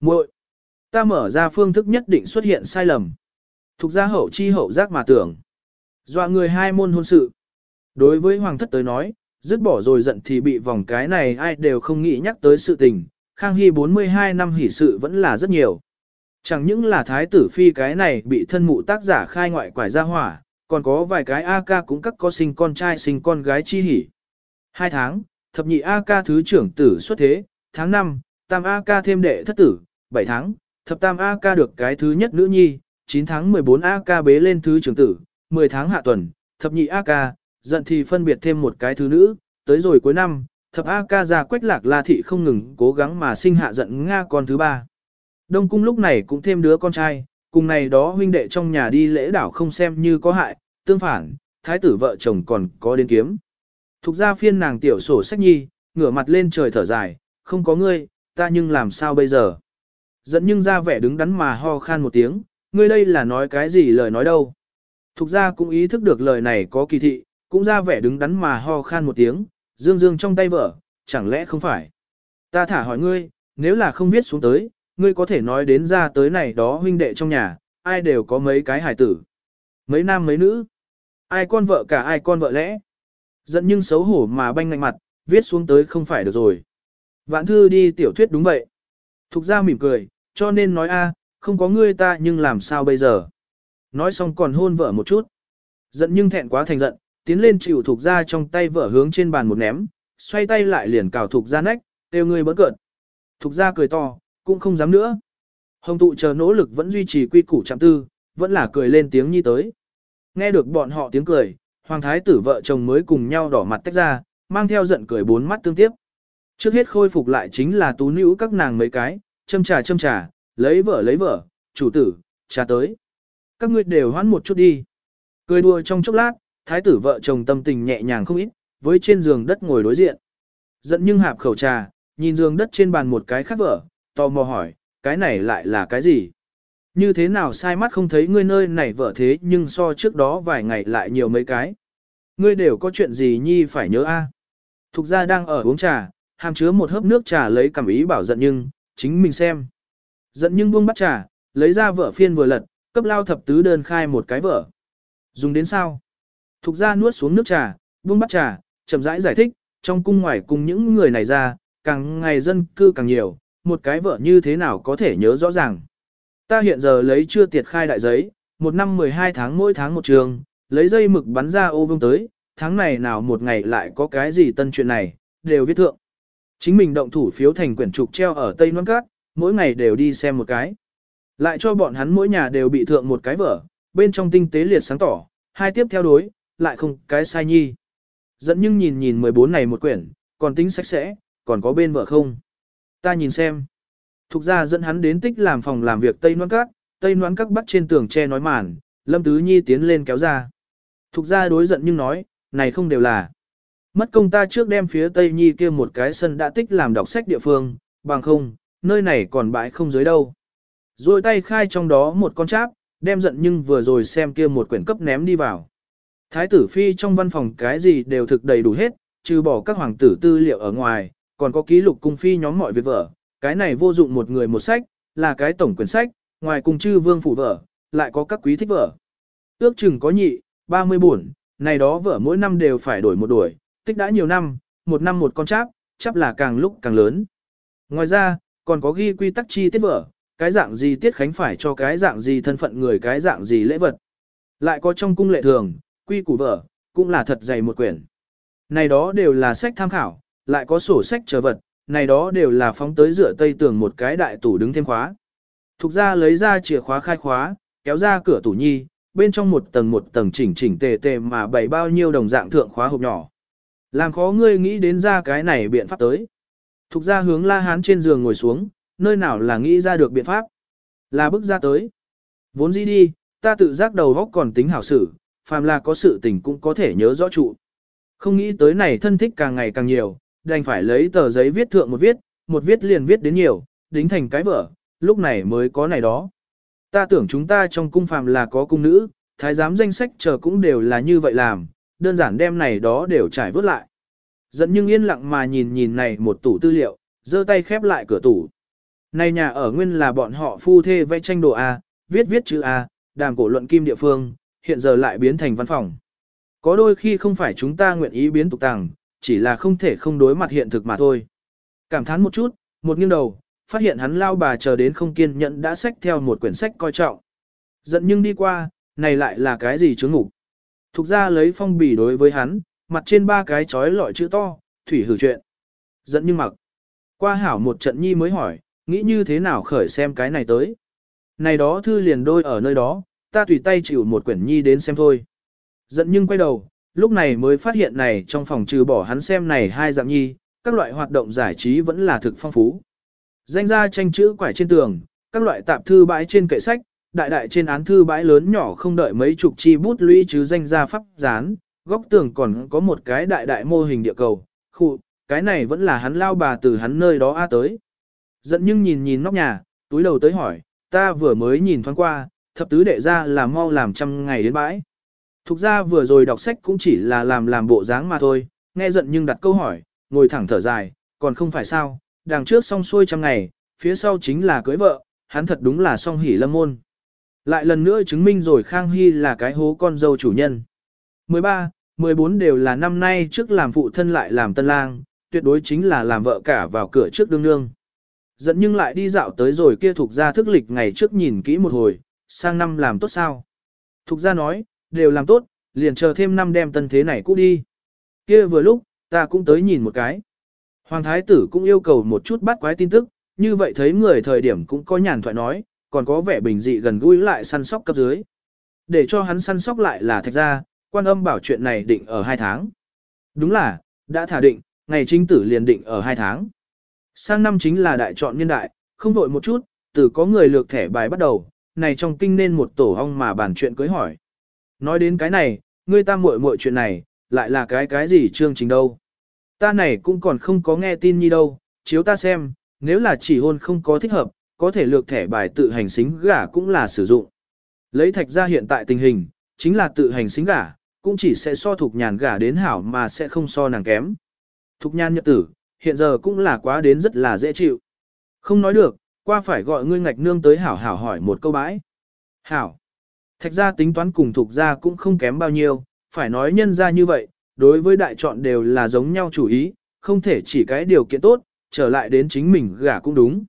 muội ta mở ra phương thức nhất định xuất hiện sai lầm. Thuộc ra hậu chi hậu giác mà tưởng. Dọa người hai môn hôn sự. Đối với hoàng thất tới nói, dứt bỏ rồi giận thì bị vòng cái này ai đều không nghĩ nhắc tới sự tình. Khang Hy 42 năm hỷ sự vẫn là rất nhiều. Chẳng những là thái tử phi cái này bị thân mụ tác giả khai ngoại quải ra hỏa, còn có vài cái AK cũng các có sinh con trai sinh con gái chi hỉ. Hai tháng, thập nhị AK thứ trưởng tử xuất thế, tháng 5, tam AK thêm đệ thất tử, 7 tháng, thập tam AK được cái thứ nhất nữ nhi, 9 tháng 14 AK bế lên thứ trưởng tử, 10 tháng hạ tuần, thập nhị AK, giận thì phân biệt thêm một cái thứ nữ, tới rồi cuối năm, thập a ca ra quách lạc la thị không ngừng cố gắng mà sinh hạ giận Nga con thứ ba. Đông cung lúc này cũng thêm đứa con trai, cùng này đó huynh đệ trong nhà đi lễ đảo không xem như có hại, tương phản, thái tử vợ chồng còn có đến kiếm. Thục ra phiên nàng tiểu sổ sách nhi, ngửa mặt lên trời thở dài, không có ngươi, ta nhưng làm sao bây giờ. Dẫn nhưng ra vẻ đứng đắn mà ho khan một tiếng, ngươi đây là nói cái gì lời nói đâu. Thục ra cũng ý thức được lời này có kỳ thị, cũng ra vẻ đứng đắn mà ho khan một tiếng, dương dương trong tay vợ, chẳng lẽ không phải. Ta thả hỏi ngươi, nếu là không viết xuống tới, ngươi có thể nói đến ra tới này đó huynh đệ trong nhà, ai đều có mấy cái hài tử. Mấy nam mấy nữ. Ai con vợ cả ai con vợ lẽ. Giận nhưng xấu hổ mà banh ngạnh mặt, viết xuống tới không phải được rồi. Vạn thư đi tiểu thuyết đúng vậy. Thục ra mỉm cười, cho nên nói a, không có ngươi ta nhưng làm sao bây giờ. Nói xong còn hôn vợ một chút. Giận nhưng thẹn quá thành giận, tiến lên chịu thuộc ra trong tay vợ hướng trên bàn một ném, xoay tay lại liền cào thuộc ra nách, đều người bớt cợt. thuộc ra cười to, cũng không dám nữa. Hồng tụ chờ nỗ lực vẫn duy trì quy củ chạm tư, vẫn là cười lên tiếng nhi tới. Nghe được bọn họ tiếng cười, hoàng thái tử vợ chồng mới cùng nhau đỏ mặt tách ra, mang theo giận cười bốn mắt tương tiếp. Trước hết khôi phục lại chính là tú nữ các nàng mấy cái, châm trà châm trà, lấy vợ lấy vợ, chủ tử, trà tới. Các ngươi đều hoãn một chút đi. Cười đùa trong chốc lát, thái tử vợ chồng tâm tình nhẹ nhàng không ít, với trên giường đất ngồi đối diện. Giận nhưng hạp khẩu trà, nhìn giường đất trên bàn một cái khác vợ, tò mò hỏi, cái này lại là cái gì? Như thế nào sai mắt không thấy ngươi nơi này vợ thế nhưng so trước đó vài ngày lại nhiều mấy cái. Ngươi đều có chuyện gì nhi phải nhớ a? Thục gia đang ở uống trà, hàm chứa một hớp nước trà lấy cảm ý bảo giận nhưng, chính mình xem. Giận nhưng buông bắt trà, lấy ra vợ phiên vừa lật, cấp lao thập tứ đơn khai một cái vợ. Dùng đến sao? Thục ra nuốt xuống nước trà, buông bắt trà, chậm rãi giải, giải thích, trong cung ngoài cùng những người này ra, càng ngày dân cư càng nhiều, một cái vợ như thế nào có thể nhớ rõ ràng. Ta hiện giờ lấy chưa tiệt khai đại giấy, một năm 12 tháng mỗi tháng một trường, lấy dây mực bắn ra ô vương tới, tháng này nào một ngày lại có cái gì tân chuyện này, đều viết thượng. Chính mình động thủ phiếu thành quyển trục treo ở Tây Loan Cát, mỗi ngày đều đi xem một cái. Lại cho bọn hắn mỗi nhà đều bị thượng một cái vở, bên trong tinh tế liệt sáng tỏ, hai tiếp theo đối, lại không cái sai nhi. Dẫn nhưng nhìn nhìn 14 này một quyển, còn tính sạch sẽ, còn có bên vợ không. Ta nhìn xem. Thục ra dẫn hắn đến tích làm phòng làm việc Tây Noãn Các, Tây Noãn Các bắt trên tường che nói màn, Lâm Tứ Nhi tiến lên kéo ra. Thục ra đối giận nhưng nói, này không đều là. Mất công ta trước đem phía Tây Nhi kia một cái sân đã tích làm đọc sách địa phương, bằng không, nơi này còn bãi không dưới đâu. Rồi tay khai trong đó một con cháp, đem giận nhưng vừa rồi xem kia một quyển cấp ném đi vào. Thái tử phi trong văn phòng cái gì đều thực đầy đủ hết, trừ bỏ các hoàng tử tư liệu ở ngoài, còn có ký lục cung phi nhóm mọi việc vở, cái này vô dụng một người một sách, là cái tổng quyển sách, ngoài cùng chư vương phủ vở, lại có các quý thích vở. Ước chừng có nhị, 30 buồn, này đó vở mỗi năm đều phải đổi một đuổi, tích đã nhiều năm, một năm một con cháp, cháp là càng lúc càng lớn. Ngoài ra, còn có ghi quy tắc chi tiết vở, cái dạng gì tiết khánh phải cho cái dạng gì thân phận người cái dạng gì lễ vật. Lại có trong cung lệ thường, quy củ vở, cũng là thật dày một quyển. Này đó đều là sách tham khảo, lại có sổ sách chờ vật, này đó đều là phóng tới dựa tây tường một cái đại tủ đứng thêm khóa. Thục ra lấy ra chìa khóa khai khóa, kéo ra cửa tủ nhi, bên trong một tầng một tầng chỉnh chỉnh tề tề mà bày bao nhiêu đồng dạng thượng khóa hộp nhỏ. Làm khó ngươi nghĩ đến ra cái này biện pháp tới. Thục ra hướng la hán trên giường ngồi xuống, nơi nào là nghĩ ra được biện pháp. Là bước ra tới. Vốn dĩ đi, ta tự giác đầu góc còn tính hảo sử phàm là có sự tình cũng có thể nhớ rõ trụ. Không nghĩ tới này thân thích càng ngày càng nhiều, đành phải lấy tờ giấy viết thượng một viết, một viết liền viết đến nhiều, đính thành cái vở, lúc này mới có này đó. Ta tưởng chúng ta trong cung phàm là có cung nữ, thái giám danh sách chờ cũng đều là như vậy làm, đơn giản đem này đó đều trải vớt lại. Dẫn nhưng yên lặng mà nhìn nhìn này một tủ tư liệu, giơ tay khép lại cửa tủ. Này nhà ở nguyên là bọn họ phu thê vẽ tranh đồ A, viết viết chữ A, đàm cổ luận kim địa phương, hiện giờ lại biến thành văn phòng. Có đôi khi không phải chúng ta nguyện ý biến tục tàng, chỉ là không thể không đối mặt hiện thực mà thôi. Cảm thán một chút, một nghiêng đầu, phát hiện hắn lao bà chờ đến không kiên nhẫn đã xách theo một quyển sách coi trọng. Giận nhưng đi qua, này lại là cái gì chướng ngủ. Thục ra lấy phong bì đối với hắn, mặt trên ba cái chói lọi chữ to, thủy hử chuyện. Giận nhưng mặc. Qua hảo một trận nhi mới hỏi, nghĩ như thế nào khởi xem cái này tới. Này đó thư liền đôi ở nơi đó, ta tùy tay chịu một quyển nhi đến xem thôi. Giận nhưng quay đầu, lúc này mới phát hiện này trong phòng trừ bỏ hắn xem này hai dạng nhi, các loại hoạt động giải trí vẫn là thực phong phú. Danh ra tranh chữ quải trên tường, các loại tạp thư bãi trên kệ sách, đại đại trên án thư bãi lớn nhỏ không đợi mấy chục chi bút lũy chứ danh ra pháp dán, góc tường còn có một cái đại đại mô hình địa cầu, khu, cái này vẫn là hắn lao bà từ hắn nơi đó a tới. Giận nhưng nhìn nhìn nóc nhà, túi đầu tới hỏi, ta vừa mới nhìn thoáng qua, thập tứ đệ ra là mau làm trăm ngày đến bãi. Thục ra vừa rồi đọc sách cũng chỉ là làm làm bộ dáng mà thôi, nghe giận nhưng đặt câu hỏi, ngồi thẳng thở dài, còn không phải sao, đằng trước xong xuôi trăm ngày, phía sau chính là cưới vợ, hắn thật đúng là song hỉ lâm môn. Lại lần nữa chứng minh rồi Khang Hy là cái hố con dâu chủ nhân. 13, 14 đều là năm nay trước làm phụ thân lại làm tân lang, tuyệt đối chính là làm vợ cả vào cửa trước đương nương. Dẫn nhưng lại đi dạo tới rồi kia thuộc ra thức lịch ngày trước nhìn kỹ một hồi, sang năm làm tốt sao. Thục ra nói, đều làm tốt, liền chờ thêm năm đem tân thế này cũ đi. Kia vừa lúc, ta cũng tới nhìn một cái. Hoàng thái tử cũng yêu cầu một chút bắt quái tin tức, như vậy thấy người thời điểm cũng có nhàn thoại nói, còn có vẻ bình dị gần gũi lại săn sóc cấp dưới. Để cho hắn săn sóc lại là thạch ra, quan âm bảo chuyện này định ở hai tháng. Đúng là, đã thả định, ngày chính tử liền định ở hai tháng. Sang năm chính là đại chọn niên đại, không vội một chút, từ có người lược thẻ bài bắt đầu, này trong kinh nên một tổ ong mà bàn chuyện cưới hỏi. Nói đến cái này, ngươi ta muội muội chuyện này, lại là cái cái gì chương trình đâu. Ta này cũng còn không có nghe tin như đâu, chiếu ta xem, nếu là chỉ hôn không có thích hợp, có thể lược thẻ bài tự hành xính gả cũng là sử dụng. Lấy thạch ra hiện tại tình hình, chính là tự hành xính gả, cũng chỉ sẽ so thục nhàn gả đến hảo mà sẽ không so nàng kém. Thục nhan nhật tử, hiện giờ cũng là quá đến rất là dễ chịu. Không nói được, qua phải gọi ngươi ngạch nương tới hảo hảo hỏi một câu bãi. Hảo. Thạch gia tính toán cùng thuộc gia cũng không kém bao nhiêu, phải nói nhân gia như vậy, đối với đại chọn đều là giống nhau chủ ý, không thể chỉ cái điều kiện tốt, trở lại đến chính mình gả cũng đúng.